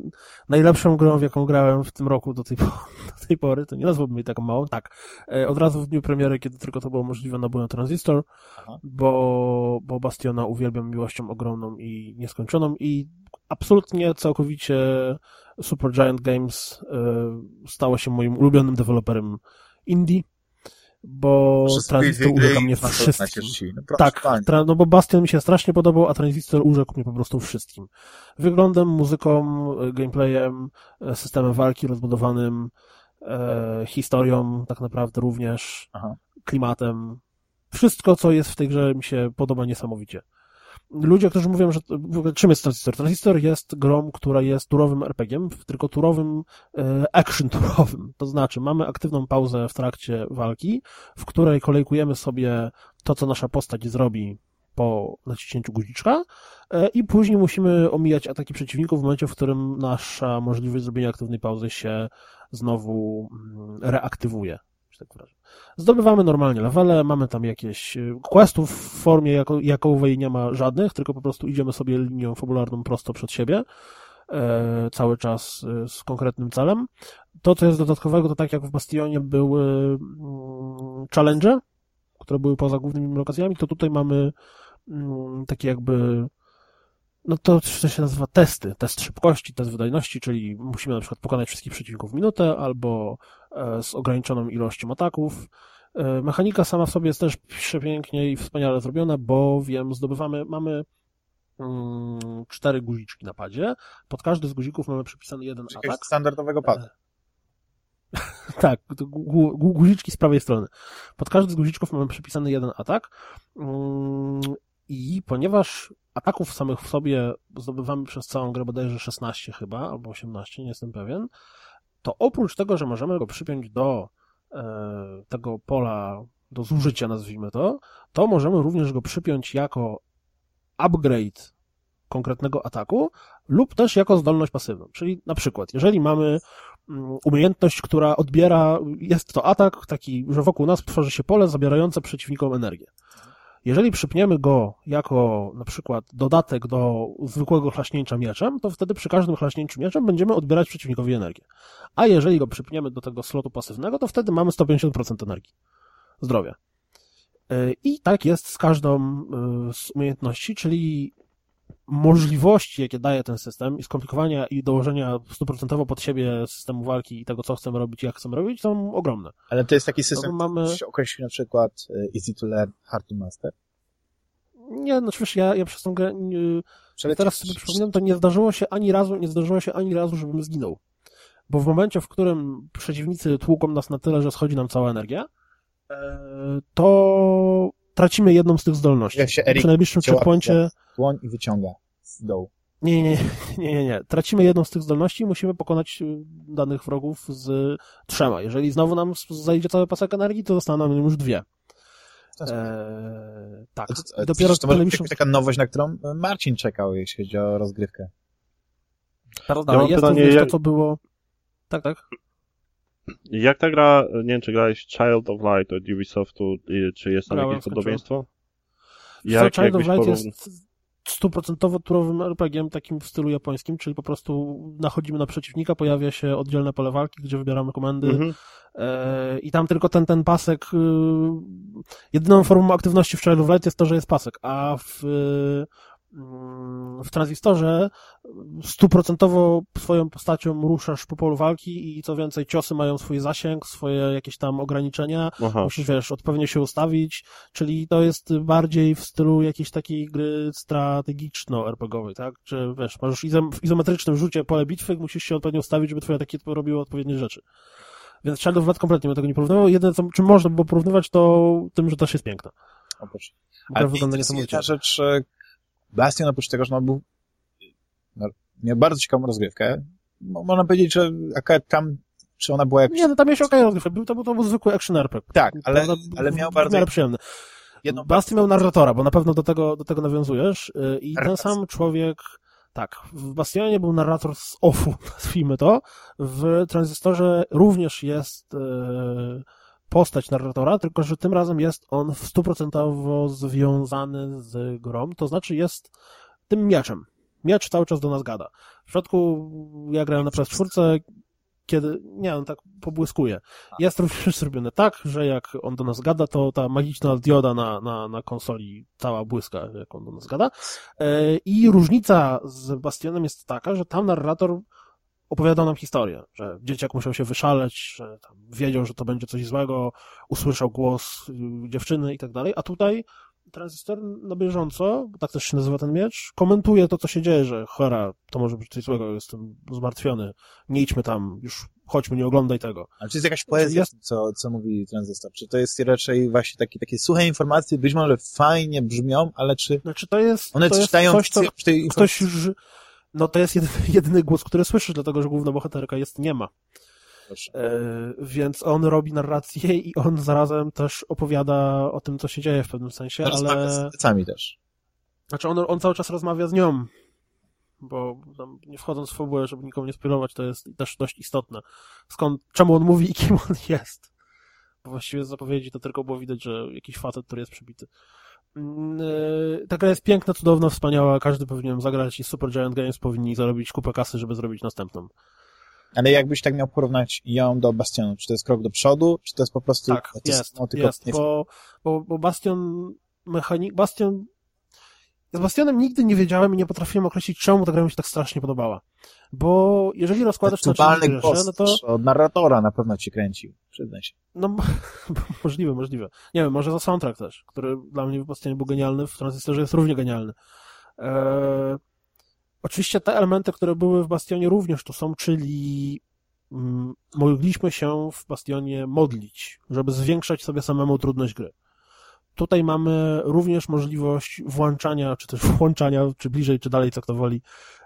S2: najlepszą grą, w jaką grałem w tym roku do tej, (laughs) do tej pory, to nie nazwałbym jej taką małą. Tak, e, od razu w dniu premiery, kiedy tylko to było możliwe, nabyłem Transistor,
S1: Aha.
S2: bo, bo Bastiona uwielbiam miłością ogromną i nieskończoną i absolutnie, całkowicie Supergiant Games e, stało się moim ulubionym deweloperem indie, bo
S1: gry
S2: ulega mnie wszystkim.
S1: No,
S2: Tak, tra- no bo Bastion mi się strasznie podobał, a Transistor urzekł mnie po prostu wszystkim. Wyglądem, muzyką, e, gameplayem, e, systemem walki rozbudowanym, e, historią tak naprawdę również,
S1: Aha.
S2: klimatem. Wszystko, co jest w tej grze mi się podoba niesamowicie. Ludzie, którzy mówią, że w ogóle czym jest Transistor? Transistor jest grą, która jest turowym RPG-iem, tylko turowym, e, action turowym. To znaczy, mamy aktywną pauzę w trakcie walki, w której kolejkujemy sobie to, co nasza postać zrobi po naciśnięciu guziczka e, i później musimy omijać ataki przeciwników w momencie, w którym nasza możliwość zrobienia aktywnej pauzy się znowu mm, reaktywuje. Że Tak wyrażę. Zdobywamy normalnie levele, mamy tam jakieś e, questów w formie jako, jakowej nie ma żadnych, tylko po prostu idziemy sobie linią fabularną prosto przed siebie e, cały czas e, z konkretnym celem. To, co jest dodatkowego, to tak jak w Bastionie były mm, challenge, które były poza głównymi lokacjami, to tutaj mamy mm, takie jakby no to, to się nazywa testy. Test szybkości, test wydajności, czyli musimy na przykład pokonać wszystkich przeciwników w minutę albo e, z ograniczoną ilością ataków. E, Mechanika sama w sobie jest też przepięknie i wspaniale zrobiona, bowiem zdobywamy, mamy mm, cztery guziczki na padzie. Pod każdy z guzików mamy przypisany jeden
S1: Czy
S2: atak.
S1: standardowego pada. (laughs)
S2: Tak, gu, gu, guziczki z prawej strony. Pod każdy z guziczków mamy przypisany jeden atak. Mm, I ponieważ ataków samych w sobie zdobywamy przez całą grę bodajże 16 chyba, albo 18, nie jestem pewien, to oprócz tego, że możemy go przypiąć do e, tego pola do zużycia, nazwijmy to, to możemy również go przypiąć jako upgrade konkretnego ataku lub też jako zdolność pasywną. Czyli na przykład, jeżeli mamy mm, umiejętność, która odbiera, jest to atak taki, że wokół nas tworzy się pole zabierające przeciwnikom energię. Jeżeli przypniemy go jako na przykład dodatek do zwykłego chlaśnięcia mieczem, to wtedy przy każdym chlaśnięciu mieczem będziemy odbierać przeciwnikowi energię. A jeżeli go przypniemy do tego slotu pasywnego, to wtedy mamy 150% energii. Zdrowia. Yy, I tak jest z każdą yy, z umiejętności, czyli możliwości, jakie daje ten system i skomplikowania i dołożenia stuprocentowo pod siebie systemu walki i tego, co chcemy robić i jak chcemy robić, są ogromne.
S1: Ale to jest taki system,
S2: No mamy-
S1: który się określi na przykład e, easy to learn, hard to master.
S2: Nie, no oczywiście ja, ja przez tą grę, yy,
S1: Przelecisz-
S2: teraz sobie przypominam, to nie zdarzyło się ani razu, nie zdarzyło się ani razu, żebym zginął. Bo w momencie, w którym przeciwnicy tłuką nas na tyle, że schodzi nam cała energia, yy, to tracimy jedną z tych zdolności.
S1: Jak się Erik
S2: Przy najbliższym checkpoincie
S1: Dłoń i wyciąga z dołu.
S2: Nie, nie, nie, nie, nie. Tracimy jedną z tych zdolności i musimy pokonać y, danych wrogów z trzema. Jeżeli znowu nam zajdzie cały pasek energii, to zostaną nam już dwie. Eee, tak.
S1: To,
S2: dopiero
S1: to, to
S2: najbliższym...
S1: jakaś taka nowość, na którą Marcin czekał, jeśli chodzi o rozgrywkę.
S2: Teraz
S3: Ja.
S2: Jest
S3: pytanie,
S2: to,
S3: jak-
S2: co było... Tak, tak.
S3: Jak ta gra, nie wiem czy grałeś Child of Light od Ubisoftu, czy jest tam
S2: Grałem,
S3: jakieś
S2: skończyłem.
S3: podobieństwo?
S2: Jak, Child of Light
S3: porówn-
S2: jest stuprocentowo turowym RPG-iem takim w stylu japońskim, czyli po prostu nachodzimy na przeciwnika, pojawia się oddzielne pole walki, gdzie wybieramy komendy,
S3: Mhm.
S2: E, I tam tylko ten, ten pasek, y, jedyną formą aktywności w Child of Light jest to, że jest pasek, a w, y, w tranzystorze stuprocentowo swoją postacią ruszasz po polu walki i co więcej, ciosy mają swój zasięg, swoje jakieś tam ograniczenia,
S3: Aha.
S2: musisz, wiesz, odpowiednio się ustawić, czyli to jest bardziej w stylu jakiejś takiej gry strategiczno-RPGowej, tak? Czy, wiesz, masz izom, w izometrycznym rzucie pole bitwy, musisz się odpowiednio ustawić, żeby twoje takie robiły odpowiednie rzeczy. Więc Shadow of Light kompletnie bym tego nie porównywał. Jedyne, co, czym można by było porównywać, to tym, że też jest piękna.
S1: O, proszę.
S2: Gra
S1: Ale
S2: wygląda niesamowicie.
S1: rzecz, e, Bastion oprócz tego, że on był no, miał bardzo ciekawą rozgrywkę, mo- można powiedzieć, że akurat tam, czy ona była jak...
S2: Nie, no tam jest okej rozgrywka. Był, to, był, to był zwykły action RPG.
S1: Tak, ale,
S2: Prawda?
S1: ale miał bardzo
S2: przyjemny.
S1: jedną
S2: Bastion miał narratora, bo na pewno do tego, do tego nawiązujesz. y, I ten sam człowiek, tak, w Bastionie był narrator z OFU, (laughs) nazwijmy to. W Tranzystorze również jest y, postać narratora, tylko że tym razem jest on w stuprocentowo związany z grą, to znaczy jest tym mieczem. Miecz cały czas do nas gada. W przypadku, ja grałem na PS4, kiedy, nie, on tak pobłyskuje. Jest również (laughs) zrobione tak, że jak on do nas gada, to ta magiczna dioda na, na, na konsoli cała błyska, jak on do nas gada. E, I różnica z Bastionem jest taka, że tam narrator opowiadał nam historię, że dzieciak musiał się wyszaleć, że tam wiedział, że to będzie coś złego, usłyszał głos y, dziewczyny i tak dalej, a tutaj Transistor na bieżąco, tak też się nazywa ten miecz, komentuje to, co się dzieje, że chora, to może być coś złego, jestem zmartwiony, nie idźmy tam, już chodźmy, nie oglądaj tego.
S1: Ale czy jest jakaś poezja, jest... co, co mówi Transistor? Czy to jest raczej właśnie takie, takie suche informacje, być może fajnie brzmią, ale czy
S2: znaczy to jest,
S1: one
S2: to
S1: czytają
S2: jest coś, co ktoś już, no to jest jedyny, (laughs) jedyny głos, który słyszysz, dlatego że główna bohaterka jest nie ma. E, więc on robi narrację i on zarazem też opowiada o tym, co się dzieje w pewnym sensie,
S1: ale... z plecami też.
S2: Znaczy on, on cały czas rozmawia z nią, bo tam nie wchodząc w fabułę, żeby nikomu nie spoilować, to jest też dość istotne. Skąd, czemu on mówi i (laughs) kim on jest. Bo właściwie z zapowiedzi to tylko było widać, że jakiś facet, który jest przybity. Yy, ta gra jest piękna, cudowna, wspaniała, każdy powinien zagrać i Super Giant Games powinni zarobić kupę kasy, żeby zrobić następną.
S1: Ale jakbyś tak miał porównać ją do Bastionu, czy to jest krok do przodu, czy to jest po prostu...
S2: Tak, jest, jest, bo, bo, bo Bastion mechanik, Bastion z Bastionem nigdy nie wiedziałem i nie potrafiłem określić, czemu ta gra mi się tak strasznie podobała. Bo jeżeli rozkładasz
S1: na czynnik głos, no to... od narratora na pewno ci kręcił, przyznaj się.
S2: No, (laughs) możliwe, możliwe. Nie wiem, może za soundtrack też, który dla mnie w Bastionie był genialny, w Transistorze jest równie genialny. Eee, oczywiście te elementy, które były w Bastionie również tu są, czyli mm, mogliśmy się w Bastionie modlić, żeby zwiększać sobie samemu trudność gry. Tutaj mamy również możliwość włączania, czy też włączania, czy bliżej, czy dalej, co kto woli,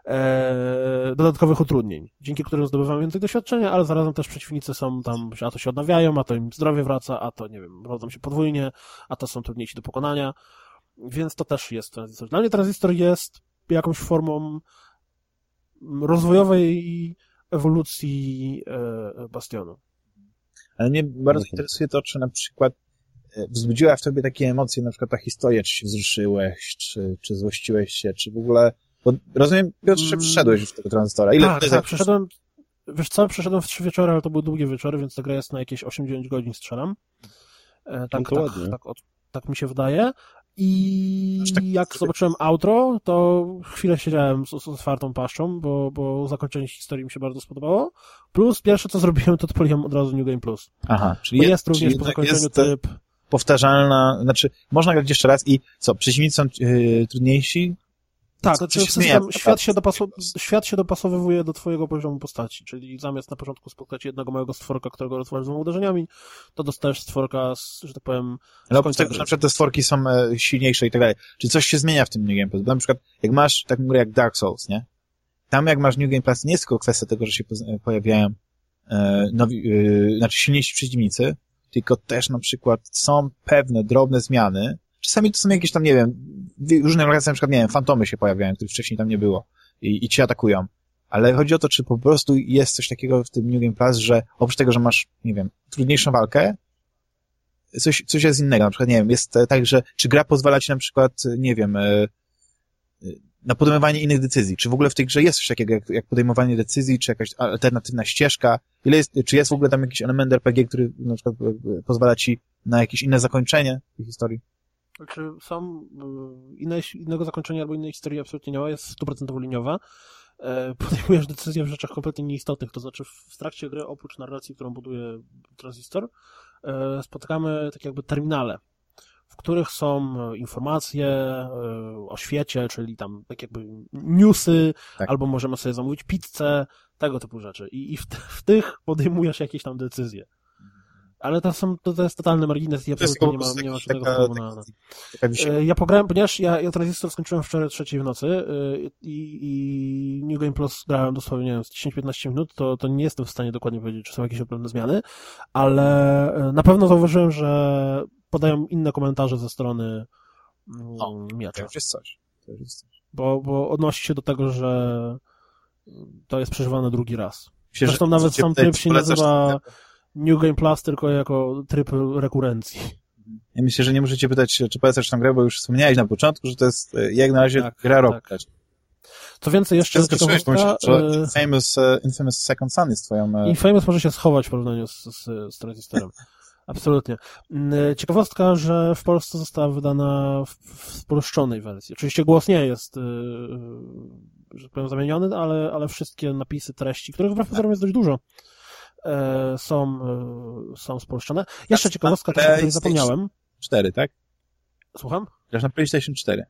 S2: e, dodatkowych utrudnień, dzięki którym zdobywamy więcej doświadczenia, ale zarazem też przeciwnicy są tam, a to się odnawiają, a to im zdrowie wraca, a to, nie wiem, rodzą się podwójnie, a to są trudniejsi do pokonania, więc to też jest tranzystor. Dla mnie tranzystor jest jakąś formą rozwojowej ewolucji e, Bastionu.
S1: Ale mnie bardzo interesuje to, czy na przykład wzbudziła w tobie takie emocje, na przykład ta historia, czy się wzruszyłeś, czy, czy złościłeś się, czy w ogóle... Bo rozumiem, Piotr, że mm. przyszedłeś już tego tranzystora. Ile
S2: tak, tak, przeszedłem, wiesz co, przeszedłem w trzy wieczory, ale to były długie wieczory, więc ta gra jest na jakieś 8-9 godzin strzelam. E, tak, tak, tak, tak, tak mi się wydaje. I tak jak zobaczyłem outro, to chwilę siedziałem z, z, otwartą paszczą, bo, bo zakończenie historii mi się bardzo spodobało. Plus pierwsze co zrobiłem, to odpaliłem od razu New Game Plus.
S1: Aha, czyli jest,
S2: jest również po zakończeniu jest... tryb
S1: powtarzalna, znaczy można grać jeszcze raz i co, przeciwnicy są yy, trudniejsi?
S2: Tak, to znaczy system, świat, się świat się dopasowywuje do twojego poziomu postaci, czyli zamiast na początku spotkać jednego małego stworka, którego rozwałasz dwoma uderzeniami, to dostajesz stworka, z, że tak powiem...
S1: Ale oprócz tego, że na przykład te stworki są e, silniejsze i tak dalej. Czy coś się zmienia w tym New Game Plus? Bo na przykład jak masz taką grę jak Dark Souls, nie? Tam jak masz New Game Plus, nie jest tylko kwestia tego, że się pojawiają e, nowi, e, znaczy silniejsi przeciwnicy, tylko też na przykład są pewne drobne zmiany. Czasami to są jakieś tam, nie wiem, różne lokacje, na przykład, nie wiem, fantomy się pojawiają, których wcześniej tam nie było i, i ci atakują. Ale chodzi o to, czy po prostu jest coś takiego w tym New Game Plus, że oprócz tego, że masz, nie wiem, trudniejszą walkę, coś, coś jest innego. Na przykład, nie wiem, jest tak, że czy gra pozwala ci na przykład, nie wiem, e, na podejmowanie innych decyzji. Czy w ogóle w tej grze jest coś takiego jak, jak podejmowanie decyzji, czy jakaś alternatywna ścieżka? Ile jest, czy jest w ogóle tam jakiś element RPG, który na przykład e, pozwala ci na jakieś inne zakończenie tej historii?
S2: Znaczy, są e, inne, innego zakończenia albo innej historii absolutnie nie ma, jest stuprocentowo liniowa. E, (laughs) podejmujesz decyzje w rzeczach kompletnie nieistotnych, to znaczy w trakcie gry, oprócz narracji, którą buduje Transistor, spotykamy tak jakby terminale, w których są e, informacje e, o świecie, czyli tam tak jakby newsy, tak. albo możemy sobie zamówić pizzę, tego typu rzeczy. I, i w, w, tych podejmujesz jakieś tam decyzje. Ale to, są, to, to jest totalny margines i absolutnie nie ma, nie ma żadnego wpływu na... na. E, ja pograłem, ponieważ ja, ja Transistor skończyłem wczoraj trzeciej w nocy i, i New Game Plus grałem dosłownie, nie wiem, 10-15 minut, to, to nie jestem w stanie dokładnie powiedzieć, czy są jakieś pewne zmiany, ale na pewno zauważyłem, że podają inne komentarze ze strony o, miacza.
S1: To już jest coś. To już jest coś.
S2: Bo, bo odnosi się do tego, że to jest przeżywane drugi raz. Myślę, Zresztą nawet sam tryb się nazywa New Game Plus tylko jako tryb rekurencji.
S1: Ja myślę, że nie możecie pytać, czy polecasz tam grę, bo już wspomniałeś na początku, że to jest e, jak na razie tak, gra roku. Tak.
S2: Co więcej, jeszcze ciekawostka...
S1: że
S2: e,
S1: Infamous, e, Infamous Second Son jest twoją...
S2: Infamous może się schować w porównaniu z, z, z Transistorem. (laughs) Absolutnie. Mm, Ciekawostka, że w Polsce została wydana w, w spolszczonej wersji. Oczywiście głos nie jest, yy, że tak powiem, zamieniony, ale, ale wszystkie napisy, treści, których wbrew pozorom jest dość dużo, e, są, e, są spolszczone. Jeszcze ciekawostka, o której zapomniałem.
S1: 4, tak?
S2: Słucham?
S1: Grasz na PlayStation 4.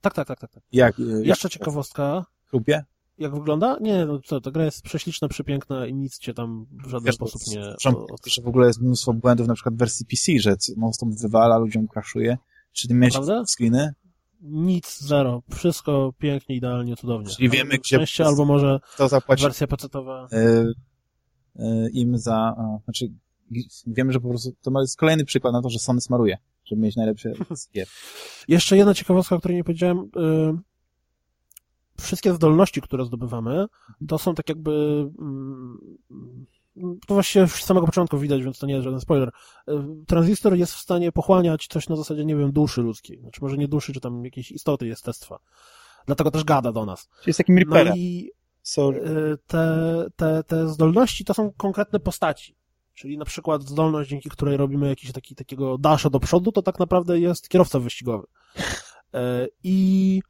S2: Tak, tak, tak, tak. tak.
S1: Jak? e,
S2: Jeszcze ciekawostka.
S1: klubie?
S2: Jak wygląda? Nie, no co, ta gra jest prześliczna, przepiękna i nic cię tam w żaden
S1: Wiesz,
S2: sposób nie...
S1: Przepraszam, że w ogóle jest mnóstwo błędów na przykład w wersji PC, że non-stop wywala, ludziom crashuje. Czy ty miałeś screeny?
S2: Nic, zero. Wszystko pięknie, idealnie, cudownie.
S1: Czyli wiemy, gdzie-
S2: Szczęście, albo może
S1: Kto zapłaci
S2: wersja pecetowa.
S1: e, e, im za... A, znaczy, wiemy, że po prostu to jest kolejny przykład na to, że Sony smaruje, żeby mieć najlepsze (laughs) gier.
S2: Jeszcze jedna ciekawostka, o której nie powiedziałem. y, Wszystkie zdolności, które zdobywamy, to są tak jakby... mm, To właściwie już z samego początku widać, więc to nie jest żaden spoiler. Y, Tranzystor jest w stanie pochłaniać coś na zasadzie, nie wiem, duszy ludzkiej. Znaczy może nie duszy, czy tam jakiejś istoty, jestestwa. Dlatego też gada do nas.
S1: Czyli jest takim
S2: No
S1: Reaperem.
S2: i
S1: So,
S2: y, te, te, te zdolności to są konkretne postaci. Czyli na przykład zdolność, dzięki której robimy jakiś taki, takiego dasza do przodu, to tak naprawdę jest kierowca wyścigowy. Y, I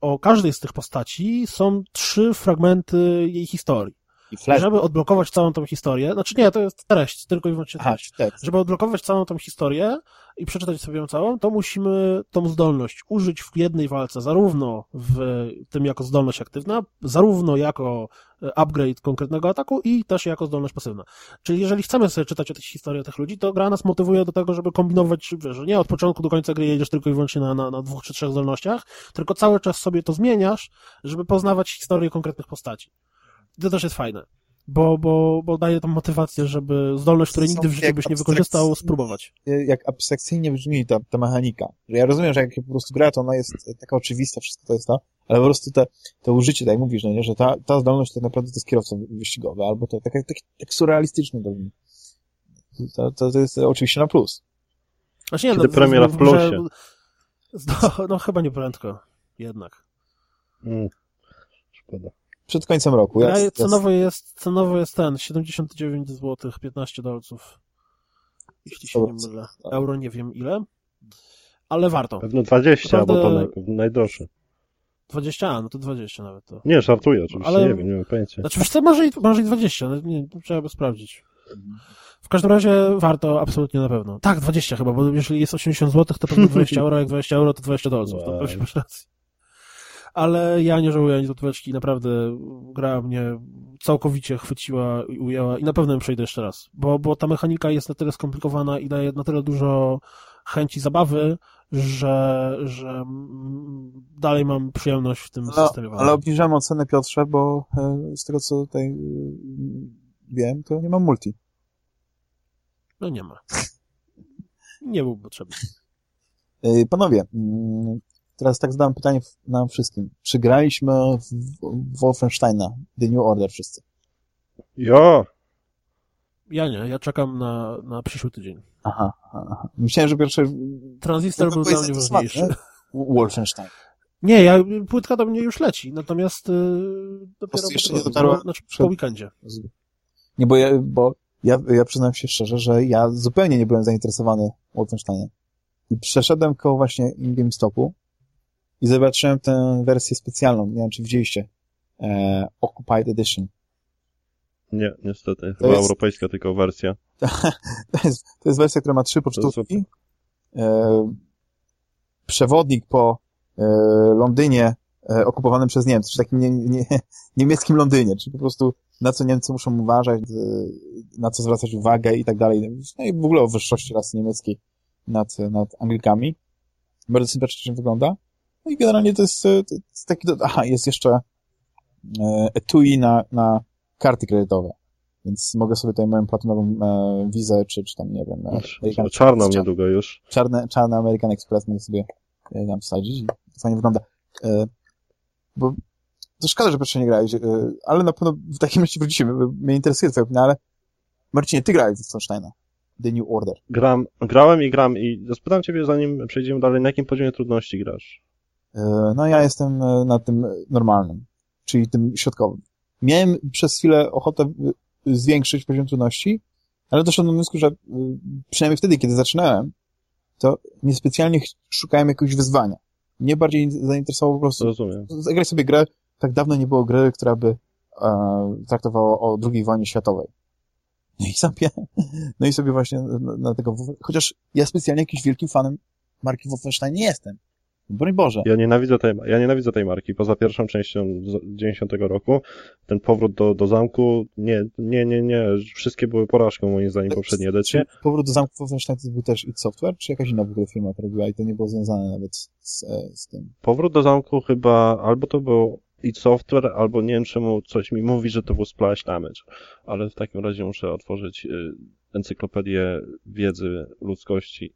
S2: o każdej z tych postaci są trzy fragmenty jej historii.
S1: I Flash.
S2: Żeby odblokować całą tą historię, znaczy nie, to jest treść, tylko i wyłącznie
S1: Aha,
S2: treść.
S1: tak.
S2: Żeby odblokować całą tą historię i przeczytać sobie ją całą, to musimy tą zdolność użyć w jednej walce, zarówno w tym jako zdolność aktywna, zarówno jako e, upgrade konkretnego ataku i też jako zdolność pasywna. Czyli jeżeli chcemy sobie czytać o tej historii tych ludzi, to gra nas motywuje do tego, żeby kombinować, wiesz, że nie od początku do końca gry jedziesz tylko i wyłącznie na, na, na dwóch czy trzech zdolnościach, tylko cały czas sobie to zmieniasz, żeby poznawać historię konkretnych postaci. I to też jest fajne. Bo, bo, bo daje tą motywację, żeby zdolność, której nigdy w życiu byś nie wykorzystał, spróbować.
S1: jak abstrakcyjnie brzmi ta, ta mechanika. Ja rozumiem, że jak po prostu gra, to ona jest taka oczywista, wszystko to jest to, ale po prostu te, to użycie, tak jak mówisz, no nie, że ta, ta zdolność tak naprawdę to jest kierowca wyścigowy, albo to tak, tak, tak surrealistycznie to brzmi. To, to, to jest oczywiście na plus.
S2: Znaczy nie,
S3: Kiedy premiera w plusie. (laughs)
S2: No, no chyba nie prędko. Jednak.
S3: Mm. Szkoda.
S1: Przed końcem roku.
S2: Ja,
S1: Jest,
S2: cenowo, jest, cenowo jest ten, 79 zł, 15 dolców. Jeśli się nie mylę. Euro nie wiem ile. Ale warto.
S3: Pewno 20,
S2: Naprawdę-
S3: bo to naj, najdroższe.
S2: 20, a no to 20 nawet to.
S3: Nie, żartuję oczywiście,
S2: Ale-
S3: nie wiem, nie mam pojęcia.
S2: Znaczy, wiesz co, może i, może i 20, ale nie, trzeba by sprawdzić. W każdym razie warto, absolutnie na pewno. Tak, 20 chyba, bo jeżeli jest 80 zł, to pewnie 20 euro, jak 20 euro, to 20 dolców. To
S3: Wow.
S2: pewnie masz rację. Ale ja nie żałuję ani złotóweczki, naprawdę gra mnie całkowicie chwyciła i ujęła i na pewno ją przejdę jeszcze raz, bo, bo ta mechanika jest na tyle skomplikowana i daje na tyle dużo chęci zabawy, że, że dalej mam przyjemność w tym
S1: No,
S2: systemie.
S1: ale obniżamy ocenę Piotrze, bo e, z tego co tutaj e, wiem, to nie mam multi.
S2: No nie ma. Nie był potrzebny.
S1: E, Panowie, mm, teraz tak zadam pytanie nam wszystkim. Czy graliśmy w Wolfensteina, The New Order wszyscy?
S3: Jo!
S2: Ja nie, ja czekam na, na przyszły tydzień.
S1: Aha, aha. Myślałem, że pierwszy
S2: Transistor
S1: No
S2: był dla mnie ważniejszy.
S1: nie? Wolfenstein.
S2: Nie, ja, płytka do mnie już leci, natomiast yy, dopiero
S1: prostu jeszcze
S2: po,
S1: nie dotarła
S2: po, znaczy,
S1: przed-
S2: po weekendzie.
S1: Nie, bo ja, bo ja, ja przyznam się szczerze, że ja zupełnie nie byłem zainteresowany Wolfensteinem. I przeszedłem koło właśnie GameStopu i zobaczyłem tę wersję specjalną, nie wiem czy widzieliście, e, Occupied Edition.
S3: Nie, niestety. Chyba
S1: jest-
S3: europejska tylko wersja. (laughs)
S1: To jest, to jest wersja, która ma trzy pocztówki. E, przewodnik po e, Londynie e, okupowanym przez Niemców, czyli takim nie, nie, (laughs) niemieckim Londynie, czyli po prostu na co Niemcy muszą uważać, e, na co zwracać uwagę i tak dalej. No i w ogóle o wyższości rasy niemieckiej nad, nad Anglikami. Bardzo sympatycznie wygląda. No i generalnie to jest, e, to jest taki, aha, jest jeszcze e, etui na, na karty kredytowe. Więc mogę sobie tutaj moją platynową e, wizę, czy, czy tam, nie wiem, American
S3: Czarną
S1: Express,
S3: niedługo już.
S1: czarny, czarny American Express mogę sobie e, tam wsadzić i fajnie wygląda. E, bo to szkoda, że pierwsze nie grałeś, e, ale na pewno w takim razie wrócimy, bo mnie interesuje twoja opinia, ale Marcinie, ty grałeś w Wolfensteina. The New Order.
S3: Gram, grałem i gram i zapytam ciebie, zanim przejdziemy dalej, na jakim poziomie trudności grasz?
S1: E, no ja jestem e, na tym normalnym, czyli tym środkowym. Miałem przez chwilę ochotę e, zwiększyć poziom trudności, ale doszedłem do wniosku, że przynajmniej wtedy, kiedy zaczynałem, to niespecjalnie szukałem jakiegoś wyzwania. Mnie bardziej zainteresowało po prostu
S3: Rozumiem.
S1: zagrać sobie grę. Tak dawno nie było gry, która by e, traktowała o II wojnie światowej. No i sobie, (laughs) no i sobie właśnie na, na tego, chociaż ja specjalnie jakimś wielkim fanem marki Wolfenstein nie jestem. Broń Boże.
S3: Ja nienawidzę tej, ja nienawidzę tej marki. Poza pierwszą częścią z 90 roku, ten powrót do, do zamku, nie, nie, nie, nie. Wszystkie były porażką moim zdaniem poprzedniej edycje.
S1: Powrót do zamku Wolfenstein to był też id Software, czy jakaś inna w ogóle firma to robiła i to nie było związane nawet z, z tym?
S3: Powrót do zamku chyba, albo to był id Software, albo nie wiem czemu coś mi mówi, że to był Splash Damage. Ale w takim razie muszę otworzyć y, encyklopedię wiedzy ludzkości.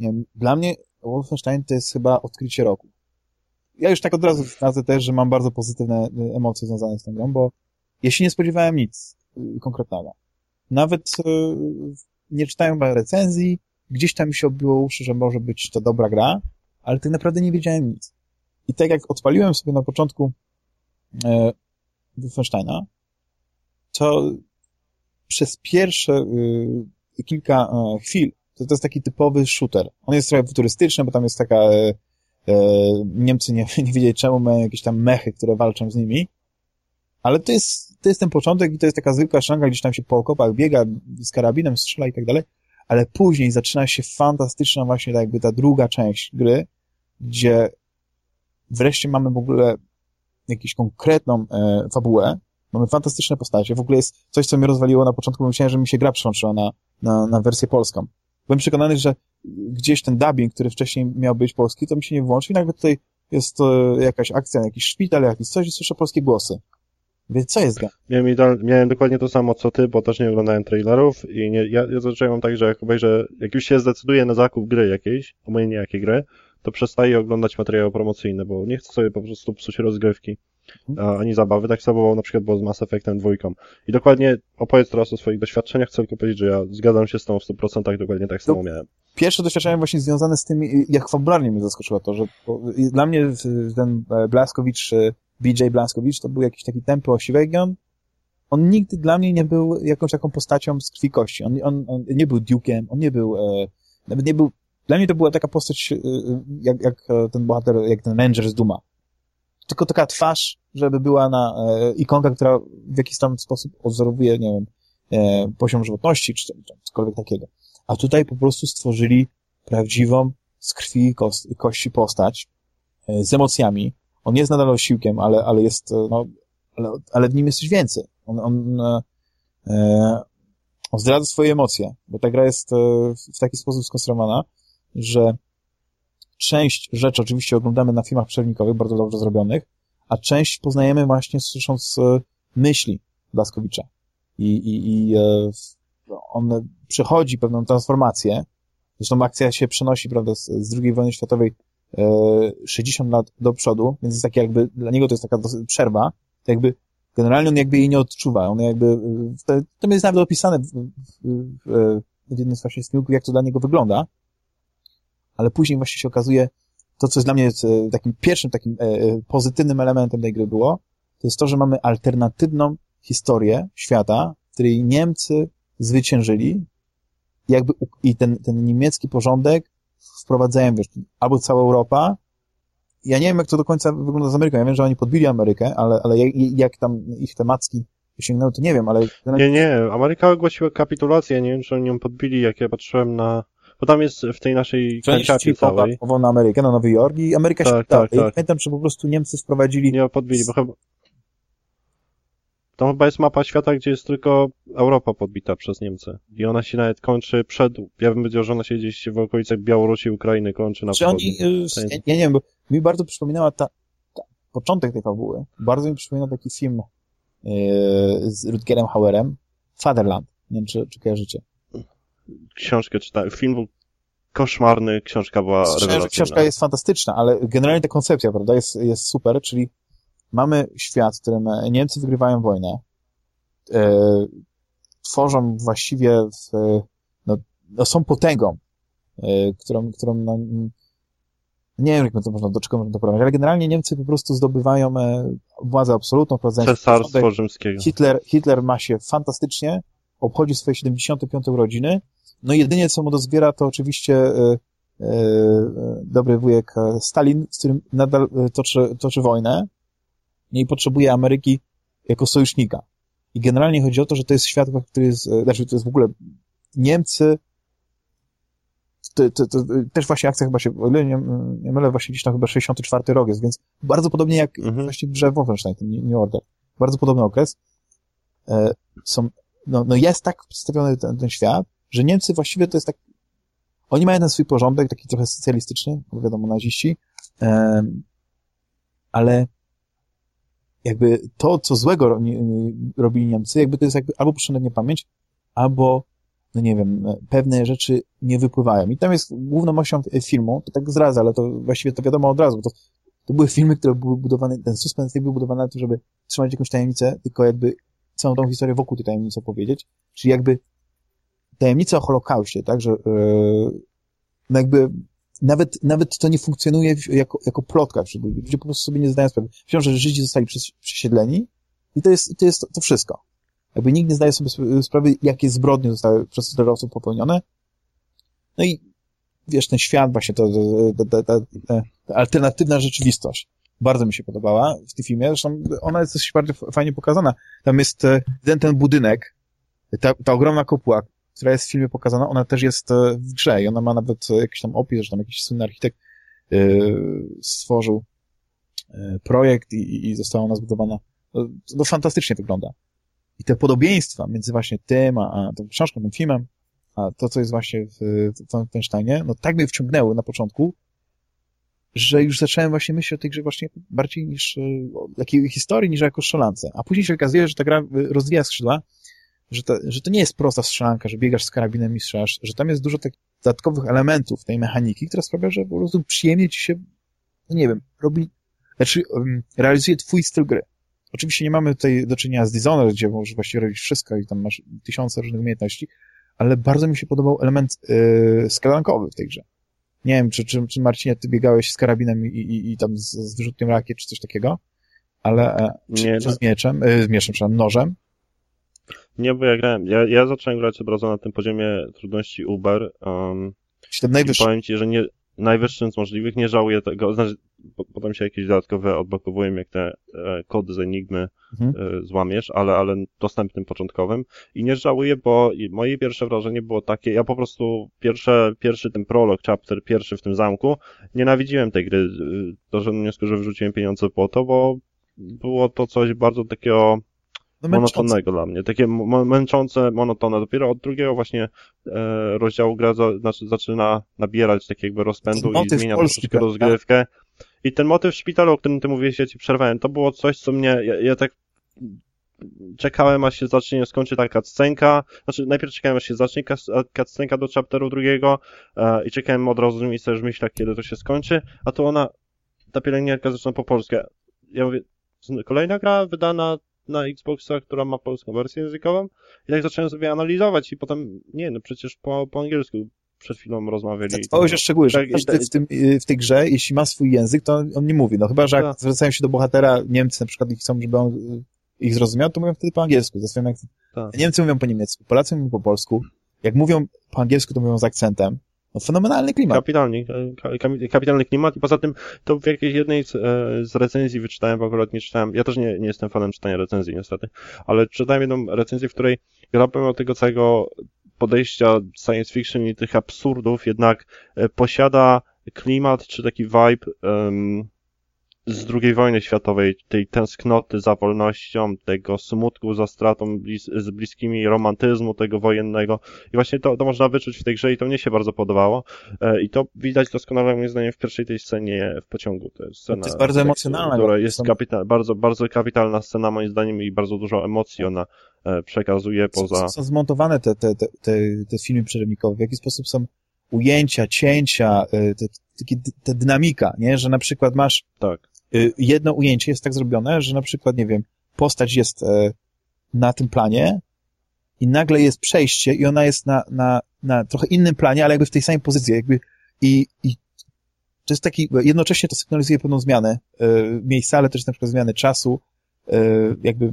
S1: Nie dla mnie Wolfenstein to jest chyba odkrycie roku. Ja już tak od razu wtracę też, że mam bardzo pozytywne y, emocje związane z tą grą, bo ja się nie spodziewałem nic y, konkretnego. Nawet y, nie czytałem recenzji, gdzieś tam mi się odbiło uszy, że może być to dobra gra, ale tak naprawdę nie wiedziałem nic. I tak jak odpaliłem sobie na początku e, Wolfensteina, to przez pierwsze kilka e, chwil to, to jest taki typowy shooter. On jest trochę futurystyczny, bo tam jest taka... E, e, Niemcy nie, (laughs) nie wiedzieli czemu mają jakieś tam mechy, które walczą z nimi. Ale to jest, to jest ten początek i to jest taka zwykła szranka, gdzieś tam się po okopach biega, z karabinem strzela i tak dalej. Ale później zaczyna się fantastyczna właśnie jakby ta druga część gry, gdzie wreszcie mamy w ogóle jakąś konkretną e, fabułę, mamy fantastyczne postacie, w ogóle jest coś, co mnie rozwaliło na początku, bo myślałem, że mi się gra przełączyła na, na, na wersję polską. Byłem przekonany, że gdzieś ten dubbing, który wcześniej miał być polski, to mi się nie włączy i nagle tutaj jest e, jakaś akcja, jakiś szpital, jakiś coś i słyszę polskie głosy. Więc co jest?
S3: Miałem, miałem dokładnie to samo co ty, bo też nie oglądałem trailerów i nie, ja, ja zacząłem tak, że jak obejrzę, jak już się zdecyduję na zakup gry jakiejś, obojętnie jakie gry, to przestaję oglądać materiały promocyjne, bo nie chcę sobie po prostu psuć rozgrywki ani zabawy. Tak samo na przykład było z Mass Effectem dwójką. I dokładnie opowiedz teraz o swoich doświadczeniach. Chcę tylko powiedzieć, że ja zgadzam się z tą w 100%, dokładnie tak samo miałem.
S1: Pierwsze doświadczenie właśnie związane z tym, jak fabularnie mnie zaskoczyło to, że dla mnie ten e, Blaskowicz, e, BJ Blaskowicz to był jakiś taki tępy osiwek i on, nigdy dla mnie nie był jakąś taką postacią z krwi kości. On, on, on nie był Duke'em, on nie był, e, nawet nie był, dla mnie to była taka postać, jak, jak ten bohater, jak ten Ranger z Duma tylko taka twarz, żeby była na e, ikonka, która w jakiś tam sposób odwzorowuje, nie wiem, e, poziom żywotności, czy, czy cokolwiek takiego. A tutaj po prostu stworzyli prawdziwą, z krwi i kości postać, e, z emocjami. On jest nadal osiłkiem, ale, ale jest, e, no, ale, ale w nim jest coś więcej. On, on, e, e, on zdradza swoje emocje, bo ta gra jest e, w taki sposób skonstruowana, że część rzeczy oczywiście oglądamy na filmach przewnikowych, bardzo dobrze zrobionych, a część poznajemy właśnie słysząc e, myśli Blaskowicza. I, i, i e, on przechodzi pewną transformację. Zresztą akcja się przenosi, prawda, z, z II wojny światowej 60 e, lat do przodu, więc jest takie jakby, dla niego to jest taka przerwa, to jakby generalnie on jakby jej nie odczuwa. On jakby, to, to jest nawet opisane w, w, w, w jednym z właśnie filmów, jak to dla niego wygląda, ale później właśnie się okazuje, to co jest dla mnie takim pierwszym takim e, e, pozytywnym elementem tej gry było, to jest to, że mamy alternatywną historię świata, w której Niemcy zwyciężyli jakby i ten, ten niemiecki porządek wprowadzają, wiesz, albo cała Europa, ja nie wiem, jak to do końca wygląda z Ameryką. Ja wiem, że oni podbili Amerykę, ale, ale jak, jak tam ich te macki sięgnęły, to nie wiem, ale...
S3: Nie, nie, Ameryka ogłosiła kapitulację, nie wiem, czy oni ją podbili, jak ja patrzyłem na bo tam jest w tej naszej kanciapie całej.
S1: na Amerykę, na Nowy Jork i Ameryka tak, się tak, tak. pamiętam, że po prostu Niemcy sprowadzili...
S3: Nie podbili, bo chyba... To chyba jest mapa świata, gdzie jest tylko Europa podbita przez Niemcy. I ona się nawet kończy przed... Ja bym powiedział, że ona się gdzieś w okolicach Białorusi, Ukrainy kończy na
S1: Czy oni... Y, ja, ja, nie wiem, bo mi bardzo przypominała ta, ta początek tej fabuły. Bardzo mi przypomina taki film yy, z Rutgerem Hauerem, Fatherland. Nie wiem, czy, czy kojarzycie
S3: książkę czytałem, film był koszmarny, książka była rewelacyjna.
S1: Książka jest fantastyczna, ale generalnie ta koncepcja, prawda, jest, jest super, czyli mamy świat, w którym Niemcy wygrywają wojnę, e, tworzą właściwie, w, no, no, są potęgą, e, którą, którą no, nie wiem, jak to można, do czego można doprowadzić, ale generalnie Niemcy po prostu zdobywają e, władzę absolutną,
S3: Cesarstwo rzymskiego.
S1: Hitler, Hitler ma się fantastycznie, obchodzi swoje 75. urodziny, no jedynie co mu dozbiera to oczywiście e, e, dobry wujek e, Stalin, z którym nadal toczy, toczy wojnę no i potrzebuje Ameryki jako sojusznika. I generalnie chodzi o to, że to jest świat, który jest, znaczy to jest w ogóle Niemcy, to, to, to, też właśnie akcja chyba się, o ile nie, nie mylę, właśnie gdzieś tam chyba 64 rok jest, więc bardzo podobnie jak
S3: Mhm.
S1: właśnie w grze Wolfenstein, ten New Order. Bardzo podobny okres. Są, no, no jest tak przedstawiony ten, ten świat, że Niemcy właściwie to jest tak, oni mają ten swój porządek, taki trochę socjalistyczny, bo wiadomo, naziści, ale jakby to, co złego robili Niemcy, jakby to jest jakby albo puszczone w niepamięć, albo, no nie wiem, pewne rzeczy nie wypływają. I tam jest główną osią filmu, to tak zdradzę, ale to właściwie to wiadomo od razu, to, to były filmy, które były budowane, ten suspens nie był budowany na to, żeby trzymać jakąś tajemnicę, tylko jakby całą tą historię wokół tej tajemnicy opowiedzieć, czyli jakby tajemnica o Holokauście, tak, że yy, no jakby nawet, nawet to nie funkcjonuje jako, jako plotka wśród ludzi. Ludzie po prostu sobie nie zdają sprawy. Myślą, że Żydzi zostali przes- przesiedleni i to jest, to jest to, wszystko. Jakby nikt nie zdaje sobie sp- sprawy, jakie zbrodnie zostały przez hitlerowców popełnione. No i wiesz, ten świat właśnie, to, to, to, ta alternatywna rzeczywistość bardzo mi się podobała w tym filmie. Zresztą ona jest dość bardzo fajnie pokazana. Tam jest e, ten, ten budynek, ta, ta ogromna kopuła, która jest w filmie pokazana, ona też jest e, w grze i ona ma nawet jakiś tam opis, że tam jakiś słynny architekt e, stworzył e, projekt i, została ona zbudowana. No, fantastycznie wygląda. I te podobieństwa między właśnie tym, a, tą książką, tym filmem, a to, co jest właśnie w, w no tak mnie wciągnęły na początku, że już zacząłem właśnie myśleć o tej grze właśnie bardziej niż o takiej historii, niż jako strzelance. A później się okazuje, że ta gra rozwija skrzydła, że to, że to nie jest prosta strzelanka, że biegasz z karabinem i strzelasz, że tam jest dużo takich dodatkowych elementów tej mechaniki, która sprawia, że po prostu przyjemnie ci się, no nie wiem, robi, znaczy um, realizuje twój styl gry. Oczywiście nie mamy tutaj do czynienia z Dishonored, gdzie możesz właściwie robić wszystko i tam masz tysiące różnych umiejętności, ale bardzo mi się podobał element yy, skalankowy w tej grze. Nie wiem, czy, czy, czy Marcinie, ty biegałeś z karabinem i, i, i tam z, z wyrzutkiem rakiet, czy coś takiego, ale e, czy,
S3: Nie,
S1: czy
S3: no.
S1: z mieczem, yy, z mieczem, przepraszam, nożem.
S3: Nie, bo ja grałem, ja, ja zacząłem grać od razu na tym poziomie trudności Uber. Um,
S1: ten najwyższy.
S3: powiem ci, że nie, najwyższym z możliwych, nie żałuję tego, znaczy, po, potem się jakieś dodatkowe odblokowują, jak te e, kody z Enigmy
S1: Mhm.
S3: e, złamiesz, ale, ale dostępnym początkowym. I nie żałuję, bo moje pierwsze wrażenie było takie, ja po prostu pierwsze, pierwszy ten prolog, chapter pierwszy w tym zamku, nienawidziłem tej gry. Y, To, że wniosku, że wrzuciłem pieniądze po to, bo było to coś bardzo takiego
S1: No,
S3: monotonnego dla mnie, takie męczące, monotone. Dopiero od drugiego właśnie e, rozdziału gra za, znaczy, zaczyna nabierać takiego jakby rozpędu i zmienia
S1: polski,
S3: troszeczkę
S1: prawda?
S3: rozgrywkę. I ten motyw w szpitalu, o którym ty mówiłeś, ja ci przerwałem, to było coś, co mnie, ja, ja tak czekałem, aż się zacznie, skończy ta cutscenka, znaczy najpierw czekałem, aż się zacznie cutscenka do chapteru drugiego e, i czekałem od razu z miejsca już myślę, kiedy to się skończy, a to ona, ta pielęgniarka zaczyna po polsku. Ja mówię, kolejna gra wydana na Xboxa, która ma polską wersję językową i tak zacząłem sobie analizować i potem, nie, no przecież po, po angielsku przed chwilą rozmawiali.
S1: Zadbałeś o szczegóły, że
S3: Tak,
S1: każdy
S3: tak-
S1: w, tym, y, w tej grze, jeśli ma swój język, to on nie mówi. No chyba, że jak
S3: Tak.
S1: zwracają się do bohatera Niemcy na przykład i chcą, żeby on y, ich zrozumiał, to mówią wtedy po angielsku. Swoim akcentem.
S3: Tak.
S1: Niemcy mówią po niemiecku, Polacy mówią po polsku. Jak mówią po angielsku, to mówią z akcentem. No fenomenalny klimat.
S3: Kapitalnie, ka- ka- kapitalny klimat. I poza tym to w jakiejś jednej z, e, z recenzji wyczytałem, bo akurat nie czytałem, ja też nie, nie jestem fanem czytania recenzji niestety, ale czytałem jedną recenzję, w której gra pomimo tego całego podejścia science fiction i tych absurdów jednak e, posiada klimat czy taki vibe em, z II wojny światowej, tej tęsknoty za wolnością, tego smutku za stratą blis z bliskimi, romantyzmu tego wojennego. I właśnie to, to można wyczuć w tej grze i to mnie się bardzo podobało. E, I to widać doskonale moim zdaniem w pierwszej tej scenie w pociągu. To jest scena,
S1: To jest bardzo emocjonalna,
S3: Która jest
S1: są-
S3: kapita- bardzo, bardzo kapitalna scena moim zdaniem i bardzo dużo emocji ona e, przekazuje
S1: Są,
S3: poza...
S1: są zmontowane te, te, te, te, te filmy przerywnikowe, w jaki sposób są ujęcia, cięcia, y, te, dy- ta dynamika, nie? Że na przykład masz
S3: Tak.
S1: Y, jedno ujęcie jest tak zrobione, że na przykład, nie wiem, postać jest e, na tym planie i nagle jest przejście i ona jest na, na, na trochę innym planie, ale jakby w tej samej pozycji, jakby i, i to jest taki, jednocześnie to sygnalizuje pewną zmianę y, miejsca, ale też na przykład zmianę czasu, y, jakby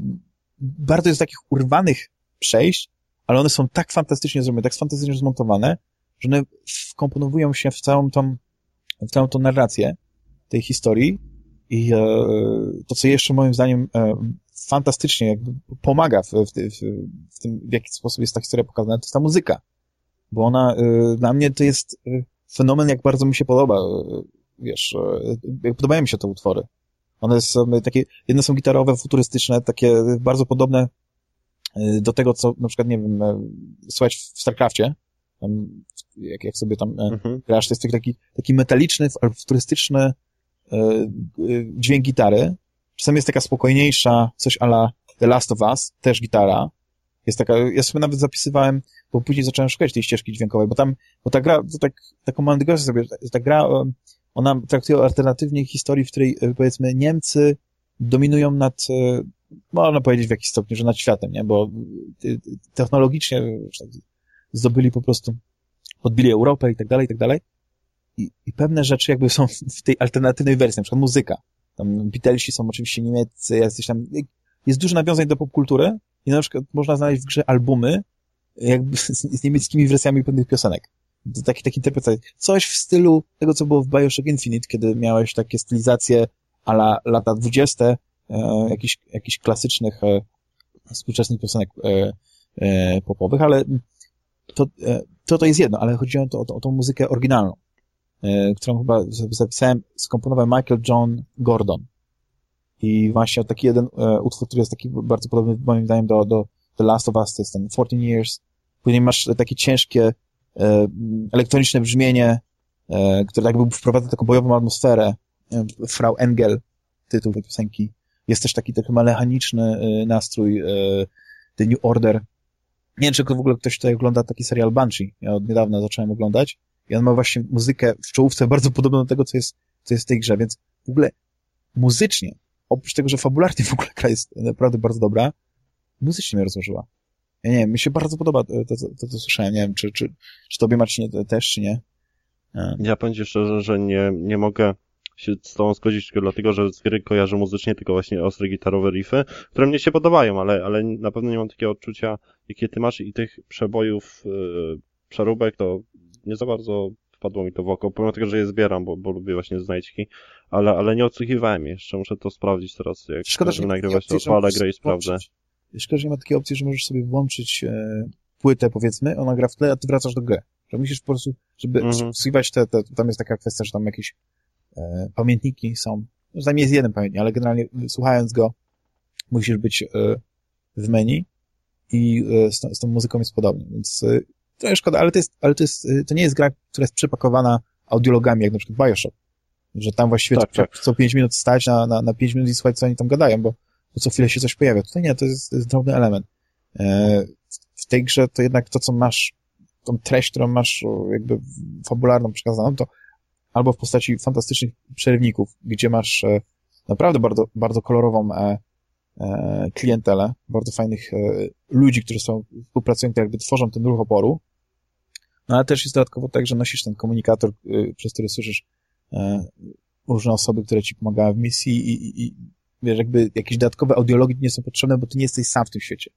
S1: bardzo jest takich urwanych przejść, ale one są tak fantastycznie zrobione, tak fantastycznie zmontowane, że one wkomponowują się w całą tą, w całą tą narrację tej historii i e, to, co jeszcze moim zdaniem e, fantastycznie jakby pomaga w, w, w, w tym, w jaki sposób jest ta historia pokazana, to jest ta muzyka. Bo ona, e, dla mnie to jest fenomen, jak bardzo mi się podoba, wiesz, podobają mi się te utwory. One są takie, jedne są gitarowe, futurystyczne, takie bardzo podobne do tego, co na przykład, nie wiem, słuchać w StarCraftie, tam, jak, jak sobie tam
S3: Mhm.
S1: grasz, to jest taki, taki metaliczny, futurystyczny dźwięk gitary. Czasami jest taka spokojniejsza, coś ala The Last of Us, też gitara. Jest taka, ja sobie nawet zapisywałem, bo później zacząłem szukać tej ścieżki dźwiękowej, bo tam, bo ta gra, to tak, taką mam dygresję sobie, ta, ta gra, e, ona traktuje o alternatywnej historii, w której, e, powiedzmy, Niemcy dominują nad, e, można powiedzieć w jakiś stopniu, że nad światem, nie, bo e, technologicznie e, zdobyli po prostu, podbili Europę i tak dalej, i tak dalej. I, I pewne rzeczy jakby są w tej alternatywnej wersji, na przykład muzyka. Tam Beatlesi są oczywiście niemieccy, jesteś tam, jest dużo nawiązań do popkultury i na przykład można znaleźć w grze albumy jakby z, z niemieckimi wersjami pewnych piosenek. To taki, taki interpretacja. Coś w stylu tego, co było w Bioshock Infinite, kiedy miałeś takie stylizacje ala lata 20, e, jakichś, jakichś klasycznych e, współczesnych piosenek e, e, popowych, ale to, e, to to jest jedno, ale chodzi o, to, o, o tą muzykę oryginalną, którą chyba zapisałem, skomponował Michael John Gordon. I właśnie taki jeden e, utwór, który jest taki bardzo podobny moim zdaniem do, do The Last of Us, to jest ten 14 Years. Później masz takie ciężkie e, elektroniczne brzmienie, e, które jakby wprowadza taką bojową atmosferę. E, Frau Engel, tytuł tej piosenki. Jest też taki trochę mechaniczny e, nastrój, e, The New Order. Nie wiem, czy w ogóle ktoś tutaj ogląda taki serial Banshee. Ja od niedawna zacząłem oglądać. I on ma właśnie muzykę w czołówce bardzo podobną do tego, co jest, co jest w tej grze, więc w ogóle muzycznie, oprócz tego, że fabularnie (laughs) w ogóle gra jest naprawdę bardzo dobra, muzycznie mnie rozłożyła. Ja nie wiem, mi się bardzo podoba to, to, to słyszałem. Nie wiem, czy, czy, czy tobie Marcinie też, czy nie. E,
S3: Ja powiem ci szczerze, że nie, nie mogę się z tobą zgodzić tylko dlatego, że z gry kojarzę muzycznie tylko właśnie ostre gitarowe riffy, które mnie się podobają, ale, ale na pewno nie mam takiego odczucia, jakie ty masz i tych przebojów, yy, przeróbek, to nie za bardzo wpadło mi to w oko, pomimo tego, że je zbieram, bo, bo lubię właśnie znajdźki, ale, ale nie odsłuchiwałem jeszcze, muszę to sprawdzić teraz, jak
S1: Szkoda, że
S3: nagrywać, to
S1: opcji,
S3: odpalę grę i sprawdzę.
S1: Szkoda, że nie ma takiej opcji, że możesz sobie włączyć e, płytę, powiedzmy, ona gra w tle, a ty wracasz do gry. Że musisz po prostu, żeby
S3: Mhm.
S1: wsłuchiwać te, te, tam jest taka kwestia, że tam jakieś e, pamiętniki są, że tam jest jeden pamiętnik, ale generalnie słuchając go musisz być e, w menu i e, z, tą, z tą muzyką jest podobnie, więc e, trochę szkoda, ale to jest, ale to jest, e, to nie jest gra, która jest przepakowana audiologami, jak na przykład Bioshock, że tam właściwie
S3: Tak, tak.
S1: co 5 minut stać na, na, na 5 minut i słuchać, co oni tam gadają, bo, bo co chwilę się coś pojawia. Tutaj nie, to jest, to jest drobny element. E, w tej grze to jednak to, co masz, tą treść, którą masz jakby fabularną przekazaną, to albo w postaci fantastycznych przerywników, gdzie masz e, naprawdę bardzo, bardzo kolorową e, klientelę, bardzo fajnych e, ludzi, którzy są, współpracują, które jakby tworzą ten ruch oporu, no ale też jest dodatkowo tak, że nosisz ten komunikator, e, przez który słyszysz e, różne osoby, które ci pomagają w misji i, i, i wiesz, jakby jakieś dodatkowe audiologii nie są potrzebne, bo ty nie jesteś sam w tym świecie.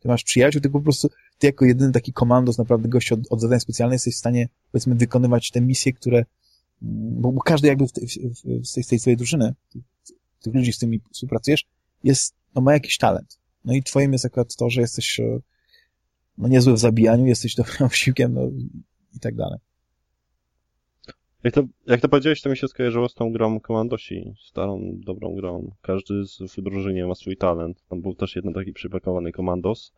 S1: Ty masz przyjaciół, tylko po prostu ty jako jedyny taki komandos, naprawdę gość od, od zadań specjalnych jesteś w stanie, powiedzmy, wykonywać te misje, które, mm, bo, każdy jakby w, tej- tej, twojej drużyny, tych ludzi, z którymi współpracujesz, jest, no ma jakiś talent. No i twoim jest akurat to, że jesteś, e, no niezły w zabijaniu, jesteś (laughs) dobrym osiłkiem, no i, tak dalej.
S3: Jak to, jak to powiedziałeś, to mi się skojarzyło z tą grą Komandosi, starą, dobrą grą. Każdy z, w drużynie ma swój talent. Tam był też jeden taki przypakowany komandos,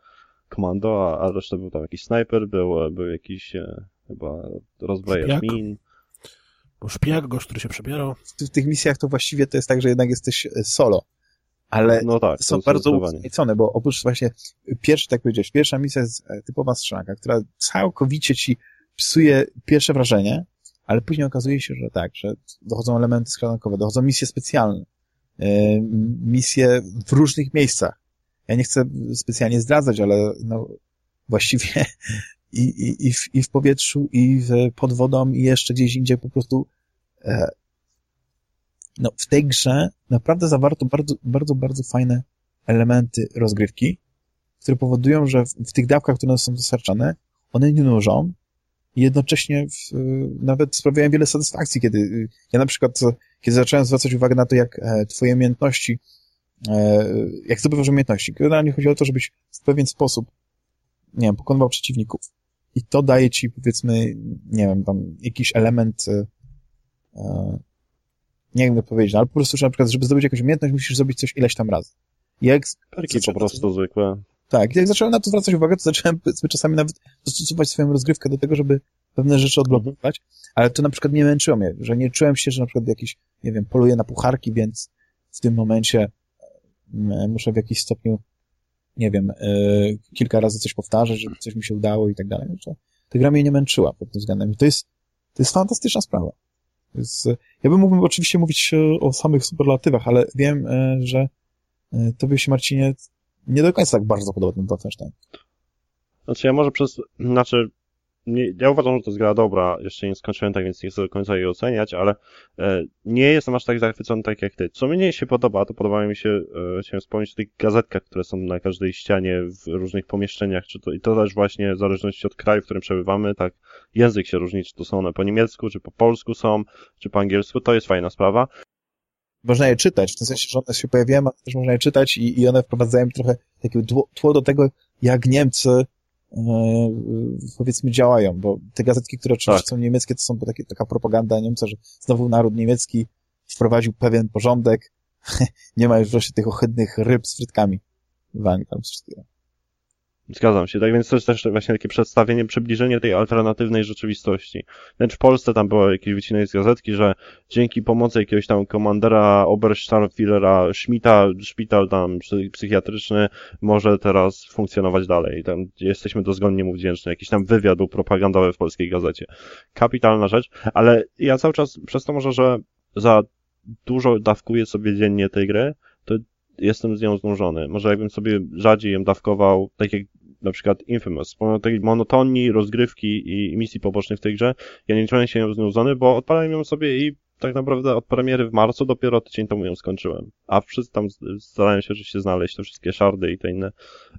S3: komando, a, a reszta był tam jakiś snajper, był, był jakiś e, chyba rozbrajacz min.
S2: Bo szpieg, gość, który się przebierał.
S1: W, w tych misjach to właściwie to jest tak, że jednak jesteś e, solo, ale
S3: No tak,
S1: są bardzo uzmniejcone, bo oprócz właśnie pierwszy, tak powiedziałeś, pierwsza misja jest e, typowa strzelanka, która całkowicie ci psuje pierwsze wrażenie, ale później okazuje się, że tak, że dochodzą elementy skrzynkowe, dochodzą misje specjalne, e, misje w różnych miejscach. Ja nie chcę specjalnie zdradzać, ale no właściwie i, i, i, w, i w powietrzu, i w, pod wodą, i jeszcze gdzieś indziej po prostu e, no w tej grze naprawdę zawarto bardzo, bardzo, bardzo fajne elementy rozgrywki, które powodują, że w, w tych dawkach, które są dostarczane, one nie nużą i jednocześnie w, nawet sprawiają wiele satysfakcji, kiedy ja na przykład, kiedy zacząłem zwracać uwagę na to, jak e, twoje umiejętności, e, jak zdobywasz umiejętności, generalnie chodzi o to, żebyś w pewien sposób, nie wiem, pokonywał przeciwników i to daje ci, powiedzmy, nie wiem, tam jakiś element e nie wiem jak powiedzieć, no, ale po prostu, że na przykład, żeby zdobyć jakąś umiejętność, musisz zrobić coś ileś tam razy.
S3: Jak Perki po prostu zwykłe.
S1: Tak, jak zacząłem na to zwracać uwagę, to zacząłem (laughs) czasami nawet dostosować swoją rozgrywkę do tego, żeby pewne rzeczy odblokować, ale to na przykład nie męczyło mnie, że nie czułem się, że na przykład jakiś, nie wiem, poluję na pucharki, więc w tym momencie e, muszę w jakiś stopniu, nie wiem, yy, kilka razy coś powtarzać, żeby coś mi się udało i tak dalej. Znaczy, ta gra mnie nie męczyła pod tym względem. I to jest, to jest fantastyczna sprawa. Ja bym mógł oczywiście mówić e, o samych superlatywach, ale wiem, że tobie się, Marcinie, nie do końca tak bardzo podoba ten Wolfenstein.
S3: Znaczy ja może przez, znaczy nie, ja uważam, że to jest gra dobra, jeszcze nie skończyłem tak, więc nie chcę do końca jej oceniać, ale e, nie jestem aż tak zachwycony tak jak ty. Co mnie się podoba, to podoba mi się, e, chciałem wspomnieć o tych gazetkach, które są na każdej ścianie w różnych pomieszczeniach, czy to, i to też właśnie w zależności od kraju, w którym przebywamy, tak, język się różni, czy to są one po niemiecku, czy po polsku są, czy po angielsku, to jest fajna sprawa
S1: można je czytać, w tym sensie, że one się pojawiają, ale też można je czytać i, i one wprowadzają trochę takie tło, tło do tego, jak Niemcy e, powiedzmy działają, bo te gazetki, które oczywiście tak. są niemieckie, to są takie, taka propaganda Niemca, że znowu naród niemiecki wprowadził pewien porządek, (laughs) nie ma już właśnie tych ohydnych ryb z frytkami w Anglii.
S3: Zgadzam się, tak więc to jest też właśnie takie przedstawienie, przybliżenie tej alternatywnej rzeczywistości. W Polsce tam było jakieś wycinek z gazetki, że dzięki pomocy jakiegoś tam komandera Oberstarfillera Schmidta, szpital tam psychiatryczny może teraz funkcjonować dalej. Tam jesteśmy dozgonnie mu wdzięczni. Jakiś tam wywiad był propagandowy w polskiej gazecie. Kapitalna rzecz, ale ja cały czas przez to może, że za dużo dawkuję sobie dziennie tej gry, to jestem z nią znużony. Może jakbym sobie rzadziej ją dawkował, tak jak na przykład Infamous, pomimo tej monotonii, rozgrywki i misji pobocznych w tej grze, ja nie czułem się znudzony, bo odpalałem ją sobie i tak naprawdę od premiery w marcu dopiero tydzień temu ją skończyłem. A wszyscy tam starałem się oczywiście znaleźć te wszystkie szardy i te inne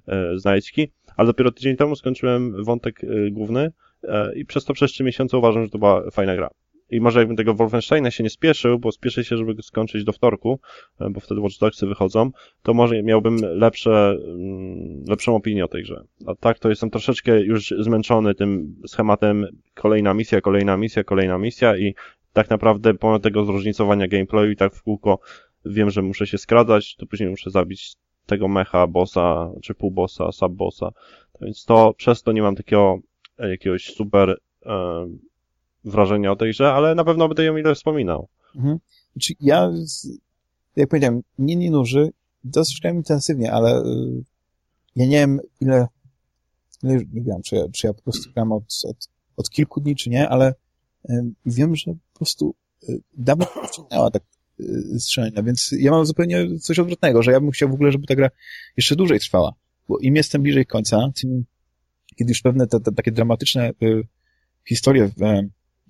S3: e, znajdźki, ale dopiero tydzień temu skończyłem wątek e, główny e, i przez to przez trzy miesiące uważam, że to była fajna gra. I może jakbym tego Wolfensteina się nie spieszył, bo spieszę się, żeby skończyć do wtorku, e, bo wtedy Watch Dogsy wychodzą, to może miałbym lepsze, mm, lepszą opinię o tej grze. A tak to jestem troszeczkę już zmęczony tym schematem kolejna misja, kolejna misja, kolejna misja i tak naprawdę pomimo tego zróżnicowania gameplayu i tak w kółko wiem, że muszę się skradać, to później muszę zabić tego mecha, bossa, czy półbossa, subbossa. Więc to, przez to nie mam takiego e, jakiegoś super e, wrażenia o tej grze, ale na pewno będę ją ile wspominał.
S1: Mhm. Znaczy ja, jak powiedziałem, mnie nie nuży, dosyć intensywnie, ale y, ja nie wiem ile, ile nie wiem, czy ja, czy ja po prostu gram od, od, od kilku dni, czy nie, ale y, wiem, że po prostu y, dawno wciągnęła tak strzelania, więc ja mam zupełnie coś odwrotnego, że ja bym chciał w ogóle, żeby ta gra jeszcze dłużej trwała, bo im jestem bliżej końca, tym kiedy już pewne te, te takie dramatyczne y, historie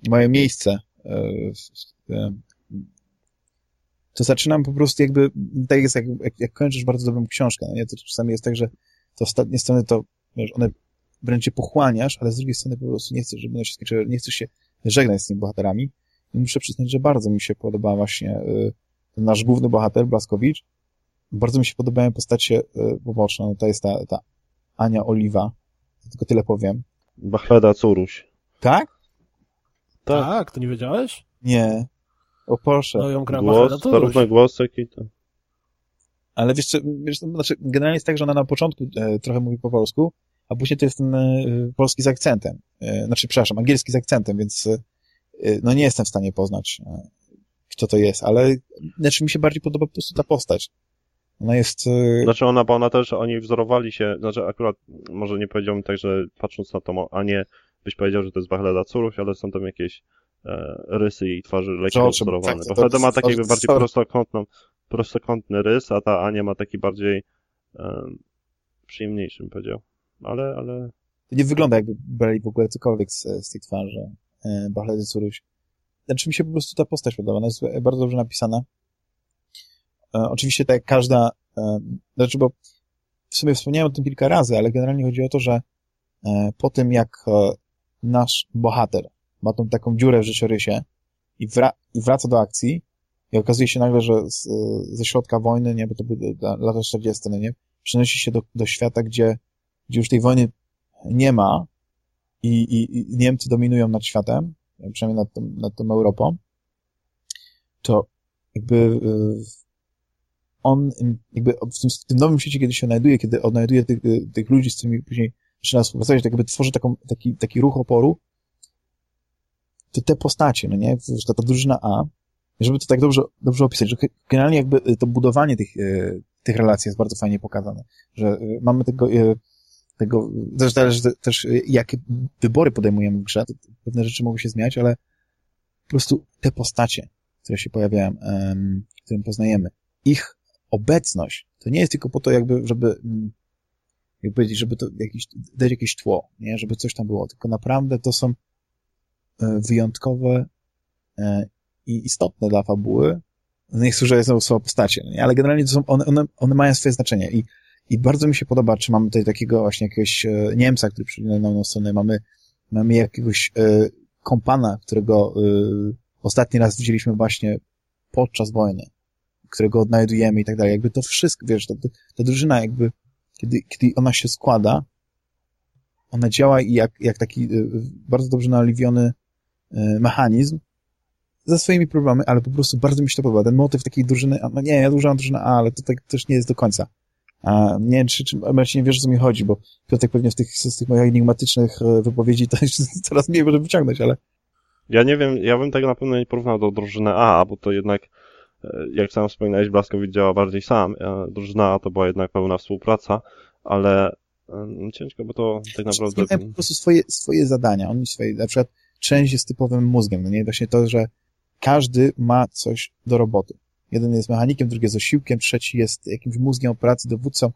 S1: moje miejsce e, to zaczynam po prostu jakby, tak jest jak, jak, jak kończysz bardzo dobrą książkę, no nie? To czasami jest tak, że to ostatnie strony to, wiesz, one wręcz cię pochłaniasz, ale z drugiej strony po prostu nie chcesz, żeby one się skończyły, nie chcesz się żegnać z tymi bohaterami. I muszę przyznać, że bardzo mi się podoba właśnie y, ten nasz główny bohater, Blaskowicz. Bardzo mi się podobają postacie y, poboczne. No, to jest ta, ta Ania Oliwa. Tylko tyle powiem.
S3: Bachleda Curuś.
S1: Tak?
S2: Tak. tak, to nie wiedziałeś?
S1: Nie. O proszę.
S2: No ją gra
S3: Głos, zarówno głosek i to.
S1: Ale wiesz, co, wiesz, znaczy, generalnie jest tak, że ona na początku e, trochę mówi po polsku, a później to jest ten e, polski z akcentem. E, znaczy, przepraszam, angielski z akcentem, więc e, no nie jestem w stanie poznać, e, kto to jest, ale znaczy mi się bardziej podoba po prostu ta postać. Ona jest... E,
S3: znaczy ona, bo ona też, oni wzorowali się, znaczy akurat, może nie powiedziałbym tak, że patrząc na to, a nie byś powiedział, że to jest Bachleda Curuś, ale są tam jakieś e, rysy jej twarzy lekko wzorowane. Tak, ma taki jakby bardziej prostokątną, prostokątny rys, a ta Ania ma taki bardziej e, przyjemniejszy, bym powiedział. Ale, ale...
S1: To nie wygląda jakby brali w ogóle cokolwiek z, z tej twarzy e, Bachledy Curuś. Znaczy mi się po prostu ta postać podoba, ona jest bardzo dobrze napisana. e, oczywiście tak jak każda, e, znaczy bo w sumie wspomniałem o tym kilka razy, ale generalnie chodzi o to, że e, po tym jak e, nasz bohater. Ma tą taką dziurę w życiorysie i, wra i wraca do akcji i okazuje się nagle, że z, ze środka wojny, nie, bo to były lata 40, no nie, przenosi się do, do świata, gdzie, gdzie już tej wojny nie ma i, i, i Niemcy dominują nad światem, przynajmniej nad, tą, nad tą Europą, to jakby y, on jakby w tym, w tym nowym świecie, kiedy się odnajduje, kiedy odnajduje tych, tych ludzi, z którymi później zaczyna współpracować, tak jakby tworzy taką, taki, taki ruch oporu, to te postacie, no nie, ta, ta drużyna A, żeby to tak dobrze, dobrze opisać, że generalnie jakby to budowanie tych, y, tych relacji jest bardzo fajnie pokazane, że y, mamy tego, tego, też też, jakie wybory podejmujemy w grze, pewne rzeczy mogą się zmieniać, ale po prostu te postacie, które się pojawiają, którym poznajemy, ich obecność, to nie jest tylko po to jakby, żeby mm, jak powiedzieć, żeby to jakiś, dać jakieś tło, nie? żeby coś tam było, tylko naprawdę to są e, wyjątkowe e, i istotne dla fabuły. No nie chcę, że są słowa postacie, nie? ale generalnie to są, one, one, one mają swoje znaczenie i, i bardzo mi się podoba, czy mamy tutaj takiego właśnie jakiegoś e, Niemca, który przyjdzie na stronę, mamy, mamy jakiegoś kompana, którego ostatni raz widzieliśmy właśnie podczas wojny, którego odnajdujemy i tak dalej. Jakby to wszystko, wiesz, to, ta drużyna jakby, kiedy, kiedy ona się składa, ona działa jak, jak taki y, bardzo dobrze naliwiony y, mechanizm ze swoimi problemami, ale po prostu bardzo mi się to podoba. Ten motyw takiej drużyny, no nie, ja używam drużynę A, ale to tak też nie jest do końca. A nie wiem, czy, czy Marcin nie wiesz, o co mi chodzi, bo Piotrek pewnie z tych, z tych moich enigmatycznych y, wypowiedzi to (laughs) coraz mniej może wyciągnąć, ale
S3: ja nie wiem, ja bym tego na pewno nie porównał do drużyny A, bo to jednak, e, jak sam wspominałeś, Blaskowicz działa bardziej sam. Drużyna A to była jednak pełna współpraca, ale ciężko, bo to tak naprawdę...
S1: Mają po prostu swoje, swoje zadania, oni swoje, na przykład część jest typowym mózgiem, no nie? Właśnie to, że każdy ma coś do roboty. Jeden jest mechanikiem, drugi jest osiłkiem, trzeci jest jakimś mózgiem operacji, dowódcą,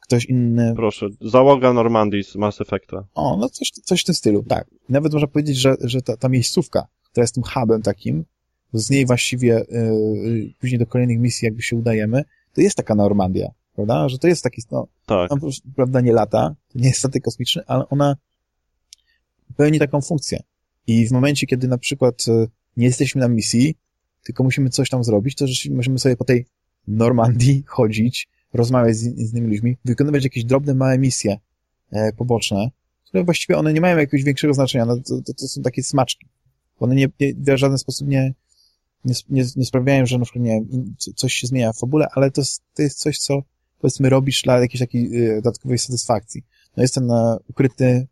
S1: ktoś inny...
S3: Proszę, załoga Normandii z Mass Effecta.
S1: O, no coś, coś w tym stylu, tak. Nawet można powiedzieć, że, że ta, ta miejscówka, która jest tym hubem takim, z niej właściwie yy, później do kolejnych misji jakby się udajemy, to jest taka Normandia, prawda? Że to jest taki, no,
S3: tak.
S1: no prawda, nie lata, to nie jest statek kosmiczny, ale ona pełni taką funkcję. I w momencie, kiedy na przykład yy, nie jesteśmy na misji, tylko musimy coś tam zrobić, to rzeczywiście możemy sobie po tej Normandii chodzić, rozmawiać z, z innymi ludźmi, wykonywać jakieś drobne, małe misje e, poboczne, które właściwie one nie mają jakiegoś większego znaczenia, no, to, to, to są takie smaczki. One nie, nie, w żaden sposób nie, nie, nie, nie sprawiają, że na przykład, nie coś się zmienia w fabule, ale to, to jest coś, co powiedzmy robisz dla jakiejś takiej y, dodatkowej satysfakcji. No jest ten ukryty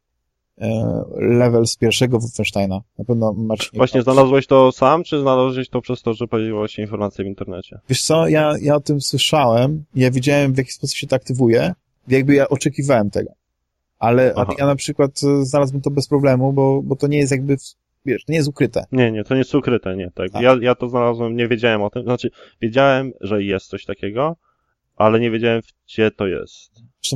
S1: e, level z pierwszego Wolfensteina. Na pewno Marcin...
S3: Właśnie znalazłeś to sam, czy znalazłeś to przez to, że pojawiła się informacja w internecie?
S1: Wiesz co, ja, ja o tym słyszałem, ja wiedziałem w jaki sposób się to aktywuje, jakby ja oczekiwałem tego. Ale ja na przykład e, znalazłbym to bez problemu, bo, bo to nie jest jakby, wiesz, to nie jest ukryte.
S3: Nie, nie, to nie jest ukryte, nie, tak. tak. Ja, ja to znalazłem, nie wiedziałem o tym, znaczy, wiedziałem, że jest coś takiego, ale nie wiedziałem, gdzie to jest.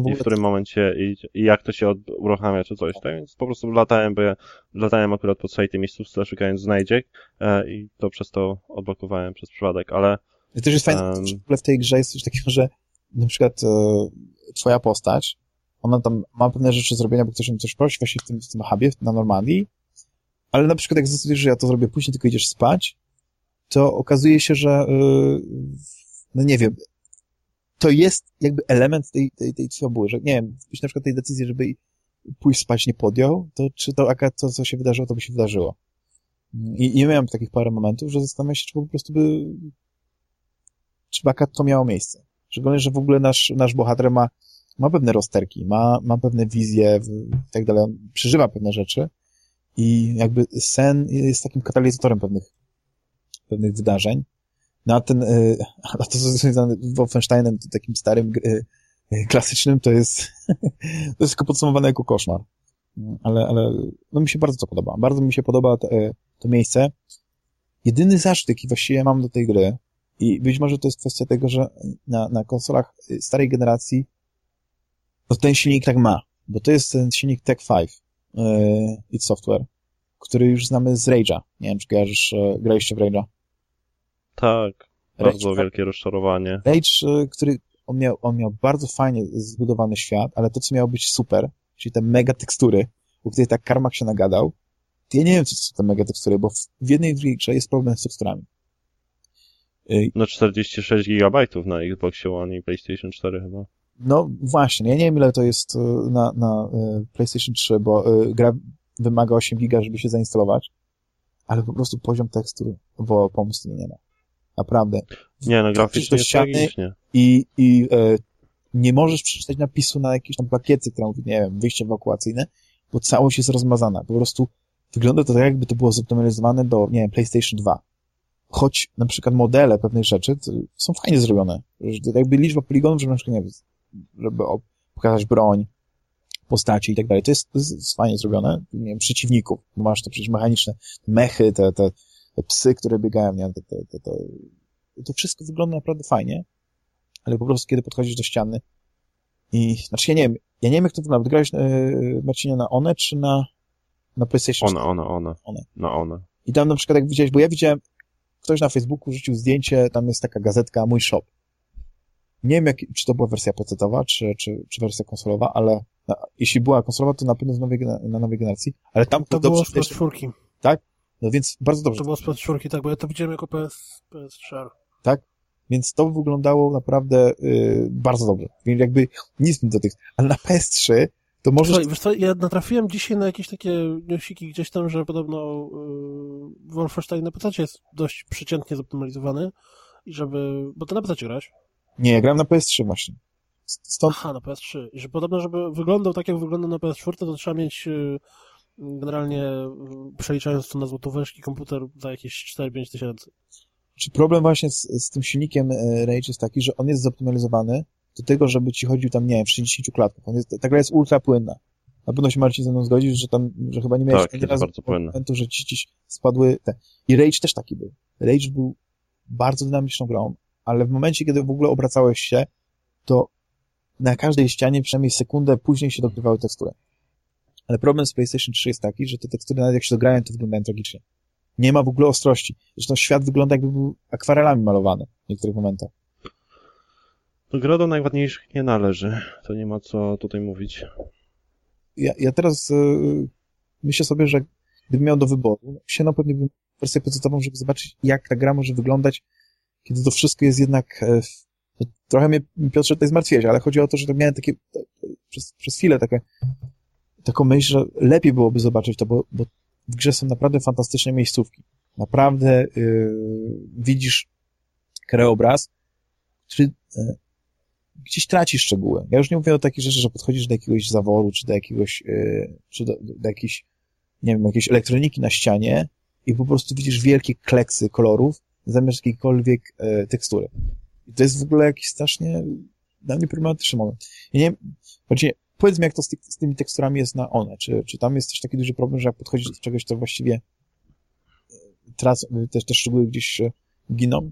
S3: I w którym momencie i, i jak to się uruchamia czy coś, tak? Więc po prostu latałem, bo ja latałem akurat po całej tej miejscówce, szukając znajdziek e, i to przez to odblokowałem przez przypadek, ale...
S1: I też jest fajne, um, że w ogóle w tej grze jest coś takiego, że na przykład e, twoja postać, ona tam ma pewne rzeczy zrobienia, bo ktoś ją coś prosi właśnie w tym, w tym hubie na Normandii, ale na przykład jak zdecydujesz, że ja to zrobię później, tylko idziesz spać, to okazuje się, że yy, no nie wiem, to jest jakby element tej, tej, tej fabuły, że nie wiem, byś na przykład tej decyzji, żeby pójść spać nie podjął, to czy to to, co się wydarzyło, to by się wydarzyło. I, i miałem takich parę momentów, że zastanawiam się, czy po prostu by czy akurat to miało miejsce. Szczególnie, że w ogóle nasz, nasz bohater ma, ma pewne rozterki, ma, ma pewne wizje i tak dalej, przeżywa pewne rzeczy i jakby sen jest takim katalizatorem pewnych, pewnych wydarzeń no ten, y, (laughs) a to co związane z Wolfensteinem, takim starym, y, klasycznym, to jest, (laughs) to jest tylko podsumowane jako koszmar. Ale, ale, no mi się bardzo to podoba. Bardzo mi się podoba to, miejsce. Jedyny zarzut, jaki właściwie mam do tej gry, i być może to jest kwestia tego, że na, na konsolach starej generacji to ten silnik tak ma, bo to jest ten silnik Tech 5 yy, id Software, który już znamy z Rage'a. Nie wiem, czy kojarzysz, graliście w Rage'a?
S3: Tak. Bardzo
S1: Rage-
S3: wielkie rozczarowanie.
S1: Rage, y, który on miał, on miał bardzo fajnie zbudowany świat, ale to, co miało być super, czyli te mega tekstury, o której tak Karmak się nagadał, to ja nie wiem, co to są te mega tekstury, bo w, jednej i drugiej grze jest problem z teksturami.
S3: No 46 GB na Xbox One i PlayStation 4 chyba.
S1: No właśnie, ja nie wiem, ile to jest y, na, na y, PlayStation 3, bo y, gra wymaga 8 giga, żeby się zainstalować, ale po prostu poziom tekstur w pomysłu nie ma. Naprawdę.
S3: Nie, no graficznie jest tragicznie.
S1: i, i e, nie możesz przeczytać napisu na jakiejś tam plakietce, która mówi, nie wiem, wyjście ewakuacyjne, bo całość jest rozmazana. Po prostu wygląda to tak, jakby to było zoptymalizowane do, nie wiem, PlayStation 2. Choć na przykład modele pewnych rzeczy są fajnie zrobione. Że Jakby liczba poligonów, żeby na przykład, nie wiem, żeby pokazać broń, postaci i tak dalej. To jest, to jest fajnie zrobione. Nie wiem, przeciwników, masz to przecież mechaniczne mechy, te, te, te psy, które biegają, nie te, te, te, te, to wszystko wygląda naprawdę fajnie, ale po prostu kiedy podchodzisz do ściany i, znaczy ja nie wiem, ja nie wiem jak to wygląda, grałeś yy, Marcinie na One czy na, na PlayStation
S3: One, one, one.
S1: One.
S3: Na one.
S1: I tam na przykład jak widziałeś, bo ja widziałem, ktoś na Facebooku rzucił zdjęcie, tam jest taka gazetka Mój Shop. Nie wiem, jak, czy to była wersja PC-towa, czy, czy, czy wersja konsolowa, ale na, jeśli była konsolowa, to na pewno z nowej, na nowej generacji, ale tam
S2: To było z
S1: widać-
S2: PS4.
S1: No więc bardzo dobrze.
S2: To było z PS4, tak, bo ja to widziałem jako PS, PS4.
S1: Więc to wyglądało naprawdę y, bardzo dobrze. Więc jakby nic mi do tych, ale na PS3 to.
S2: Słuchaj, wiesz co, ja natrafiłem dzisiaj na jakieś takie newsiki gdzieś tam, że podobno yy, Wolfenstein na PC jest dość przeciętnie zoptymalizowany i żeby, bo to na PC grać.
S1: Nie, ja grałem na PS3 właśnie. Stąd
S2: Aha, na PS3. I że podobno, żeby wyglądał tak, jak wygląda na PS4, to trzeba mieć yy, generalnie yy, przeliczając to na złotóweczki komputer za jakieś 4-5 tysięcy.
S1: czy problem właśnie z, z tym silnikiem e, Rage jest taki, że on jest zoptymalizowany do tego, żeby ci chodził tam, nie wiem, w 60 klatkach. On jest, ta gra jest ultra płynna. Na pewno się Marcin ze mną zgodzisz, że tam, że chyba nie miałeś
S3: Tak,
S1: razu momentu, że ci, ci spadły te. I Rage też taki był. Rage był bardzo dynamiczną grą, ale w momencie, kiedy w ogóle obracałeś się, to na każdej ścianie przynajmniej sekundę później się dogrywały tekstury. Ale problem z PlayStation 3 jest taki, że te tekstury nawet jak się dograją, to wyglądają tragicznie. Nie ma w ogóle ostrości. Zresztą świat wygląda jakby był akwarelami malowany w niektórych momentach.
S3: To gra do najładniejszych nie należy. To nie ma co tutaj mówić.
S1: Ja, ja teraz yy, myślę sobie, że gdybym miał do wyboru, sięgnął pewnie bym wersję pecetową, żeby zobaczyć, jak ta gra może wyglądać, kiedy to wszystko jest jednak... E, to trochę mnie, Piotrze, tutaj zmartwiłeś, ale chodzi o to, że to miałem takie to, przez, przez chwilę takie, taką myśl, że lepiej byłoby zobaczyć to, bo, bo w grze są naprawdę fantastyczne miejscówki. Naprawdę yy, widzisz krajobraz, który e, gdzieś traci szczegóły. Ja już nie mówię o takich rzeczach, że podchodzisz do jakiegoś zaworu, czy do jakiegoś, yy, czy do, do jakiejś, nie wiem, jakiejś elektroniki na ścianie i po prostu widzisz wielkie kleksy kolorów zamiast jakiejkolwiek e, tekstury. I to jest w ogóle jakiś strasznie dla mnie problematyczny moment. Ja nie znaczy, jak to z, ty, z tymi teksturami jest na one. Czy, czy tam jest też taki duży problem, że jak podchodzisz do czegoś, to właściwie e, tracą, te, te szczegóły gdzieś e, giną?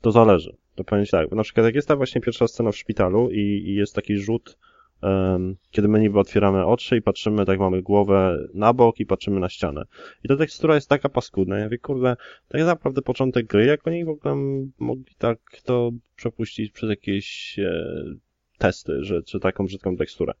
S3: To zależy. To powiem tak, na przykład jak jest ta właśnie pierwsza scena w szpitalu i, i jest taki rzut, kiedy my niby otwieramy oczy i patrzymy, tak mamy głowę na bok i patrzymy na ścianę. I ta tekstura jest taka paskudna. Ja mówię, kurde, tak naprawdę początek gry, jak oni w ogóle mogli tak to przepuścić przez jakieś e, testy, że, że taką brzydką teksturę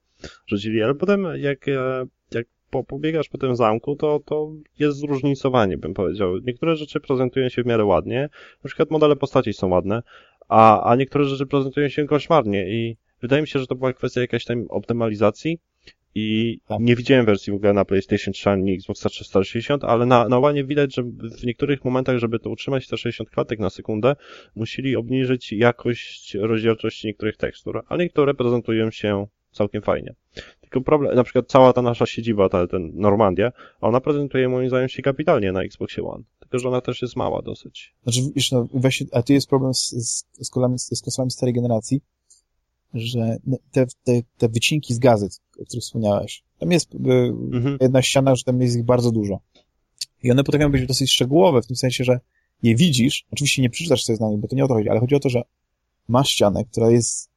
S3: rzucili, ale potem jak, e, jak po, pobiegasz po tym zamku, to, to jest zróżnicowanie, bym powiedział. Niektóre rzeczy prezentują się w miarę ładnie, na przykład modele postaci są ładne, a, a niektóre rzeczy prezentują się koszmarnie i wydaje mi się, że to była kwestia jakaś tam optymalizacji i
S1: Tak.
S3: nie widziałem wersji w ogóle na PlayStation 3 ani Xbox 360, ale na, na łanie widać, że w niektórych momentach, żeby to utrzymać te 60 klatek na sekundę, musieli obniżyć jakość rozdzielczości niektórych tekstur, a niektóre prezentują się całkiem fajnie. Tylko problem, na przykład cała ta nasza siedziba, ta, ten Normandia, ona prezentuje moim zdaniem się kapitalnie na Xboxie One. Tylko, że ona też jest mała dosyć.
S1: Znaczy, wiesz, no, właśnie, a tu jest problem z, z, z, kolami, z konsolami starej generacji, że te, te, te wycinki z gazet, o których wspomniałeś, tam jest y,
S3: Mhm.
S1: jedna ściana, że tam jest ich bardzo dużo. I one potrafią być dosyć szczegółowe, w tym sensie, że je widzisz, oczywiście nie przeczytasz sobie z nami, bo to nie o to chodzi, ale chodzi o to, że masz ścianę, która jest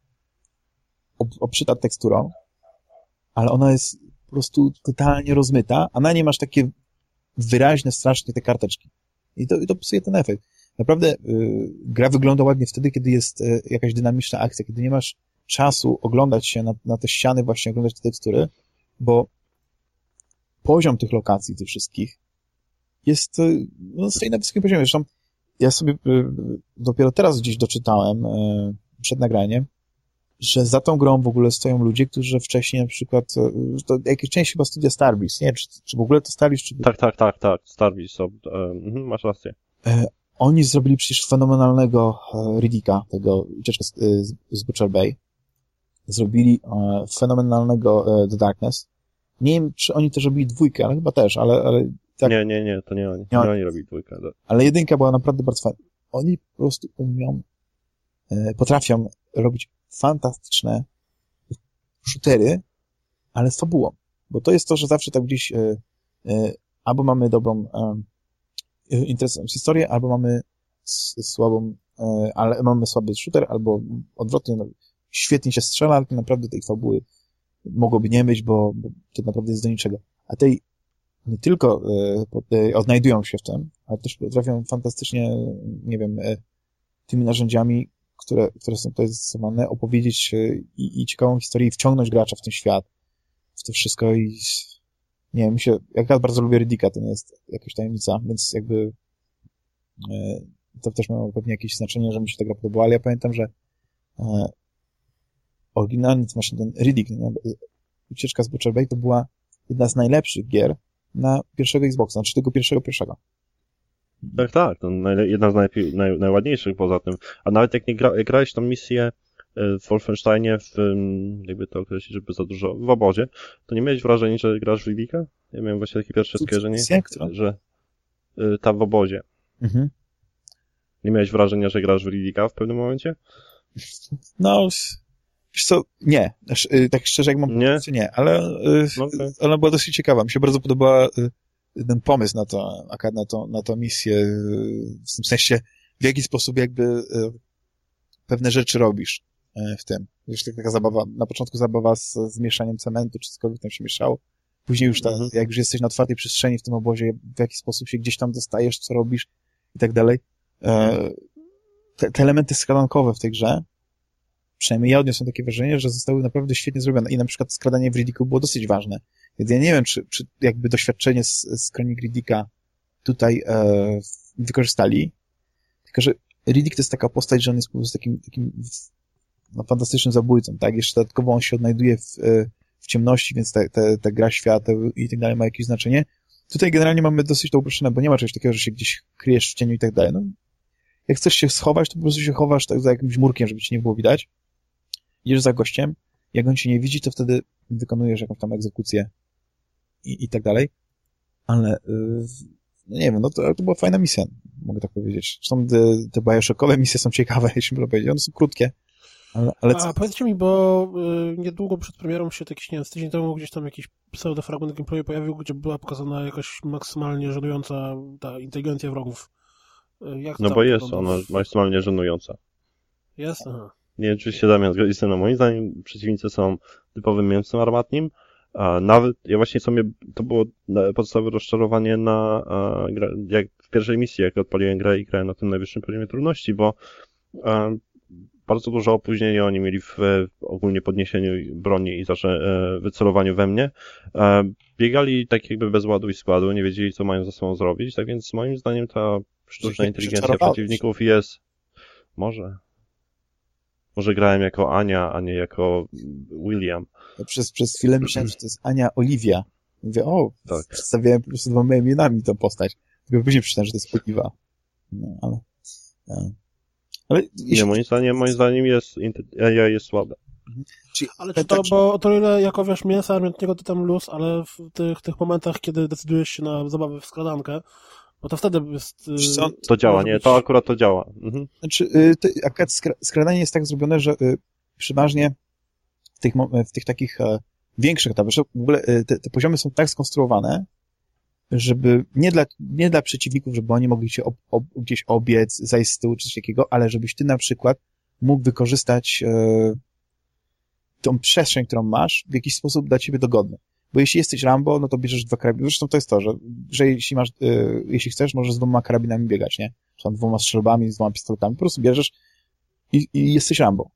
S1: ob, obszyta teksturą, ale ona jest po prostu totalnie rozmyta, a na niej masz takie wyraźne strasznie te karteczki. I to, i to psuje ten efekt. naprawdę y, gra wygląda ładnie wtedy, kiedy jest y, jakaś dynamiczna akcja, kiedy nie masz czasu oglądać się na, na te ściany, właśnie oglądać te tekstury, bo poziom tych lokacji, tych wszystkich jest, y, no, stoi na wysokim poziomie. Zresztą ja sobie y, dopiero teraz gdzieś doczytałem y, przed nagraniem, że za tą grą w ogóle stoją ludzie, którzy wcześniej na przykład, to jakieś część chyba studia Starbreeze, nie czy, czy w ogóle to Starbreeze, czy...
S3: Tak, tak, tak, tak, Starbreeze, mhm, masz rację.
S1: E, oni zrobili przecież fenomenalnego e, Riddicka, tego ucieczkę z, z, z Butcher Bay. Zrobili e, fenomenalnego e, The Darkness. Nie wiem, czy oni też robili dwójkę, ale chyba też, ale, ale tak.
S3: Nie, nie, nie, to nie oni. Nie, nie oni robili dwójkę. Tak.
S1: Ale jedynka była naprawdę bardzo fajna. Oni po prostu umią, e, potrafią robić fantastyczne shootery, ale z fabułą. Bo to jest to, że zawsze tak gdzieś albo mamy dobrą interesującą historię, albo mamy słabą, ale mamy słaby shooter, albo odwrotnie, no, świetnie się strzela, ale to naprawdę tej fabuły mogłoby nie być, bo, bo to naprawdę jest do niczego. A tej nie tylko e, e, odnajdują się w tym, ale też potrafią fantastycznie, nie wiem, e, tymi narzędziami, które, które są tutaj zastosowane, opowiedzieć i, i ciekawą historię i wciągnąć gracza w ten świat, w to wszystko i nie wiem, się, ja bardzo lubię Riddicka, to nie jest jakaś tajemnica, więc jakby to też ma pewnie jakieś znaczenie, że mi się ta gra podobała, ale ja pamiętam, że oryginalnie to właśnie ten Riddick, nie? ucieczka z Butcher Bay to była jedna z najlepszych gier, na pierwszego Xboxa, znaczy tego pierwszego pierwszego.
S3: Tak, tak, to jedna z naj, naj, najładniejszych poza tym. A nawet jak nie gra, jak grałeś tą misję e, w Wolfensteinie, w, jakby to określić, żeby za dużo, w obozie, to nie miałeś wrażenia, że grasz w Ridika? Ja miałem właśnie takie pierwsze skojarzenie, że y, ta w obozie. Mhm. Nie miałeś wrażenia, że grasz w Ridika w pewnym momencie?
S1: No, Wiesz co, nie. Y, tak szczerze, jak mam nie, nie ale y, no okay. ona była dosyć ciekawa. Mi się bardzo podobała y, ten pomysł na to, na to, na to misję, w tym sensie, w jaki sposób jakby pewne rzeczy robisz w tym. Wiesz, taka zabawa, na początku zabawa z, z mieszaniem cementu, czy cokolwiek tam się mieszało. Później już ta, mhm. jak już jesteś na otwartej przestrzeni w tym obozie, w jaki sposób się gdzieś tam dostajesz, co robisz i tak dalej. Te, te elementy skradankowe w tej grze przynajmniej ja odniosłem takie wrażenie, że zostały naprawdę świetnie zrobione i na przykład skradanie w Riddicku było dosyć ważne. Więc ja nie wiem, czy, czy jakby doświadczenie z, z Kronik Riddicka tutaj e, wykorzystali, tylko że Riddick to jest taka postać, że on jest po prostu takim, takim no, fantastycznym zabójcą, tak? Jeszcze dodatkowo on się odnajduje w, e, w ciemności, więc ta, ta, ta gra świateł i tak dalej ma jakieś znaczenie. Tutaj generalnie mamy dosyć to uproszczone, bo nie ma czegoś takiego, że się gdzieś kryjesz w cieniu i tak dalej. No, jak chcesz się schować, to po prostu się chowasz tak za jakimś murkiem, żeby ci nie było widać idziesz za gościem, jak on cię nie widzi, to wtedy wykonujesz jakąś tam egzekucję i, i tak dalej. Ale yy, no nie wiem, no to, to była fajna misja, mogę tak powiedzieć. Zresztą te, te Bioshockowe misje są ciekawe, (laughs) jeśli można powiedzieć. One są krótkie. Ale, ale
S2: A powiedzcie mi, bo y, niedługo przed premierą się jakiś, nie wiem, z tydzień temu gdzieś tam jakiś pseudo-fragment gameplayu pojawił, gdzie była pokazana jakaś maksymalnie żenująca ta inteligencja wrogów.
S3: Y, jak no bo jest ona maksymalnie żenująca.
S2: Jest? Aha.
S3: Nie wiem, czy się Damian zgodzi ze mną. Moim zdaniem przeciwnicy są typowym mięsem armatnim. A nawet, ja właśnie sobie, to było podstawowe rozczarowanie na, a, jak w pierwszej misji, jak odpaliłem grę i grałem na tym najwyższym poziomie trudności, bo a, bardzo dużo opóźnienia oni mieli w, w ogólnie podniesieniu broni i zawsze e, wycelowaniu we mnie. E, biegali tak jakby bez ładu i składu, nie wiedzieli, co mają ze sobą zrobić, tak więc moim zdaniem ta sztuczna inteligencja przeciwników jest, może, może grałem jako Ania, a nie jako William.
S1: Ja przez, przez chwilę myślałem, że to jest Ania Oliwia. Mówię, o, tak. przedstawiałem po prostu dwoma imionami tą postać. Tylko później przeczytałem, że to jest Oliwa. No, ale...
S3: No. ale jeśli... Nie, moim zdaniem, moim zdaniem jest, AI jest słabe.
S2: Mhm. Czyli, ale czy to, tak, bo to ile jako wiesz mięsa armiętnego to tam luz, ale w tych, tych momentach, kiedy decydujesz się na zabawę w skradankę, bo to wtedy jest...
S3: Co? To działa, nie? Być... To akurat to działa. Mhm.
S1: Znaczy, y, ty, akurat skradanie jest tak zrobione, że y, przeważnie w tych, w tych takich e, większych etapach, w ogóle y, te, te poziomy są tak skonstruowane, żeby nie dla, nie dla przeciwników, żeby oni mogli się ob, ob, gdzieś obiec, zajść z tyłu czy coś takiego, ale żebyś ty na przykład mógł wykorzystać e, tą przestrzeń, którą masz, w jakiś sposób dla ciebie dogodny. Bo jeśli jesteś Rambo, no to bierzesz dwa karabiny. Zresztą to jest to, że, że jeśli masz, yy, jeśli chcesz, możesz z dwoma karabinami biegać, nie? tam dwoma strzelbami, z dwoma pistoletami, po prostu bierzesz i, i jesteś Rambo.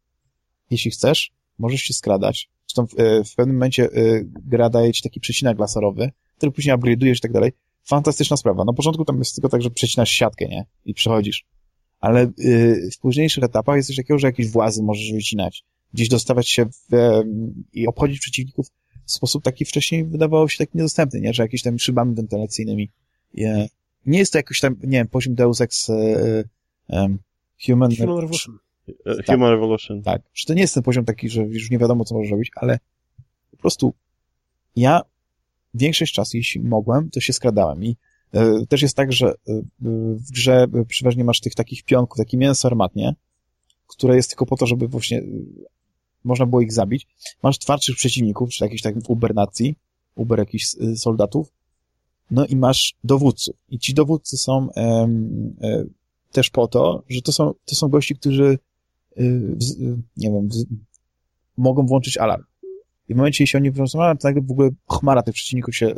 S1: Jeśli chcesz, możesz się skradać. Zresztą w, e, w pewnym momencie y, gra daje ci taki przecinak laserowy, który później upgrade'ujesz i tak dalej. Fantastyczna sprawa. Na początku tam jest tylko tak, że przecinasz siatkę, nie? I przechodzisz. Ale y, w późniejszych etapach jest coś takiego, że jakieś włazy możesz wycinać. Gdzieś dostawać się w, y, i obchodzić przeciwników w sposób taki wcześniej wydawało się taki niedostępny, nie? Że jakieś tam szybami wentylacyjnymi. Y, nie jest to jakoś tam, nie wiem, poziom Deus Ex Human,
S2: Human Revolution.
S3: Tak. Human Revolution.
S1: Tak, że to nie jest ten poziom taki, że już nie wiadomo, co możesz robić, ale po prostu ja większość czasu, jeśli mogłem, to się skradałem i y, też jest tak, że y, w grze przeważnie masz tych takich pionków, takie mięso armatnie, które jest tylko po to, żeby właśnie można było ich zabić. Masz twardszych przeciwników, czy jakichś takich uber nacji, uber jakichś soldatów, no i masz dowódców. I ci dowódcy są też po to, że to są, to są gości, którzy nie wiem, mogą włączyć alarm. I w momencie, jeśli oni włączą alarm, to nagle w ogóle chmara tych przeciwników się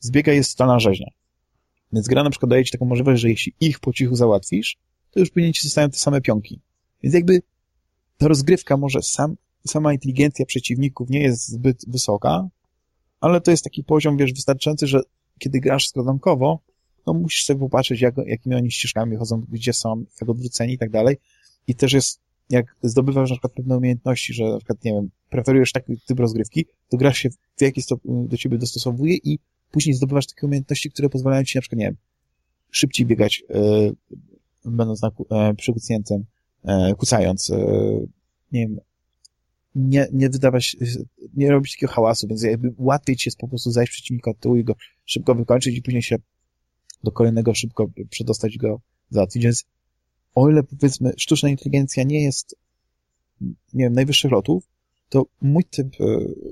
S1: zbiega i jest totalna rzeźnia. Więc gra na przykład daje ci taką możliwość, że jeśli ich po cichu załatwisz, to już później ci zostają te same pionki. Więc jakby ta rozgrywka może sam, sama inteligencja przeciwników nie jest zbyt wysoka, ale to jest taki poziom, wiesz, wystarczający, że kiedy grasz skradankowo, no musisz sobie popatrzeć, jak, jakimi oni ścieżkami chodzą, gdzie są, jak odwróceni i tak dalej. I też jest, jak zdobywasz na przykład pewne umiejętności, że na przykład, nie wiem, preferujesz taki typ rozgrywki, to gra się w jakiś sposób do ciebie dostosowuje i później zdobywasz takie umiejętności, które pozwalają ci na przykład, nie wiem, szybciej biegać, yy, będąc na, yy, yy, kucając, yy, nie wiem, nie, nie wydawać, nie robić takiego hałasu, więc jakby łatwiej ci jest po prostu zajść przeciwnika od tyłu i go szybko wykończyć i później się do kolejnego szybko przedostać go załatwić, więc o ile powiedzmy sztuczna inteligencja nie jest nie wiem, najwyższych lotów, to mój typ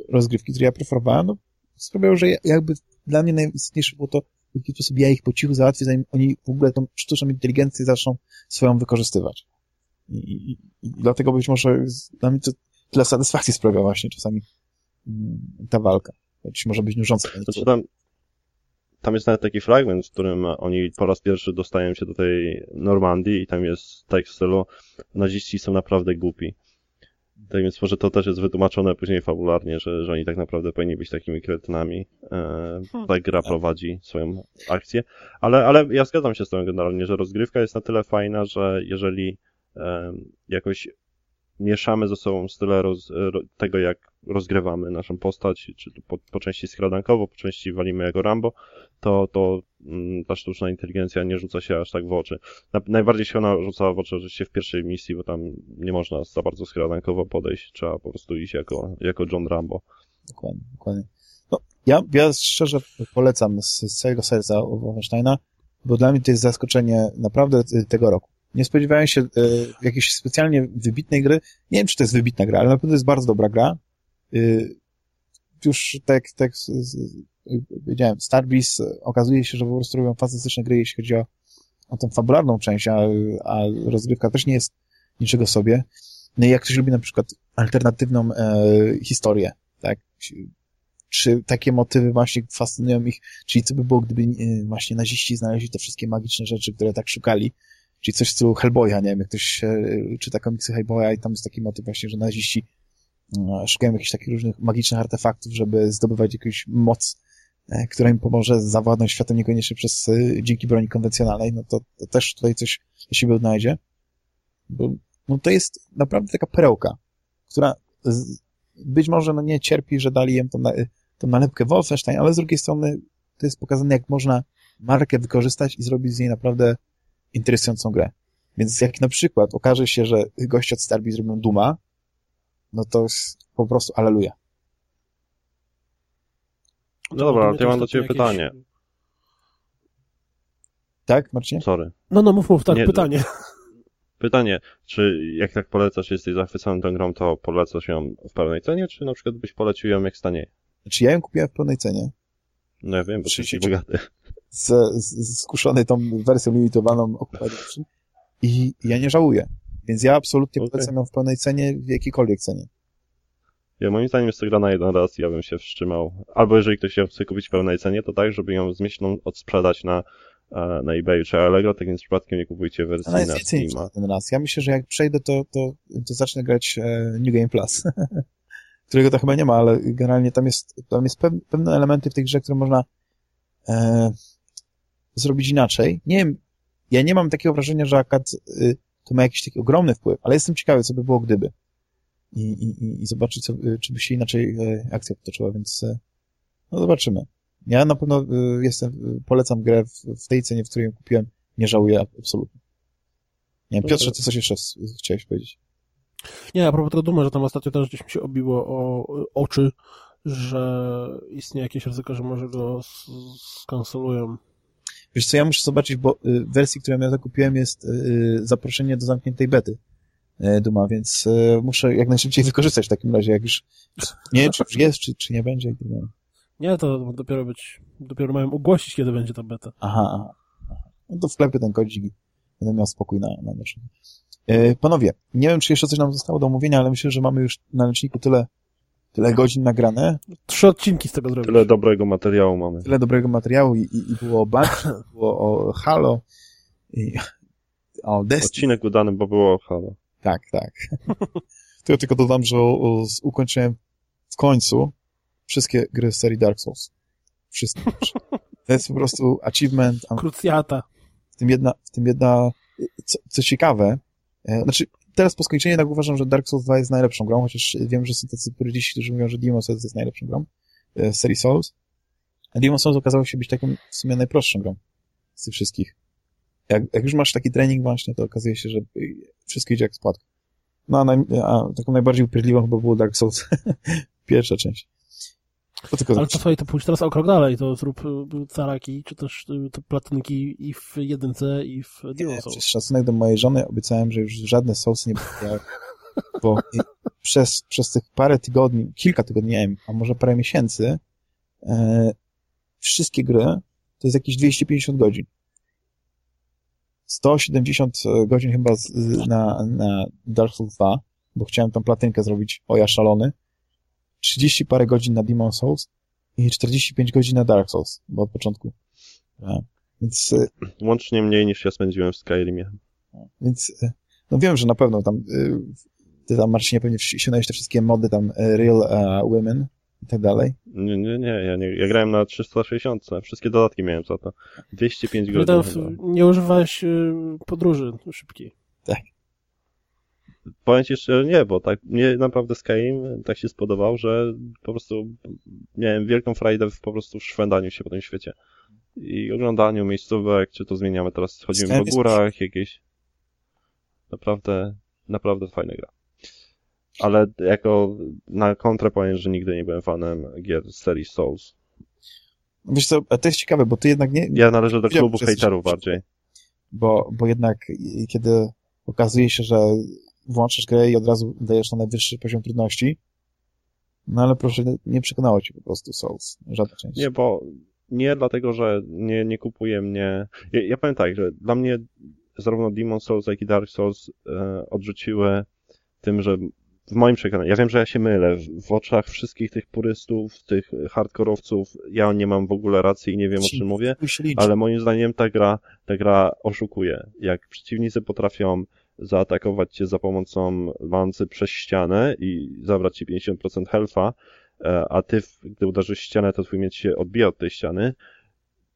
S1: rozgrywki, który ja preferowałem, no, sprawiał, że jakby dla mnie najistotniejsze było to, w jaki sposób ja ich po cichu załatwię, zanim oni w ogóle tą sztuczną inteligencję zaczną swoją wykorzystywać. I, i, i dlatego być może dla mnie to tyle satysfakcji sprawia właśnie czasami mm, ta walka. Choć może być nużąca.
S3: Znaczy tam, tam jest nawet taki fragment, w którym oni po raz pierwszy dostają się do tej Normandii i tam jest tekst w stylu naziści są naprawdę głupi. Tak więc może to też jest wytłumaczone później fabularnie, że, że oni tak naprawdę powinni być takimi kretynami. E, hmm. tak gra prowadzi swoją akcję. Ale, ale ja zgadzam się z tym generalnie, że rozgrywka jest na tyle fajna, że jeżeli e, jakoś mieszamy ze sobą style roz, tego, jak rozgrywamy naszą postać, czy po, po części skradankowo, po części walimy jako Rambo, to, to mm, ta sztuczna inteligencja nie rzuca się aż tak w oczy. Na, najbardziej się ona rzuca w oczy oczywiście w pierwszej misji, bo tam nie można za bardzo skradankowo podejść, trzeba po prostu iść jako, jako John Rambo.
S1: Dokładnie, dokładnie. No, ja, ja szczerze polecam z, z całego serca Wolfensteina, bo dla mnie to jest zaskoczenie naprawdę tego roku. Nie spodziewałem się y, jakiejś specjalnie wybitnej gry. Nie wiem, czy to jest wybitna gra, ale na pewno jest bardzo dobra gra. Y, już tak, tak powiedziałem, Starbreeze e, okazuje się, że po prostu robią fantastyczne gry, jeśli chodzi o, o tą fabularną część, a, a rozgrywka też nie jest niczego sobie. No i jak ktoś lubi na przykład alternatywną e, historię, tak? Czy takie motywy właśnie fascynują ich, czyli co by było, gdyby e, właśnie naziści znaleźli te wszystkie magiczne rzeczy, które tak szukali, czyli coś w stylu Hellboya, nie wiem, jak ktoś e, czyta komiksy Hellboya i tam jest taki motyw właśnie, że naziści e, szukają jakichś takich różnych magicznych artefaktów, żeby zdobywać jakąś moc E, która im pomoże zawładnąć światem niekoniecznie przez, e, dzięki broni konwencjonalnej, no to, to też tutaj coś do siebie odnajdzie. Bo no to jest naprawdę taka perełka, która z, być może no nie cierpi, że dali im tą, tą nalepkę Wolfenstein, ale z drugiej strony to jest pokazane, jak można markę wykorzystać i zrobić z niej naprawdę interesującą grę. Więc jak na przykład okaże się, że goście od Starby zrobią Duma, no to po prostu aleluja.
S3: No dobra, to ja mam do ciebie jakieś... pytanie.
S1: Tak, Marcinie?
S3: Sorry.
S2: No, no, mów, mów, tak, Nie, pytanie.
S3: Pytanie, czy jak tak polecasz, jesteś zachwycony tą grą, to polecasz ją w pełnej cenie, czy na przykład byś polecił ją jak stanie?
S1: Znaczy ja ją kupiłem w pełnej cenie.
S3: No ja wiem, bo jesteś bogaty.
S1: Z, z, skuszony tą wersją limitowaną Occupied i ja nie żałuję. Więc ja absolutnie okay. polecam ją w pełnej cenie, w jakiejkolwiek cenie.
S3: Ja, moim zdaniem jest to gra na jeden raz ja bym się wstrzymał. Albo jeżeli ktoś ją chce kupić w pełnej cenie, to tak, żeby ją z myślą odsprzedać na e, na eBayu czy Allegro, tak więc przypadkiem nie kupujcie wersji na Steama.
S1: ten raz. Ja myślę, że jak przejdę, to, to, to zacznę grać e, New Game Plus. (laughs) którego to chyba nie ma, ale generalnie tam jest, tam jest pew, pewne elementy w tej grze, które można e, zrobić inaczej. Nie wiem, ja nie mam takiego wrażenia, że akad y, to ma jakiś taki ogromny wpływ, ale jestem ciekawy, co by było gdyby. I, i, i- zobaczyć, co, y, czy by się inaczej e, akcja potoczyła, więc e, no zobaczymy. Ja na pewno y, jestem, y, polecam grę w, w tej cenie, w której ją kupiłem. Nie żałuję absolutnie. Nie wiem, Piotrze, ty coś jeszcze chciałeś powiedzieć?
S2: Nie, a propos tego Duma, że tam ostatnio też gdzieś mi się obiło o oczy, że istnieje jakieś ryzyko, że może go s- skansolują.
S1: Wiesz co, ja muszę zobaczyć, bo y, w wersji, którą ja zakupiłem jest y, zaproszenie do zamkniętej bety y, Duma, więc y, muszę jak najszybciej wykorzystać w takim razie, jak już (laughs) nie wiem, czy już jest, czy, czy nie będzie. dalej.
S2: Nie, to dopiero być, dopiero mają ogłosić, kiedy będzie ta beta.
S1: Aha, aha. No to wklepię ten kodzik i będę miał spokój na, na naszym. E, panowie, nie wiem, czy jeszcze coś nam zostało do omówienia, ale myślę, że mamy już na leczniku tyle, tyle godzin nagrane,
S2: Trzy odcinki z tego zrobić.
S3: Tyle dobrego materiału mamy.
S1: tyle dobrego materiału i, i, i było o było o Halo i o Destiny.
S3: Odcinek udany, bo było halo.
S1: Tak, tak. (laughs) To ja tylko dodam, że o, o, z- ukończyłem w końcu wszystkie gry z serii Dark Souls. Wszystkie. (laughs) To jest po prostu achievement,
S2: Krucjata.
S1: w tym jedna, w tym jedna, co, co ciekawe, e, znaczy teraz po skończeniu jednak uważam, że Dark Souls 2 jest najlepszą grą, chociaż wiem, że są tacy purydziści, którzy mówią, że Demon's Souls jest najlepszą grą e, serii Souls. A Demon's Souls okazało się być taką w sumie najprostszą grą z tych wszystkich. Jak, jak już masz taki trening właśnie, to okazuje się, że wszystko idzie jak spadku. No a, naj, a taką najbardziej upierdliwą chyba było Dark Souls. (laughs) Pierwsza część. To tylko
S2: Ale
S1: tak.
S2: to pójdź teraz o krok dalej, to zrób y, caraki, czy też y, te platynki i w jedynce, i w Souls.
S1: Przez szacunek do mojej żony obiecałem, że już żadne sosy nie będę bo przez, przez tych parę tygodni, kilka tygodni, nie wiem, a może parę miesięcy, e, wszystkie gry to jest jakieś 250 godzin. 170 godzin chyba z, na, na Dark Souls 2, bo chciałem tam platynkę zrobić, o ja szalony. 30 parę godzin na Demon Souls i 45 godzin na Dark Souls, bo od początku. E, więc e,
S3: Łącznie mniej niż ja spędziłem w Skyrimie.
S1: Więc, e, no wiem, że na pewno tam, ty tam, Marcinie, pewnie ściągnąłeś te wszystkie mody tam, Real e, Women i tak dalej.
S3: Nie, nie, nie, ja, nie, ja grałem na 360, wszystkie dodatki miałem za to. 205
S2: Nie,
S3: godzin.
S2: nie używałeś podróży szybkiej.
S3: Powiem ci jeszcze nie, bo tak mnie naprawdę Skyrim tak się spodobał, że po prostu miałem wielką frajdę w po prostu w szwendaniu się po tym świecie. I oglądaniu miejscówek, czy to zmieniamy teraz, chodzimy
S1: Skyrim
S3: po górach jakieś. Naprawdę, naprawdę fajna gra. Ale jako na kontrę powiem, że nigdy nie byłem fanem gier serii Souls.
S1: Wiesz co, to jest ciekawe, bo ty jednak nie,
S3: Ja należę do klubu hejterów bardziej.
S1: bo, bo jednak kiedy okazuje się, że włączasz grę i od razu dajesz na najwyższy poziom trudności, no ale proszę, nie przekonało cię po prostu Souls, żadna część.
S3: Nie, bo nie dlatego, że nie, nie kupuje mnie. Ja, ja powiem tak, że dla mnie zarówno Demon Souls, jak i Dark Souls e, odrzuciły tym, że w moim przekonaniu, ja wiem, że ja się mylę, w, w oczach wszystkich tych purystów, tych hardkorowców, ja nie mam w ogóle racji i nie wiem o czym mówię, ale moim zdaniem ta gra, ta gra oszukuje. Jak przeciwnicy potrafią zaatakować cię za pomocą lancy przez ścianę i zabrać ci 50% health'a, e, a ty, gdy uderzysz ścianę, to twój miecz się odbija od tej ściany,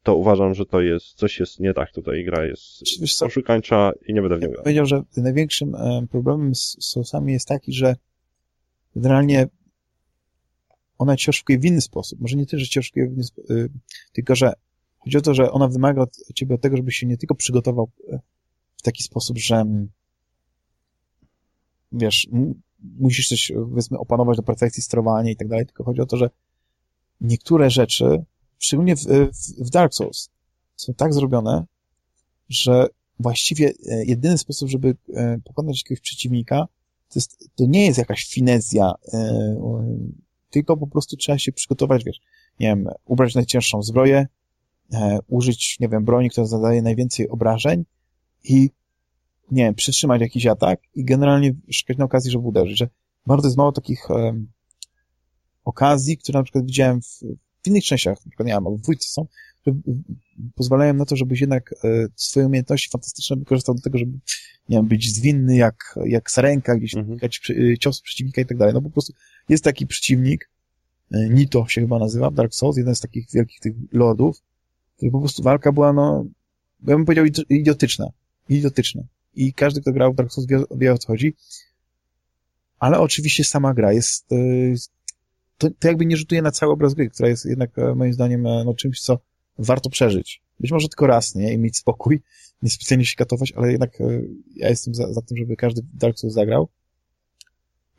S3: to uważam, że to jest, coś jest nie tak tutaj, gra jest
S1: Wiesz co,
S3: oszukańcza i nie będę w nią grał.
S1: powiedział, że największym e, problemem z Soulsami jest taki, że generalnie ona cię oszukuje w inny sposób. Może nie tyle, że cię oszukuje w inny sposób, tylko że chodzi o to, że ona wymaga od ciebie od tego, żebyś się nie tylko przygotował e, w taki sposób, że mm, wiesz, musisz coś, powiedzmy, opanować do perfekcji sterowania i tak dalej, tylko chodzi o to, że niektóre rzeczy, szczególnie w, w, w Dark Souls, są tak zrobione, że właściwie e, jedyny sposób, żeby e, pokonać jakiegoś przeciwnika, to, jest, to nie jest jakaś finezja, e, tylko po prostu trzeba się przygotować, wiesz, nie wiem, ubrać najcięższą zbroję, użyć, nie wiem, broni, która zadaje najwięcej obrażeń i, nie wiem, przytrzymać jakiś atak i generalnie szukać na okazji, żeby uderzyć, że bardzo jest mało takich em, okazji, które na przykład widziałem w, w innych częściach, na przykład, nie wiem, w dwójce są, że pozwalają na to, żebyś jednak e, swoje umiejętności fantastyczne wykorzystał do tego, żeby nie wiem, być zwinny jak, jak sarenka, gdzieś
S3: Mhm.
S1: mhm. ciosów przeciwnika i tak dalej. No po prostu jest taki przeciwnik, e, Nito się chyba nazywa, w Dark Souls, jeden z takich wielkich tych lordów, który po prostu walka była, no, ja bym powiedział idi- idiotyczna. Idiotyczna. I każdy, kto grał w Dark Souls wie, wie o co chodzi. Ale oczywiście sama gra jest, e, to, to jakby nie rzutuje na cały obraz gry, która jest jednak e, moim zdaniem e, no, czymś, co warto przeżyć. Być może tylko raz, nie? I mieć spokój, (laughs) nie specjalnie się katować, ale jednak ja jestem za, za tym, żeby każdy Dark Souls zagrał.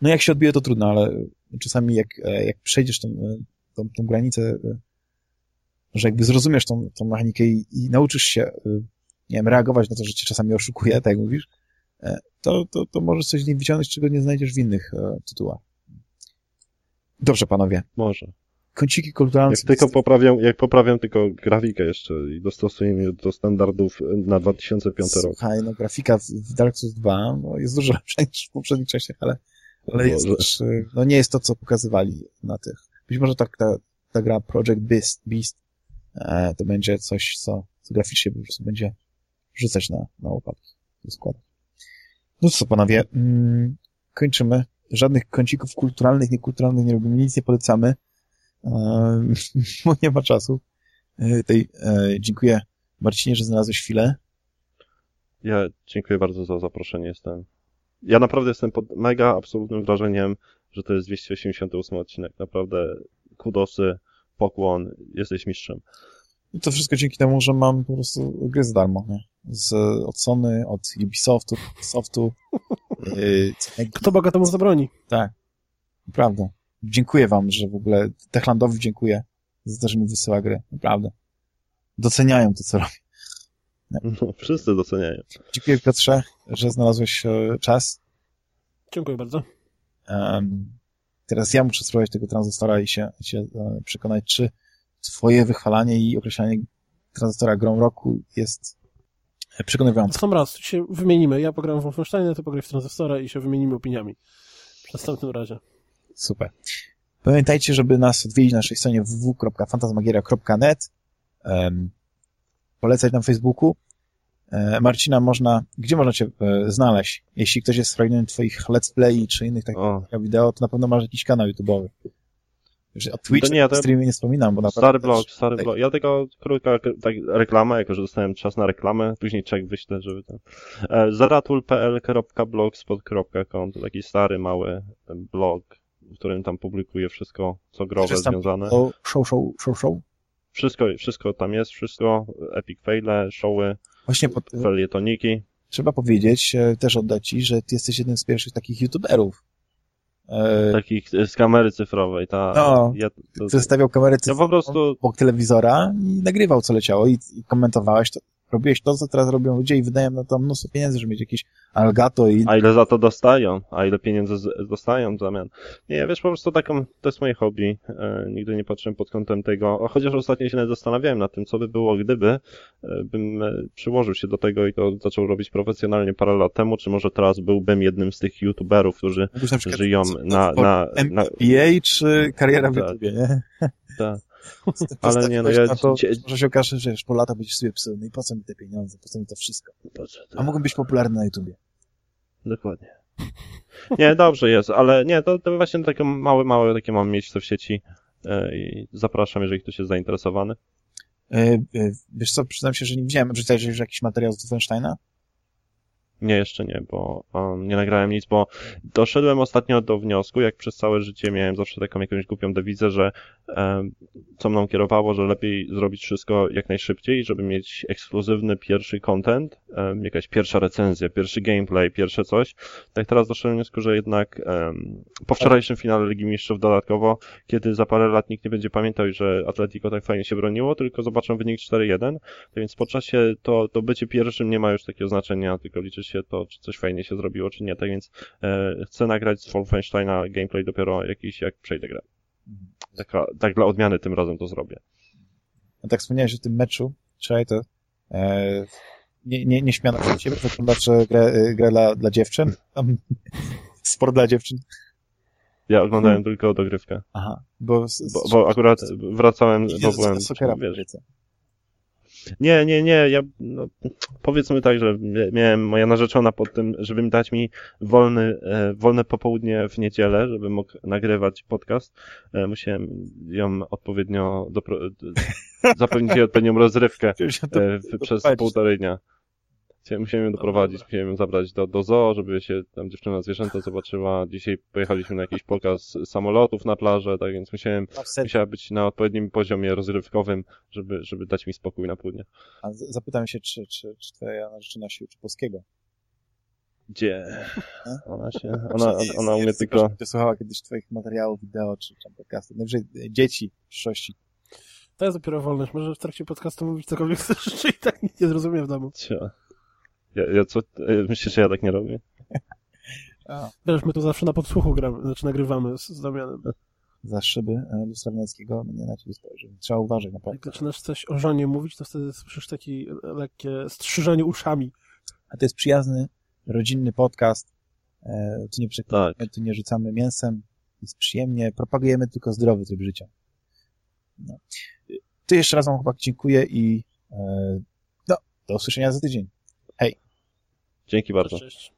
S1: No jak się odbije, to trudno, ale czasami jak, jak przejdziesz tą, tą, tą granicę, że jakby zrozumiesz tą, tą mechanikę i, i nauczysz się, nie wiem, reagować na to, że cię czasami oszukuje, tak jak mówisz, e, to, to, to możesz coś z niej wyciągnąć, czego nie znajdziesz w innych e, tytułach. Dobrze, panowie.
S3: Może.
S1: Kąciki kulturalne...
S3: Jak tylko poprawią, jak poprawią tylko grafikę jeszcze i dostosujemy ją do standardów na 2005 rok.
S1: Słuchaj, no grafika w, Dark Souls 2 no, jest dużo lepsza (laughs) niż w poprzednich częściach, ale, ale jest też, y, no nie jest to, co pokazywali na tych. Być może tak ta, ta gra Project Beast, Beast e, to będzie coś, co, co graficznie po prostu będzie rzucać na, na łopatki. No co, panowie, mm, kończymy. Żadnych kącików kulturalnych, niekulturalnych nie robimy, nic nie polecamy, e, (laughs) bo nie ma czasu. E, tej, e, dziękuję Marcinie, że znalazłeś chwilę.
S3: Ja dziękuję bardzo za zaproszenie. Jestem. Ja naprawdę jestem pod mega absolutnym wrażeniem, że to jest 288 odcinek. Naprawdę kudosy, pokłon, jesteś mistrzem.
S1: I to wszystko dzięki temu, że mam po prostu gry za darmo, nie? Z, od Sony, od Ubisoftu, Softu. Yy, (laughs)
S2: Kto Boga temu zabroni?
S1: tak, naprawdę. Dziękuję wam, że w ogóle Techlandowi dziękuję za to, że mi wysyła gry. Naprawdę. Doceniają to, co robię.
S3: No, wszyscy doceniają.
S1: Dziękuję Piotrze, że znalazłeś e, czas.
S2: Dziękuję bardzo.
S1: Em, teraz ja muszę spróbować tego tranzystora i się, się e, przekonać, czy twoje wychwalanie i określanie tranzystora grą roku jest przekonywające.
S2: Sam raz się wymienimy. Ja pogram w Wolfensteina, ty pograj w Transistora i się wymienimy opiniami. W następnym razie.
S1: Super. Pamiętajcie, żeby nas odwiedzić na naszej stronie www.fantasmagieria.net um, polecać na Facebooku. E, Marcina, można, gdzie można cię e, znaleźć? Jeśli ktoś jest spragniony twoich let's play czy innych takich
S3: O,
S1: wideo, to na pewno masz jakiś kanał YouTube'owy. Już O Twitch,
S3: To nie, to-
S1: streamie nie wspominam, bo naprawdę
S3: stary
S1: też-
S3: blog, stary
S1: tak.
S3: blog. Ja tylko krótka tak, reklama, jako że dostałem czas na reklamę, później czek wyślę, żeby ten... E, zaratul.pl.blogspot.com to taki stary, mały blog, w którym tam publikuję wszystko, co growe
S1: tam-
S3: związane.
S1: O, show, show, show, show?
S3: Wszystko, wszystko tam jest, wszystko, epic faile, showy,
S1: Właśnie pod,
S3: felietoniki.
S1: trzeba powiedzieć, e, też oddać ci, że ty jesteś jednym z pierwszych takich YouTuberów. E,
S3: takich e, z kamery cyfrowej, ta...
S1: No.
S3: Ja, to,
S1: Zostawiał kamerę
S3: ja
S1: cyfrową
S3: po prostu...
S1: obok telewizora i nagrywał, co leciało i, i komentowałeś to. Robiłeś to, co teraz robią ludzie i wydają na to mnóstwo pieniędzy, żeby mieć jakieś Algato i...
S3: A ile za to dostają? A ile pieniędzy z- dostają w zamian? Nie, wiesz, po prostu taką, to jest moje hobby. E, nigdy nie patrzyłem pod kątem tego, chociaż ostatnio się zastanawiałem nad tym, co by było, gdyby e, bym e, przyłożył się do tego i to zaczął robić profesjonalnie parę lat temu, czy może teraz byłbym jednym z tych youtuberów, którzy
S1: na
S3: żyją na, na, na,
S1: MBA czy kariera w
S3: Tak. Ale nie, no ja-
S1: na to, Może się okaże, że już po lata będziesz sobie psuł, no i po co mi te pieniądze, po co mi to wszystko? A mógłbym być popularny na YouTubie.
S3: Dokładnie. Nie, dobrze jest, ale nie, to, to właśnie takie małe, małe takie mam miejsce w sieci e, i zapraszam, jeżeli ktoś jest zainteresowany.
S1: E, e, wiesz co, przyznam się, że nie widziałem, wrzucałeś już jakiś materiał z Wolfensteina?
S3: Nie, jeszcze nie, bo um, nie nagrałem nic, bo doszedłem ostatnio do wniosku, jak przez całe życie miałem zawsze taką jakąś głupią dewizę, że um, co mną kierowało, że lepiej zrobić wszystko jak najszybciej, żeby mieć ekskluzywny pierwszy content, um, jakaś pierwsza recenzja, pierwszy gameplay, pierwsze coś. Tak teraz doszedłem do wniosku, że jednak um, po wczorajszym finale Ligi Mistrzów dodatkowo, kiedy za parę lat nikt nie będzie pamiętał, że Atletico tak fajnie się broniło, tylko zobaczą wynik 4-1, tak więc po czasie to, to bycie pierwszym nie ma już takiego znaczenia, tylko liczy się to, czy coś fajnie się zrobiło, czy nie. Tak więc e, chcę nagrać z Wolfensteina gameplay dopiero jakiś, jak przejdę grę. Taka, tak dla odmiany tym razem to zrobię.
S1: No tak wspomniałeś o tym meczu, trzeba to e, nie, nie, nie śmiano się ciebie, wyglądasz grę, e, grę dla, dla dziewczyn, tam, (laughs) sport dla dziewczyn.
S3: Ja oglądałem tylko dogrywkę,
S1: Aha, bo,
S3: bo, bo akurat wracałem, bo byłem,
S1: sokera
S3: wiesz. Nie, nie, nie, ja, no, powiedzmy tak, że mia- miałem moja narzeczona pod tym, żeby mi dać mi wolny, e, wolne popołudnie w niedzielę, żeby mógł nagrywać podcast. E, musiałem ją odpowiednio, dopro, (laughs) zapewnić jej odpowiednią rozrywkę e, przez półtorej dnia. Musiałem ją doprowadzić, musiałem ją zabrać do, do zoo, żeby się tam dziewczyna zwierzęta zobaczyła. Dzisiaj pojechaliśmy na jakiś pokaz samolotów na plażę, tak więc musiałem, musiała być na odpowiednim poziomie rozrywkowym, żeby, żeby dać mi spokój na pół dnia.
S1: A zapytam się, czy, czy, czy twoja narzeczona się uczy polskiego?
S3: Gdzie? (laughs) Ona się, (laughs) ona, ona,
S1: Czy-
S3: ona umie
S1: jest-
S3: tylko,
S1: Wysłuchała kiedyś twoich materiałów, wideo, czy tam podcastów. Najwyżej e, dzieci w przyszłości.
S2: To jest dopiero wolność. Możesz w trakcie podcastu mówić cokolwiek (laughs) chcesz, czy i tak nikt nie zrozumie w domu.
S3: Cia. Ja, ja co, e, myślisz, że ja tak nie robię?
S1: A.
S2: Wiesz, my tu zawsze na podsłuchu gramy, znaczy nagrywamy z, z Damianem.
S1: Za szyby e, Lustrzewnieckiego nie na ciebie spojrzy. Trzeba uważać naprawdę.
S2: Jak zaczynasz coś o żonie mówić, to wtedy słyszysz takie lekkie strzyżenie uszami.
S1: A to jest przyjazny, rodzinny podcast. E, tu, nie.
S3: Tak.
S1: tu nie rzucamy mięsem. Jest przyjemnie. Propagujemy tylko zdrowy tryb życia. No. Ty jeszcze raz wam chłopak dziękuję i e, no, do usłyszenia za tydzień.
S3: Dzięki bardzo.
S2: Cześć.